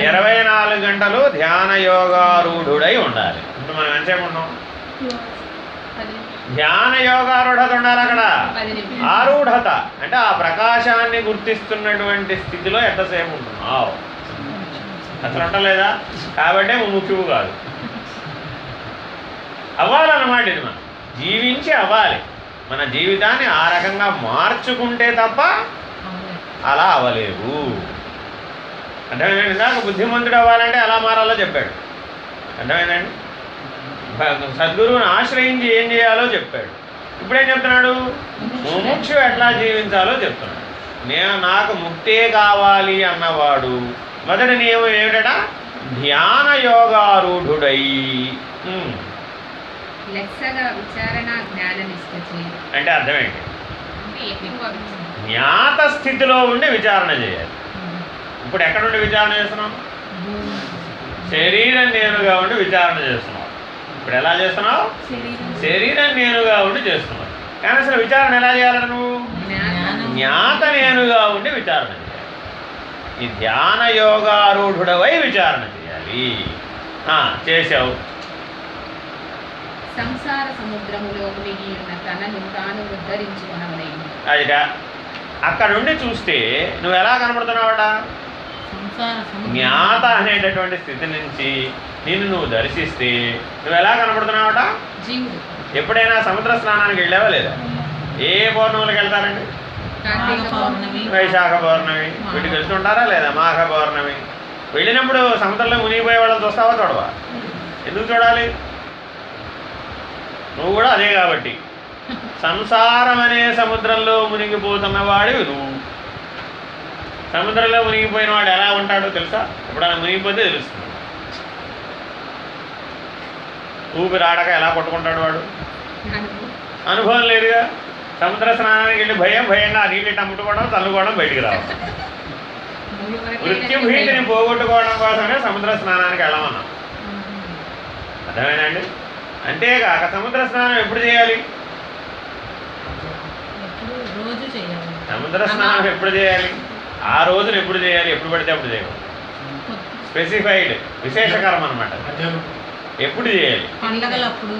Speaker 1: ఇరవై నాలుగు గంటలు ధ్యాన యోగారూఢుడై ఉండాలి. ఇప్పుడు మనం ఎంతసేపు ఉన్నాం ధ్యాన యోగారూఢత ఉండాలి అక్కడ. ఆరూఢత. అంటే ఆ ప్రకాశాన్ని గుర్తిస్తున్నటువంటి స్థితిలో ఎంతసేపు ఉంటున్నావు అసలు ఉండలేదా? కాబట్టే ముముక్షువు కాదు. అవ్వాలన్నమాట ఇది మనం. జీవించి అవ్వాలి. మన జీవితాన్ని ఆ రకంగా మార్చుకుంటే తప్ప. అలా అవ్వలేవు. అర్థమైందండి ఇందాక బుద్ధిమంతుడు అవ్వాలంటే ఎలా మారాలో చెప్పాడు. అర్థమైందండి? సద్గురువుని ఆశ్రయించి ఏం చేయాలో చెప్పాడు. ఇప్పుడేం చెప్తున్నాడు? ముముక్షు ఎట్లా జీవించాలో చెప్తున్నాడు. నేను నాకు ముక్తే కావాలి అన్నవాడు. మొదటి నియమం ఏమిటట? ధ్యాన యోగారూఢుడై.
Speaker 3: లెస్సగా విచారణ
Speaker 1: అంటే అర్థమేంటి?
Speaker 3: అంటే ఎక్కువ
Speaker 1: జ్ఞాత స్థితిలో ఉండి విచారణ చేయాలి. ఇప్పుడు ఎక్కడ ఉండి విచారణ చేస్తున్నాం. శరీరం నేనుగా ఉండి విచారణ చేస్తున్నావు ఇప్పుడు ఎలా చేస్తున్నావు? శరీరం. నేనుగా ఉండి చేస్తున్నావు కానీ అసలు విచారణ ఎలా చేయాలంట నువ్వు? జ్ఞాత నేనుగా ఉండి విచారణ చేయాలి. ఈ ధ్యాన యోగారూఢుడవై విచారణ చేయాలి. చేసావు
Speaker 3: సంసార సముద్రములో మునిగి ఉన్న తనను తాను ఉద్ధరించుకొనవలేను
Speaker 1: అదిగా అక్కడుండి చూస్తే నువ్వు ఎలా
Speaker 2: సముద్రం.
Speaker 1: జ్ఞాత అనేటటువంటి స్థితి నుంచి నిన్ను నువ్వు దర్శిస్తే నువ్వు ఎలా కనబడుతున్నావట ఎప్పుడైనా సముద్ర స్నానానికి వెళ్ళావా లేదా? ఏ పౌర్ణములకు వెళ్తారండి? వైశాఖ పౌర్ణమి. వీటికి వెళ్తుంటారా లేదా? మాఘ పౌర్ణమి. వెళ్ళినప్పుడు సముద్రంలో మునిగిపోయే వాళ్ళని చూస్తావా చూడవా? ఎందుకు చూడాలి? నువ్వు కూడా అదే కాబట్టి. సంసారం అనే సముద్రంలో మునిగిపోతున్న వాడివి నువ్వు. సముద్రంలో మునిగిపోయిన వాడు ఎలా ఉంటాడో తెలుసా? ఎప్పుడైనా మునిగిపోతే తెలుస్తుంది. ఊపిరాడక ఎలా కొట్టుకుంటాడు వాడు?
Speaker 3: అనుభవం.
Speaker 1: లేదుగా. సముద్ర స్నానానికి వెళ్ళి భయం భయంగా ఆ నీళ్ళు ఇట్ట ముట్టుకోవడం చల్లుకోవడం బయటికి రావడం. మృత్యు భీతిని పోగొట్టుకోవడం కోసమే సముద్ర స్నానానికి వెళ్ళమన్నాం. అర్థమేనండి అంతేగాక సముద్ర స్నానం ఎప్పుడు చేయాలి?
Speaker 2: ఎప్పుడు రోజు చేయాలి.
Speaker 1: సముద్ర స్నానం ఎప్పుడు చేయాలి? ఆ రోజున ఎప్పుడు చేయాలి? ఎప్పుడు పడితే అప్పుడు చేయాలి స్పెసిఫైడ్ విశేషకరం అనమాట ఎప్పుడు చేయాలి?
Speaker 2: పండగలప్పుడు.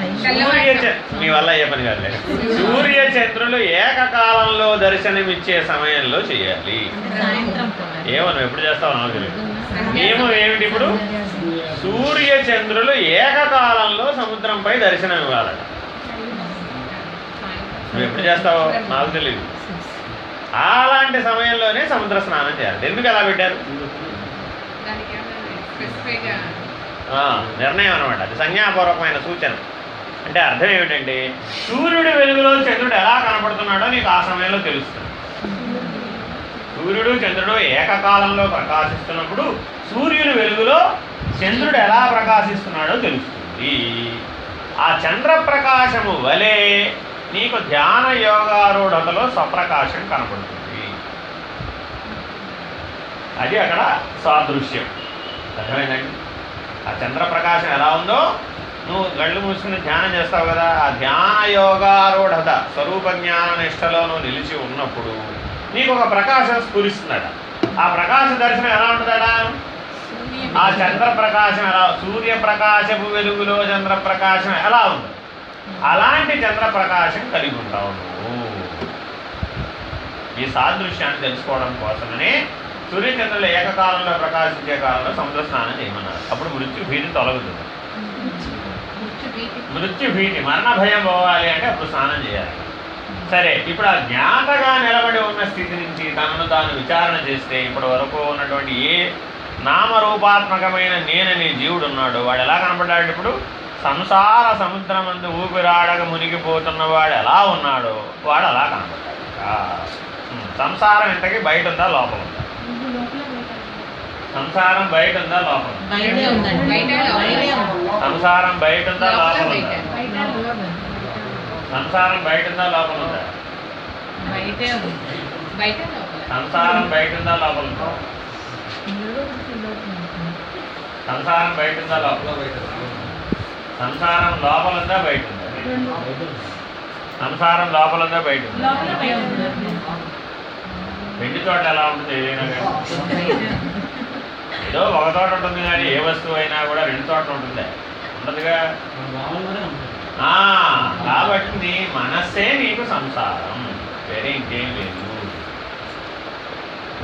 Speaker 1: మీ వల్ల ఏ పని కాదులే. సూర్య చంద్రులు ఏకకాలంలో దర్శనమిచ్చే సమయంలో చేయాలి.
Speaker 2: అంటే సాయంత్రం పూట.
Speaker 1: ఏమో నువ్వు ఎప్పుడు చేస్తావు నాకు తెలియదు. నియమం ఏమిటి ఇప్పుడు? సూర్య చంద్రులు ఏకకాలంలో సముద్రంపై దర్శనం ఇవ్వాలట. నువ్వు ఎప్పుడు చేస్తావో నాకు తెలియదు అలాంటి సమయంలోనే సముద్ర స్నానం చేయాలి. ఎందుకు అలా పెట్టారు? నిర్ణయం అనమాట అది సంజ్ఞాపూర్వకమైన సూచన. అంటే అర్థం ఏమిటంటే సూర్యుడి వెలుగులో చంద్రుడు ఎలా కనపడుతున్నాడో నీకు ఆ సమయంలో తెలుస్తుంది. సూర్యుడు చంద్రుడు ఏకకాలంలో ప్రకాశిస్తున్నప్పుడు సూర్యుని వెలుగులో చంద్రుడు ఎలా ప్రకాశిస్తున్నాడో తెలుస్తుంది. ఆ చంద్రప్రకాశము వలె నీకు ధ్యాన యోగారూఢతలో స్వప్రకాశం కనపడుతుంది. అది అక్కడ సాదృశ్యం. అర్థమైందండి? ఆ చంద్రప్రకాశం ఎలా ఉందో నువ్వు గళ్ళు మూసుకుని ధ్యానం చేస్తావు కదా ఆ ధ్యాన యోగారూఢత స్వరూప జ్ఞాన నిష్టలో నువ్వు నిలిచి ఉన్నప్పుడు నీకు ఒక ప్రకాశం స్ఫురిస్తుందట. ఆ ప్రకాశ దర్శనం ఎలా ఉంటుందట? ఆ చంద్రప్రకాశం ఎలా సూర్యప్రకాశపు వెలుగులో చంద్రప్రకాశం ఎలా ఉంది? అలాంటి చంద్రప్రకాశం కలిగి ఉంటావు నువ్వు. ఈ సాదృశ్యాన్ని తెలుసుకోవడం కోసమనే సూర్యచంద్రులు ఏకకాలంలో ప్రకాశించే కాలంలో సముద్ర స్నానం చేయమన్నారు. అప్పుడు మృత్యు భీతి తొలగుతుంది
Speaker 3: మృత్యు భీతి
Speaker 1: మరణ భయం పోవాలి అంటే అప్పుడు స్నానం చేయాలి. సరే ఇప్పుడు ఆ జ్ఞాతగా నిలబడి ఉన్న స్థితి నుంచి తనను తాను విచారణ చేస్తే ఇప్పటి వరకు ఉన్నటువంటి ఏ నామరూపాత్మకమైన నేననే జీవుడు ఉన్నాడు వాడు ఎలా కనపడ్డాడు ఇప్పుడు? సంసార సముద్రమందు ఊపిరాడక మునిగిపోతున్న వాడు ఎలా ఉన్నాడో వాడు అలా కనపడ్డాడు. సంసారం ఇంతకీ బయట ఉందా? లోపల ఉందా? సంసారం బయట ఉందా లోపల. సంసారం బయట ఉందా.
Speaker 3: లోపల
Speaker 1: లోపల
Speaker 3: బయట.
Speaker 1: ఉందా.
Speaker 2: లోపల ఉంది.
Speaker 1: సంసారం బయట ఉందా లోపల ఉందా?
Speaker 2: బయటే ఉంది.
Speaker 3: బయట లోపల
Speaker 1: సంసారం బయట ఉందా లోపల ఉందా? సంసారం బయట ఉందా? లోపల సంసారం లోపల ఉందా? బయట ఉందా? సంసారం లోపల ఉందా? బయట. రెండు చోట్ల ఎలా ఉంటుంది ఏదైనా కానీ. ఏదో ఒక చోట ఉంటుంది కానీ ఏ వస్తువు అయినా కూడా రెండు చోట్ల ఉంటుంది ఉండదుగా? కాబట్టి మనస్సే నీకు సంసారం. వేరే ఇంకేం లేదు.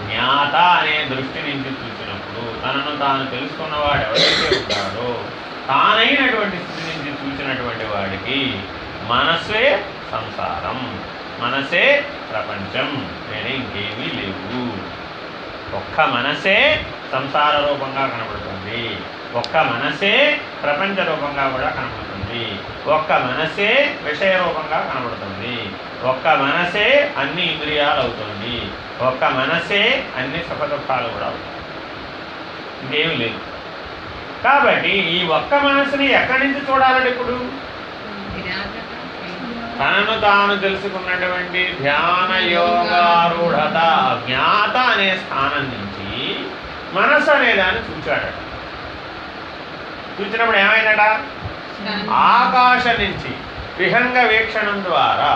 Speaker 1: జ్ఞాత అనే దృష్టి నుంచి చూసినప్పుడు తనను తాను తెలుసుకున్నవాడు ఎవరైతే ఉంటాడో తానైనటువంటి స్థితి నుంచి చూసినటువంటి వాడికి మనస్సే సంసారం. మనసే ప్రపంచం. వేరే ఇంకేమీ లేవు. ఒక్క మనసే సంసార రూపంగా కనబడుతుంది. ఒక్క మనసే ప్రపంచ రూపంగా కూడా కనబడుతుంది. ఒక్క మనసే విషయ రూపంగా కనబడుతుంది. ఒక్క మనసే అన్ని ఇంద్రియాలు అవుతుంది. ఒక్క మనసే అన్ని సుఖ దుఃఖాలు కూడా అవుతాయి. ఇంకేమీ లేదు. కాబట్టి ఈ ఒక్క మనసుని ఎక్కడి నుంచి చూడాలండి ఇప్పుడు? తనను తాను తెలుసుకున్నటువంటి ధ్యాన యోగారూఢత జ్ఞాత అనే స్థానం నుంచి మనస్సు అనే దాన్ని చూచాడట. చూసినప్పుడు ఏమైందట? ఆకాశ నుంచి విహంగ వీక్షణం ద్వారా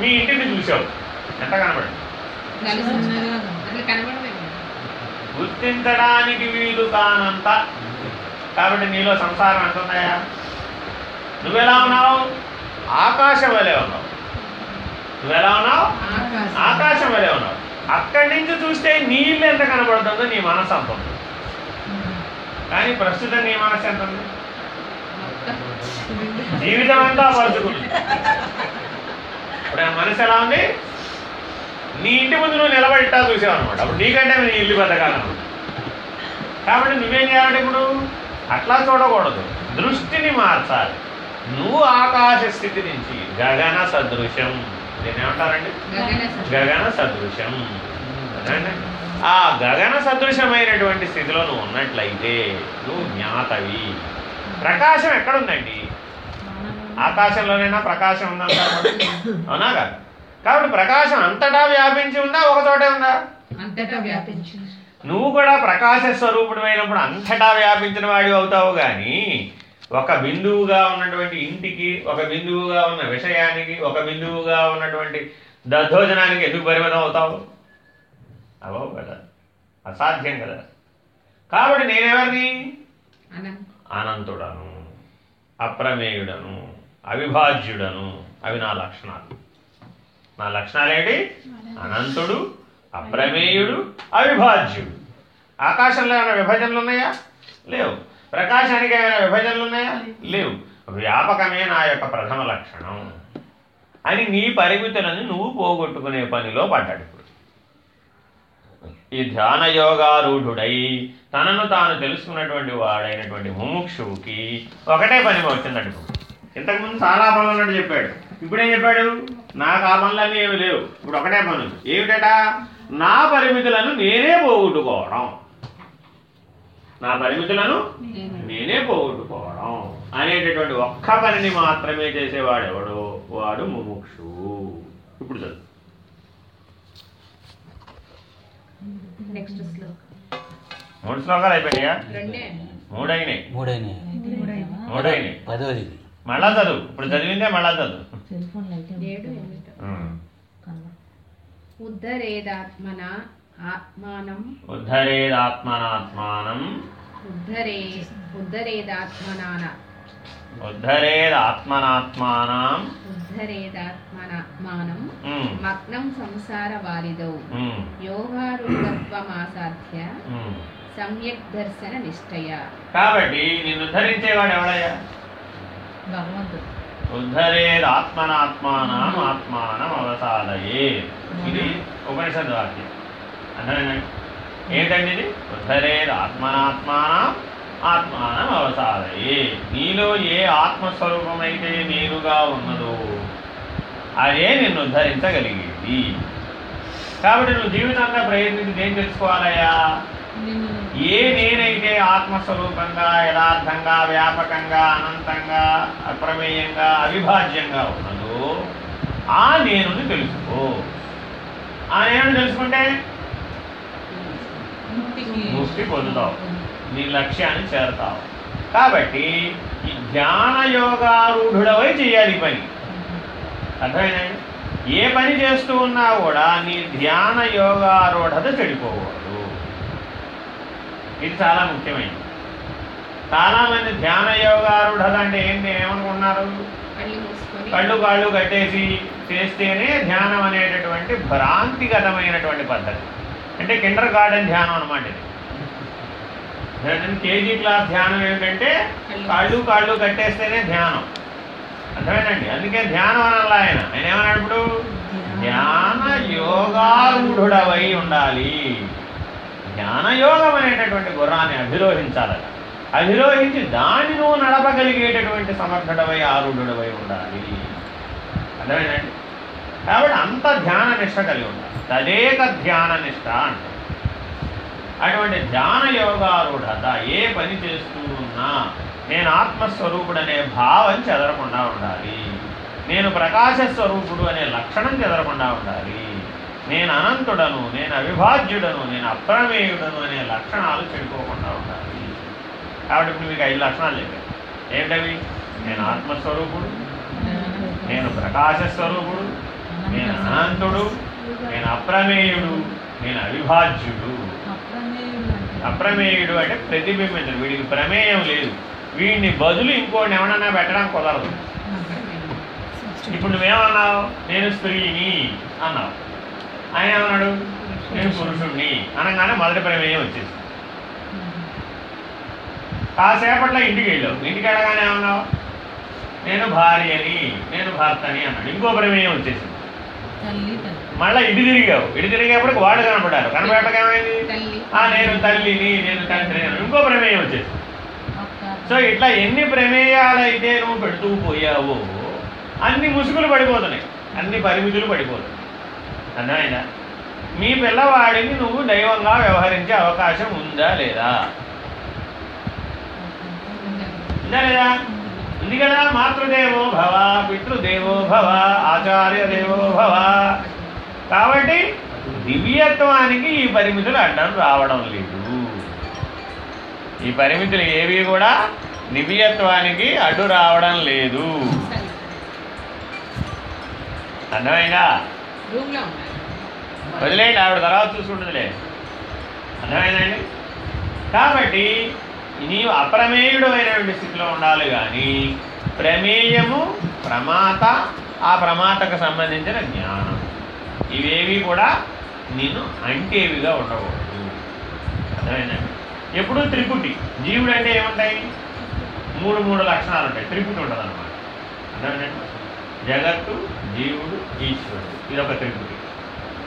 Speaker 1: మీ ఇంటిని చూసావు ఎంత కనబడింది? గుర్తించడానికి వీలు కానంత. కాబట్టి నీలో సంసారం ఎంత ఉన్నాయా? నువ్వెలా ఉన్నావు? ఆకాశం వలె ఉన్నావు. నువ్వెలా ఉన్నావు?
Speaker 3: ఆకాశం.
Speaker 1: వలె ఉన్నావు. అక్కడి నుంచి చూస్తే నీళ్ళు ఎంత కనబడుతుందో నీ మనసు అంత ఉంది. కానీ ప్రస్తుతం నీ మనసు ఎంత ఉంది? జీవితం అంతా పరుచుకుంది. ఇప్పుడు ఆ మనసు ఎలా ఉంది? నీ ఇంటి ముందు నువ్వు నిలబడిట్టా చూసావు అనమాట అప్పుడు నీకంటే నీ ఇల్లు బతకాలన్నమాట కాబట్టి నువ్వేం చేయాలంటే ఇప్పుడు? అట్లా చూడకూడదు. దృష్టిని మార్చాలి. నువ్వు ఆకాశ స్థితి నుంచి గగన సదృశం. ఏమంటారండి
Speaker 3: గగన స-
Speaker 1: గగన సదృశం. అదండి. ఆ గగన సదృశమైనటువంటి స్థితిలో నువ్వు ఉన్నట్లయితే నువ్వు జ్ఞాతవి. ప్రకాశం ఎక్కడుందండి? ఆకాశంలోనైనా ప్రకాశం ఉందంటారు అవునా కాదు? కాబట్టి ప్రకాశం అంతటా వ్యాపించి ఉందా? ఒక చోటే ఉందా?
Speaker 3: అంతటా వ్యాపించింది.
Speaker 1: నువ్వు కూడా ప్రకాశ స్వరూపుడు అయినప్పుడు అంతటా వ్యాపించిన వాడి అవుతావు కానీ ఒక బిందువుగా ఉన్నటువంటి ఇంటికి ఒక బిందువుగా ఉన్న విషయానికి ఒక బిందువుగా ఉన్నటువంటి దద్దోజనానికి ఎందుకు పరిమితం అవుతావు? అవవు కదా అసాధ్యం కదా. కాబట్టి నేనెవరిని?
Speaker 3: అనంత
Speaker 1: అనంతుడను అప్రమేయుడను అవిభాజ్యుడను. అవి నా లక్షణాలు. నా లక్షణాలు ఏంటి అనంతుడు అప్రమేయుడు అవిభాజ్యుడు. ఆకాశంలో ఏమైనా విభజనలు ఉన్నాయా? లేవు. ప్రకాశానికి ఏమైనా విభజనలు ఉన్నాయా? లేవు. వ్యాపకమే నా యొక్క ప్రథమ లక్షణం. అని నీ పరిమితులను నువ్వు పోగొట్టుకునే పనిలో పడ్డాడు ఇప్పుడు. ఈ ధ్యాన యోగారూఢుడై తనను తాను తెలుసుకున్నటువంటి వాడైనటువంటి ముముక్షువుకి ఒకటే పని వచ్చిందండి ఇప్పుడు. ఇంతకుముందు చాలా పనులు ఉన్నట్టు చెప్పాడు. ఇప్పుడేం చెప్పాడు? నాకు ఆ పనులన్నీ ఏమి లేవు. ఇప్పుడు ఒకటే పనులు ఉంది. ఏమిటట? నా పరిమితులను నేనే పోగొట్టుకోవడం. నా పరిమితులను
Speaker 3: నేను.
Speaker 1: నేనే పోగొట్టుకోవడం అనేటటువంటి ఒక్క పనిని మాత్రమే చేసేవాడు ఎవడు వాడు ముముక్షు. ఇప్పుడు చదువు.
Speaker 3: నెక్స్ట్ శ్లోకం.
Speaker 1: మూడు శ్లోకాలు
Speaker 3: అండి.
Speaker 1: మూడైనాయి.
Speaker 5: మూడైనాయి.
Speaker 1: మూడైనాయి?
Speaker 5: పదోది.
Speaker 1: మళ్ళా చదువు. ఇప్పుడు చదివిందే మళ్ళా చదువు.
Speaker 3: ఉద్ధరేదాత్మన ఆత్మానం.
Speaker 1: ఉద్ధరేదాత్మనాత్మానం.
Speaker 3: ఉద్ధరే ఉద్ధరేదాత్మనాన.
Speaker 1: ఉద్ధరేదాత్మనాత్మానం.
Speaker 3: ఉద్ధరేదాత్మనాత్మానం. మగ్నం సంసార వారిదౌ యోగారూఢత్వమాసాధ్య. సమ్యక్ దర్శన నిష్టయ.
Speaker 1: కాబట్టి నిన్ను ఉద్ధరించేవాడు ఎవడయ్యా?
Speaker 2: భగవంతుడు.
Speaker 1: ఉద్ధరేదాత్మనాత్మానం ఆత్మానం అవసాదయే ఇది ఉపనిషద్ వాక్యం. అర్థమైందండి ఏంటండి ఇది? ఉద్ధరేదాత్మనాత్మానం ఆత్మానం అవసాదయే. నీలో ఏ ఆత్మస్వరూపమైతే నేరుగా ఉన్నదో అదే నిన్ను ఉద్ధరించగలిగేది. కాబట్టి నువ్వు జీవితంగా ప్రయత్నించి ఏం తెలుసుకోవాలయ్యా? ఏ నేనైతే ఆత్మస్వరూపంగా యథార్థంగా వ్యాపకంగా అనంతంగా అప్రమేయంగా అవిభాజ్యంగా ఉన్నదో ఆ నేనుని తెలుసుకో. ఆ నేను తెలుసుకుంటే ముక్తి పొందుతావు. నీ లక్ష్యాన్ని చేరతావు. కాబట్టి ఈ ధ్యాన యోగారూఢుడవై చేయాలి పని. అర్థమైందండి? ఏ పని చేస్తూ ఉన్నా కూడా నీ ధ్యాన యోగారూఢత చెడిపోకూడదు. ఇది చాలా ముఖ్యమైనది. చాలామంది ధ్యాన యోగారూఢత అంటే ఏంటి? ఏమనుకున్నారు
Speaker 3: కళ్ళు
Speaker 1: కాళ్ళు కట్టేసి చేస్తేనే ధ్యానం అనేటటువంటి భ్రాంతిగతమైనటువంటి పద్ధతి. అంటే కిండర్ గార్డెన్ ధ్యానం అనమాట కేజీ క్లాస్ ధ్యానం ఏమిటంటే కాళ్ళు. కాళ్ళు కట్టేస్తేనే ధ్యానం. అర్థమేనండి అందుకే ధ్యానం అనల్లా ఆయన. ఆయన ఏమన్నాడు ఇప్పుడు? ధ్యాన యోగారూఢుడవై ఉండాలి. ధ్యాన యోగం అనేటటువంటి గుర్రాన్ని అధిరోహించాలట. అధిరోహించి దాన్ని నువ్వు నడపగలిగేటటువంటి సమర్థుడవై ఆరుఢుడవై ఉండాలి. అర్థమేనండి కాబట్టి అంత ధ్యాన నిష్ట కలిగి ఉండాలి. తదేక ధ్యాన నిష్ట అంటారు. అటువంటి ధ్యాన యోగారూఢత ఏ పని చేస్తూ ఉన్నా నేను ఆత్మస్వరూపుడనే భావం చెదరకుండా ఉండాలి. నేను ప్రకాశ స్వరూపుడు అనే లక్షణం చెదరకుండా ఉండాలి. నేను అనంతుడను నేను అవిభాజ్యుడను నేను అప్రమేయుడను అనే లక్షణాలు చెడిపోకుండా ఉండాలి. కాబట్టి ఇప్పుడు మీకు ఐదు లక్షణాలు చెప్పాను. ఏమిటవి? నేను ఆత్మస్వరూపుడు నేను ప్రకాశ స్వరూపుడు నేను అనంతుడు నేను అప్రమేయుడు నేను అవిభాజ్యుడు.
Speaker 2: అప్రమేయుడు అంటే?
Speaker 1: ప్రతిబింబించడు. వీడికి ప్రమేయం లేదు. వీడిని బదులు ఇంకోటి ఏమన్నా పెట్టడానికి కుదరదు. ఇప్పుడు నువ్వేమన్నావు? నేను స్త్రీని అన్నావు. ఆయన ఏమన్నాడు? నేను పురుషుణ్ణి. అనగానే మొదటి ప్రమేయం వచ్చేసి కాసేపట్లో ఇంటికి వెళ్ళావు. ఇంటికి వెళ్ళగానే ఏమన్నావు? నేను భార్యని నేను భర్తని అన్నాడు. ఇంకో ప్రమేయం వచ్చేసింది. మళ్ళీ ఇటు తిరిగావు. ఇటు తిరిగేప్పటికి వాడు కనపడ్డారు. కనపడక ఏమైంది? నేను తల్లిని నేను తండ్రిని అని ఇంకో ప్రమేయం వచ్చేసింది
Speaker 2: అక్క.
Speaker 1: సో ఇట్లా ఎన్ని ప్రమేయాలైతే నువ్వు పెడుతూ పోయావో అన్ని ముసుగులు పడిపోతున్నాయి. అన్ని పరిమితులు పడిపోతున్నాయి. అర్థమైందా? మీ పిల్లవాడిని నువ్వు దైవంగా వ్యవహరించే అవకాశం ఉందా లేదా? ఉందా లేదా? ఉంది కదా మాతృదేవో భవ పితృదేవో భవ ఆచార్య దేవో భవ. కాబట్టి దివ్యత్వానికి ఈ పరిమితులు అడ్డం రావడం లేదు. ఈ పరిమితులు ఏవి కూడా దివ్యత్వానికి అడ్డు రావడం లేదు. అర్థమైందా? వదిలేయండి ఆవిడ తర్వాత చూసుకుంటుందిలే అర్థమైందండి కాబట్టి నీవు అప్రమేయుడమైనటువంటి స్థితిలో ఉండాలి కానీ ప్రమేయము ప్రమాత ఆ ప్రమాతకు సంబంధించిన జ్ఞానం. ఇవేవి కూడా నేను అంటేవిగా ఉండకూడదు. అర్థమైందండి? ఎప్పుడు త్రిపుటి. జీవుడు అంటే ఏముంటాయి? మూడు మూడు లక్షణాలు ఉంటాయి. త్రిపుటి ఉంటుంది అనమాట అర్థమైందండి? జగత్తు జీవుడు ఈశ్వరుడు. ఇదొక త్రిపుటి.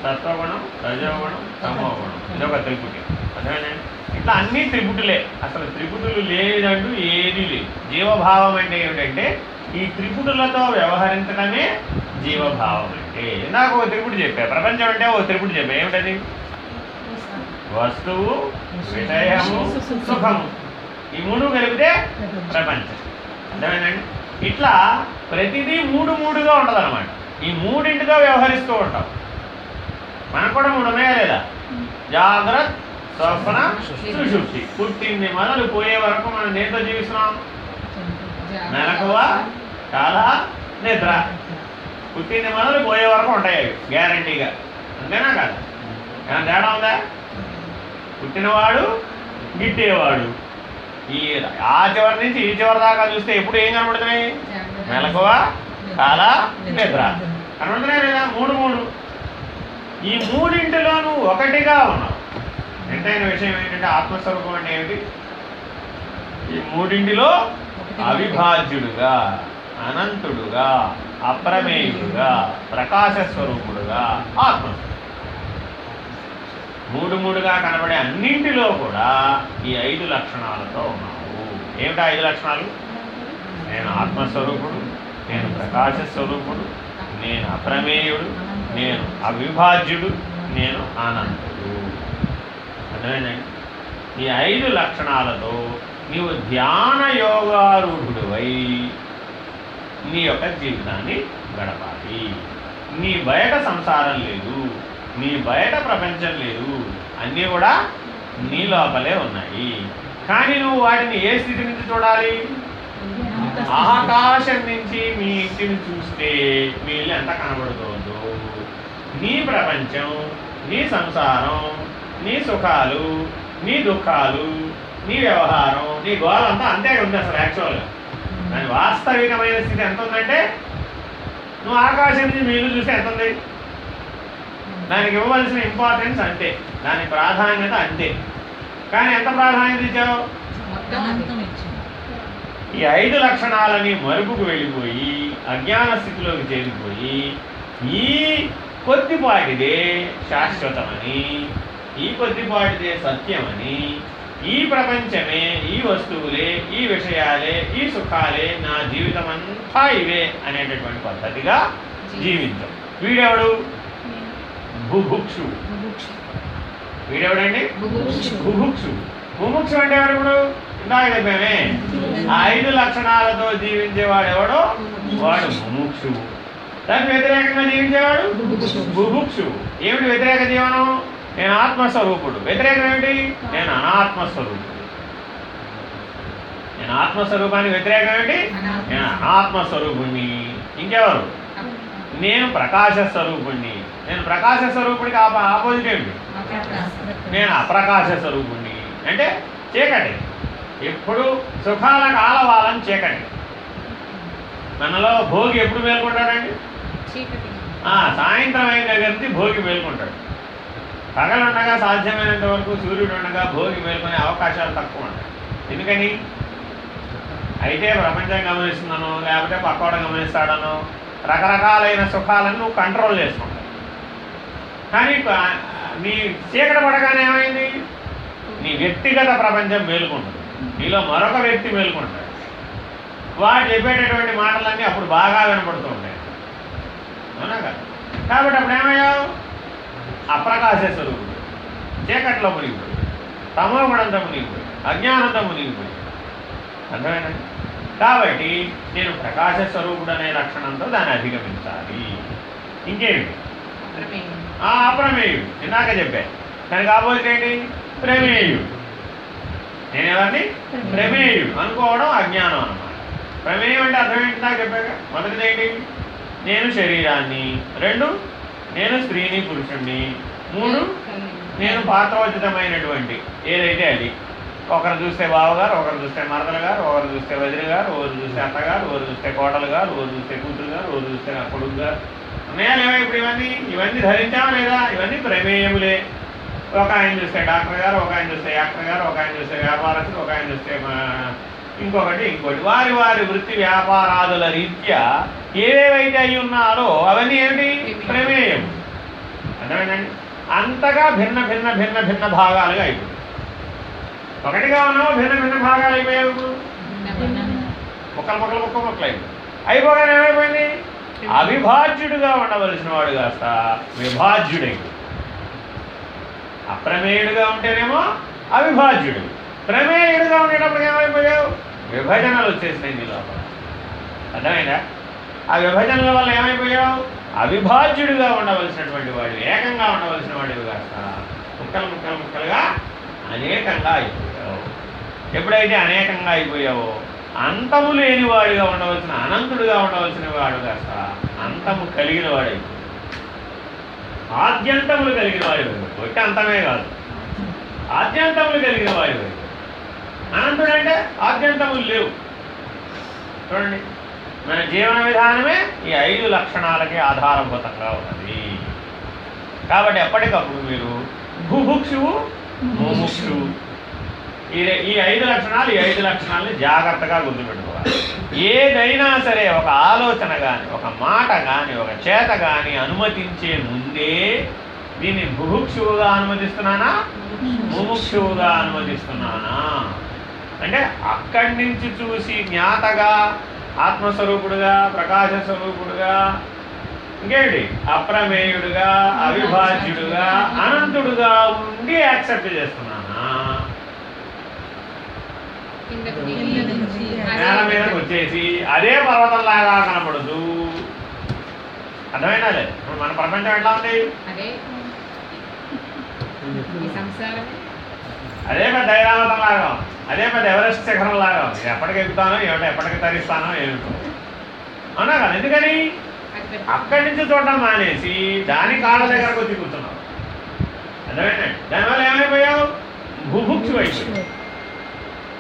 Speaker 1: సత్వగుణం రజోగుణం తమోగుణం ఇదొక త్రిపుటి. అర్థమైందండి? ఇట్లా అన్ని త్రిపుటులే అసలు త్రిపుటులు లేదంటూ ఏది లేదు. జీవభావం అంటే ఏమిటంటే ఈ త్రిపుటులతో వ్యవహరించడమే జీవభావం అంటే. ఇందాక ఒక త్రిపుటి చెప్పా ప్రపంచం అంటే ఓ త్రిపుటి చెప్పా. ఏమిటది? వస్తువు విషయము సుఖము. ఈ మూడు కలిపితే ప్రపంచం. అర్థమైందండి? ఇట్లా ప్రతిదీ మూడు మూడుగా ఉండదు అనమాట ఈ మూడింటిగా వ్యవహరిస్తూ ఉంటాం. మనకు కూడా మూడు ఉన్నాయా లేదా? జాగ్రత్త స్వప్న సుషుప్తి పుట్టింది మొదలు పోయే వరకు మనం దేంతో జీవిస్తున్నాం. మెలకువ కాల నిద్ర. పుట్టింది మొదలు పోయే వరకు ఉంటాయి అవి గ్యారంటీగా. అంతేనా కాదు? ఏమైనా తేడా ఉందా? పుట్టినవాడు గిట్టేవాడు. ఈ ఆ చివరి నుంచి ఈ చివరి దాకా చూస్తే ఎప్పుడు ఏం కనబడుతున్నాయి? మెలకువ కాల నిద్ర. కనబడుతున్నాయి లేదా? మూడు మూడు. ఈ మూడింటిలోనూ ఒకటిగా ఉన్నావు. ఎంతైన విషయం ఏంటంటే ఆత్మస్వరూపం అంటే ఏమిటి? ఈ మూడింటిలో అవిభాజ్యుడుగా అనంతుడుగా అప్రమేయుడుగా ప్రకాశ స్వరూపుడుగా ఆత్మ మూడు మూడుగా కనబడే అన్నింటిలో కూడా ఈ ఐదు లక్షణాలతో ఉన్నావు. ఏమిటా ఐదు లక్షణాలు? నేను ఆత్మస్వరూపుడు నేను ప్రకాశ స్వరూపుడు నేను అప్రమేయుడు నేను అవిభాజ్యుడు నేను ఆనందుడు అర్థమైందండి ఈ ఐదు లక్షణాలతో నీవు ధ్యాన యోగారూఢుడివై నీ యొక్క జీవితాన్ని గడపాలి. నీ బయట సంసారం లేదు నీ బయట ప్రపంచం లేదు అన్నీ కూడా నీ లోపలే ఉన్నాయి. కానీ నువ్వు వాటిని ఏ స్థితి నుంచి చూడాలి? ఆకాశం నుంచి మీ ఇంటిని చూస్తే మీ ఇల్లు ఎంత కనబడుతుందో. నీ ప్రపంచం నీ సంసారం నీ సుఖాలు నీ దుఃఖాలు నీ వ్యవహారం నీ గోలంతా అంతే ఉంది అసలు యాక్చువల్గా దాని వాస్తవికమైన స్థితి ఎంత ఉందంటే నువ్వు ఆకాశం నుంచి మీరు చూస్తే ఎంత ఉంది? దానికి ఇవ్వవలసిన ఇంపార్టెన్స్ అంతే. దాని ప్రాధాన్యత అంతే. కానీ ఎంత ప్రాధాన్యత ఇచ్చావు? ఈ ఐదు లక్షణాలని మరుపుకు వెళ్ళిపోయి అజ్ఞాన స్థితిలోకి చేరిపోయి ఈ కొద్దిపాటిదే శాశ్వతమని ఈ కొద్దిపాటిదే సత్యమని ఈ ప్రపంచమే ఈ వస్తువులే ఈ విషయాలే ఈ సుఖాలే నా జీవితం అంతా ఇవే అనేటటువంటి పద్ధతిగా జీవించం. వీడెవడు? బుభుక్షు
Speaker 2: బుభుక్ష.
Speaker 1: వీడెవడండి?
Speaker 3: బుభుక్షు.
Speaker 1: బుభుక్షు బుభుక్షు అంటే ఎవరు ఇప్పుడు? ఇందాక చెప్పామే. ఐదు లక్షణాలతో జీవించేవాడు ఎవడో వాడు ముముక్షువు దానికి వ్యతిరేకంగా జీవించేవాడు.
Speaker 3: బుభుక్షువు
Speaker 1: ఏమిటి వ్యతిరేక జీవనం? నేను ఆత్మస్వరూపుడు. వ్యతిరేకం ఏమిటి నేను అనాత్మస్వరూపుడు. నేను ఆత్మస్వరూపానికి వ్యతిరేకం ఏమిటి నేను అనాత్మస్వరూపుణ్ణి ఇంకెవరు? నేను ప్రకాశ స్వరూపుణ్ణి నేను ప్రకాశ స్వరూపుడికి ఆప ఆపోజిట్ ఏమిటి? నేను అప్రకాశ స్వరూపుణ్ణి అంటే చీకటి. ఎప్పుడు సుఖాల కాలవాలని చీకటి. మనలో భోగి ఎప్పుడు మేల్కొంటాడండి? సాయంత్రం అయిన దగ్గర నుంచి భోగి మేల్కొంటాడు. పగలుండగా సాధ్యమైనంత వరకు సూర్యుడు ఉండగా భోగి మేల్కొనే అవకాశాలు తక్కువ ఉంటాయి ఎందుకని? అయితే ప్రపంచం గమనిస్తున్నాను లేకపోతే పక్కోడ గమనిస్తాడను రకరకాలైన సుఖాలను నువ్వు కంట్రోల్ చేసుకుంటావు కానీ నీ చీకట పడగానే ఏమైంది? నీ వ్యక్తిగత ప్రపంచం మేలుకుంటుంది. నీలో మరొక వ్యక్తి మేలుకుంటాడు. వాడు చెప్పేటటువంటి మాటలన్నీ అప్పుడు బాగా వినపడుతూ ఉంటాయి. అవునా కదా? కాబట్టి అప్పుడు ఏమయ్యావు? అప్రకాశ స్వరూపుడు చీకట్లో మునిగిపోయి తమో గుణంతో మునిగిపోయి అజ్ఞానంతో మునిగిపోయి అర్థమైందండి కాబట్టి నేను ప్రకాశ స్వరూపుడు అనే లక్షణంతో దాన్ని అధిగమించాలి. ఇంకేమి అప్రమేయుడు. ఇందాక చెప్పా. దానికి ఆపోజిట్ ఏంటి? ప్రమేయుడు. నేను ఎవరిని? ప్రమేయుడు. అనుకోవడం అజ్ఞానం అన్నమాట. ప్రమేయం అంటే అర్థం ఏంటి? నాకు చెప్పాక మొదటిది ఏంటి? నేను శరీరాన్ని. రెండు? నేను స్త్రీని పురుషుణ్ణి మూడు నేను పాత్రోచితమైనటువంటి. ఏదైతే అది. ఒకరు చూస్తే బావగారు ఒకరు చూస్తే మరదలు గారు ఒకరు చూస్తే వదిలి గారు ఒకరు చూస్తే అత్తగారు ఒకరు చూస్తే కోడలు గారు ఒకరు చూస్తే కూతురు గారు ఒకరు చూస్తే నా కొడుకు గారు ఉన్నాయా లేవా ఇప్పుడు ఇవన్నీ? ఇవన్నీ ధరించావా లేదా? ఇవన్నీ ప్రమేయములే. ఒక ఆయన చూస్తే డాక్టర్ గారు ఒక ఆయన చూస్తే యాక్టర్ గారు ఒక ఆయన చూస్తే వ్యాపారస్తులు ఒక ఆయన చూస్తే మా- ఇంకొకటి ఇంకోటి. వారి వారి వృత్తి వ్యాపారాదుల రీత్యా ఏవేవైతే అయి ఉన్నారో అవన్నీ ఏమిటి? ప్రమేయం. అర్థమేనండి అంతగా భిన్న భిన్న భిన్న భిన్న భాగాలుగా అయిపోయి ఒకటిగా ఉన్నావు? భిన్న భిన్న భాగాలు అయిపోయావు ఇప్పుడు మొక్కలు ముక్కలు ముక్క ముక్కలు అయిపోయి అయిపోగానే ఏమైపోయింది? అవిభాజ్యుడుగా ఉండవలసిన వాడు కాస్త విభాజ్యుడై. అప్రమేయుడుగా ఉంటేనేమో అవిభాజ్యుడు. ప్రమేయుడుగా ఉండేటప్పుడు ఏమైపోయావు? విభజనలు వచ్చేసినాయి నీ లోపల. అర్థమైందా? ఆ విభజనల వల్ల ఏమైపోయావు? అవిభాజ్యుడిగా ఉండవలసినటువంటి వాడు ఏకంగా ఉండవలసిన వాడివి కాస్త ముక్కలు ముక్కలు ముక్కలుగా అనేకంగా అయిపోయావు. ఎప్పుడైతే అనేకంగా అయిపోయావో అంతము లేని వాడిగా ఉండవలసిన అనంతుడిగా ఉండవలసిన వాడు కాస్త అంతము కలిగిన వాడైపోయావు ఆద్యంతములు కలిగిన వాడు ఒట్టి అంతమే కాదు. ఆద్యంతములు కలిగిన వాడు అనంతుడు అంటే ఆద్యంతములు లేవు. చూడండి మన జీవన విధానమే ఈ ఐదు లక్షణాలకి ఆధారభూతంగా ఉన్నది. కాబట్టి ఎప్పటికప్పుడు మీరు భుభుక్షువు ముముక్షువు. ఈ ఈ ఐదు లక్షణాలు ఈ ఐదు లక్షణాలని జాగ్రత్తగా గుర్తుపెట్టుకోవాలి. ఏదైనా సరే ఒక ఆలోచన కానీ ఒక మాట కానీ ఒక చేత కానీ అనుమతించే ముందే దీన్ని బుభుక్షువుగా అనుమతిస్తున్నానా? ముముక్షువుగా అనుమతిస్తున్నానా? అంటే అక్కడి నుంచి చూసి జ్ఞాతగా ఆత్మస్వరూపుడుగా ప్రకాశ స్వరూపుడుగా ఇంకేంటి? అప్రమేయుడుగా అవిభాజ్యుడుగా అనంతుడుగా ఉండి యాక్సెప్ట్ చేస్తున్నానా
Speaker 3: కిందకు
Speaker 1: నేల మీదకి వచ్చేసి అదే పర్వతంలాగా కనపడదు. అర్థమైనా లేదు? ఇప్పుడు మన ప్రపంచం ఎట్లా ఉంది?
Speaker 3: అదే
Speaker 1: పెద్ద ఐరావతం లాగా. అదే పెద్ద ఎవరెస్ట్ శిఖరం లాగా ఉంది ఎప్పటికి ఎక్కుతానో ఏమిటో ఎప్పటికి తరిస్తానో ఏమిటో. అవునా కదా? ఎందుకని? అక్కడి నుంచి చూడడం మానేసి దాని కాళ్ళ దగ్గరకు వచ్చి కూర్చున్నావు అర్థమైందండి దానివల్ల ఏమైపోయావు? బుభుక్షు అయిపోయి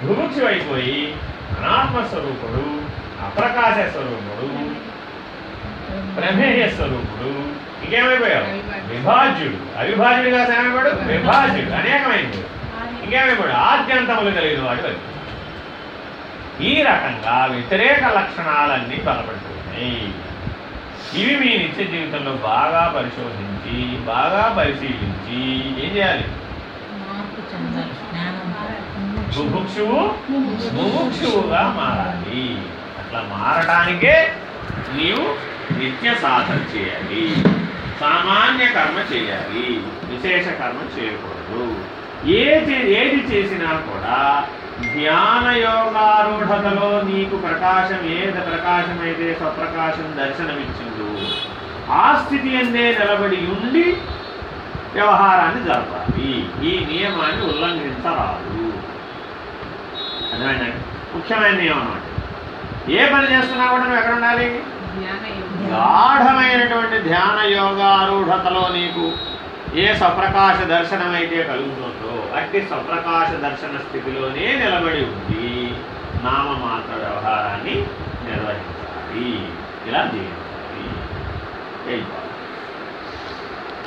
Speaker 1: బుభుక్షు అయిపోయి అనాత్మ స్వరూపుడు అప్రకాశ స్వరూపుడు ప్రమేయ స్వరూపుడు ఇంకేమైపోయావు? విభాజ్యుడు. అవిభాజ్యుడిగా ఏమైపోయాడు విభాజ్యుడు. అనేకమైంది. ఇంకేమైపోయాడు ఆద్యంతములు కలిగిన వాడు ఈ రకంగా వ్యతిరేక లక్షణాలన్నీ బలపడుతున్నాయి ఇవి మీ నిత్య జీవితంలో బాగా పరిశోధించి బాగా పరిశీలించి ఏం చేయాలి? బుభుక్షువు ముముక్షువుగా మారాలి. అట్లా మారడానికే నీవు నిత్య సాధన చేయాలి. సామాన్య కర్మ చేయాలి. విశేష కర్మ చేయకూడదు. ఏది ఏది చేసినా కూడా ధ్యాన యోగారూఢతలో నీకు ప్రకాశం ఏది ప్రకాశం అయితే స్వప్రకాశం దర్శనమిచ్చిందో ఆ స్థితి అందే నిలబడి ఉండి వ్యవహారాన్ని జరపాలి. ఈ నియమాన్ని ఉల్లంఘించరాదు. అర్థమైందండి ముఖ్యమైన నియమం అన్నమాట. ఏ పని చేస్తున్నా కూడా నువ్వు ఎక్కడ ఉండాలి? గాఢమైనటువంటి ధ్యాన యోగారూఢతలో నీకు ఏ స్వప్రకాశ దర్శనం అయితే కలుగుతుందో అట్టి స్వప్రకాశ దర్శన స్థితిలోనే నిలబడి ఉండి నామమాత్ర వ్యవహారాన్ని నిర్వహించాలి. ఇలా జీవించాలి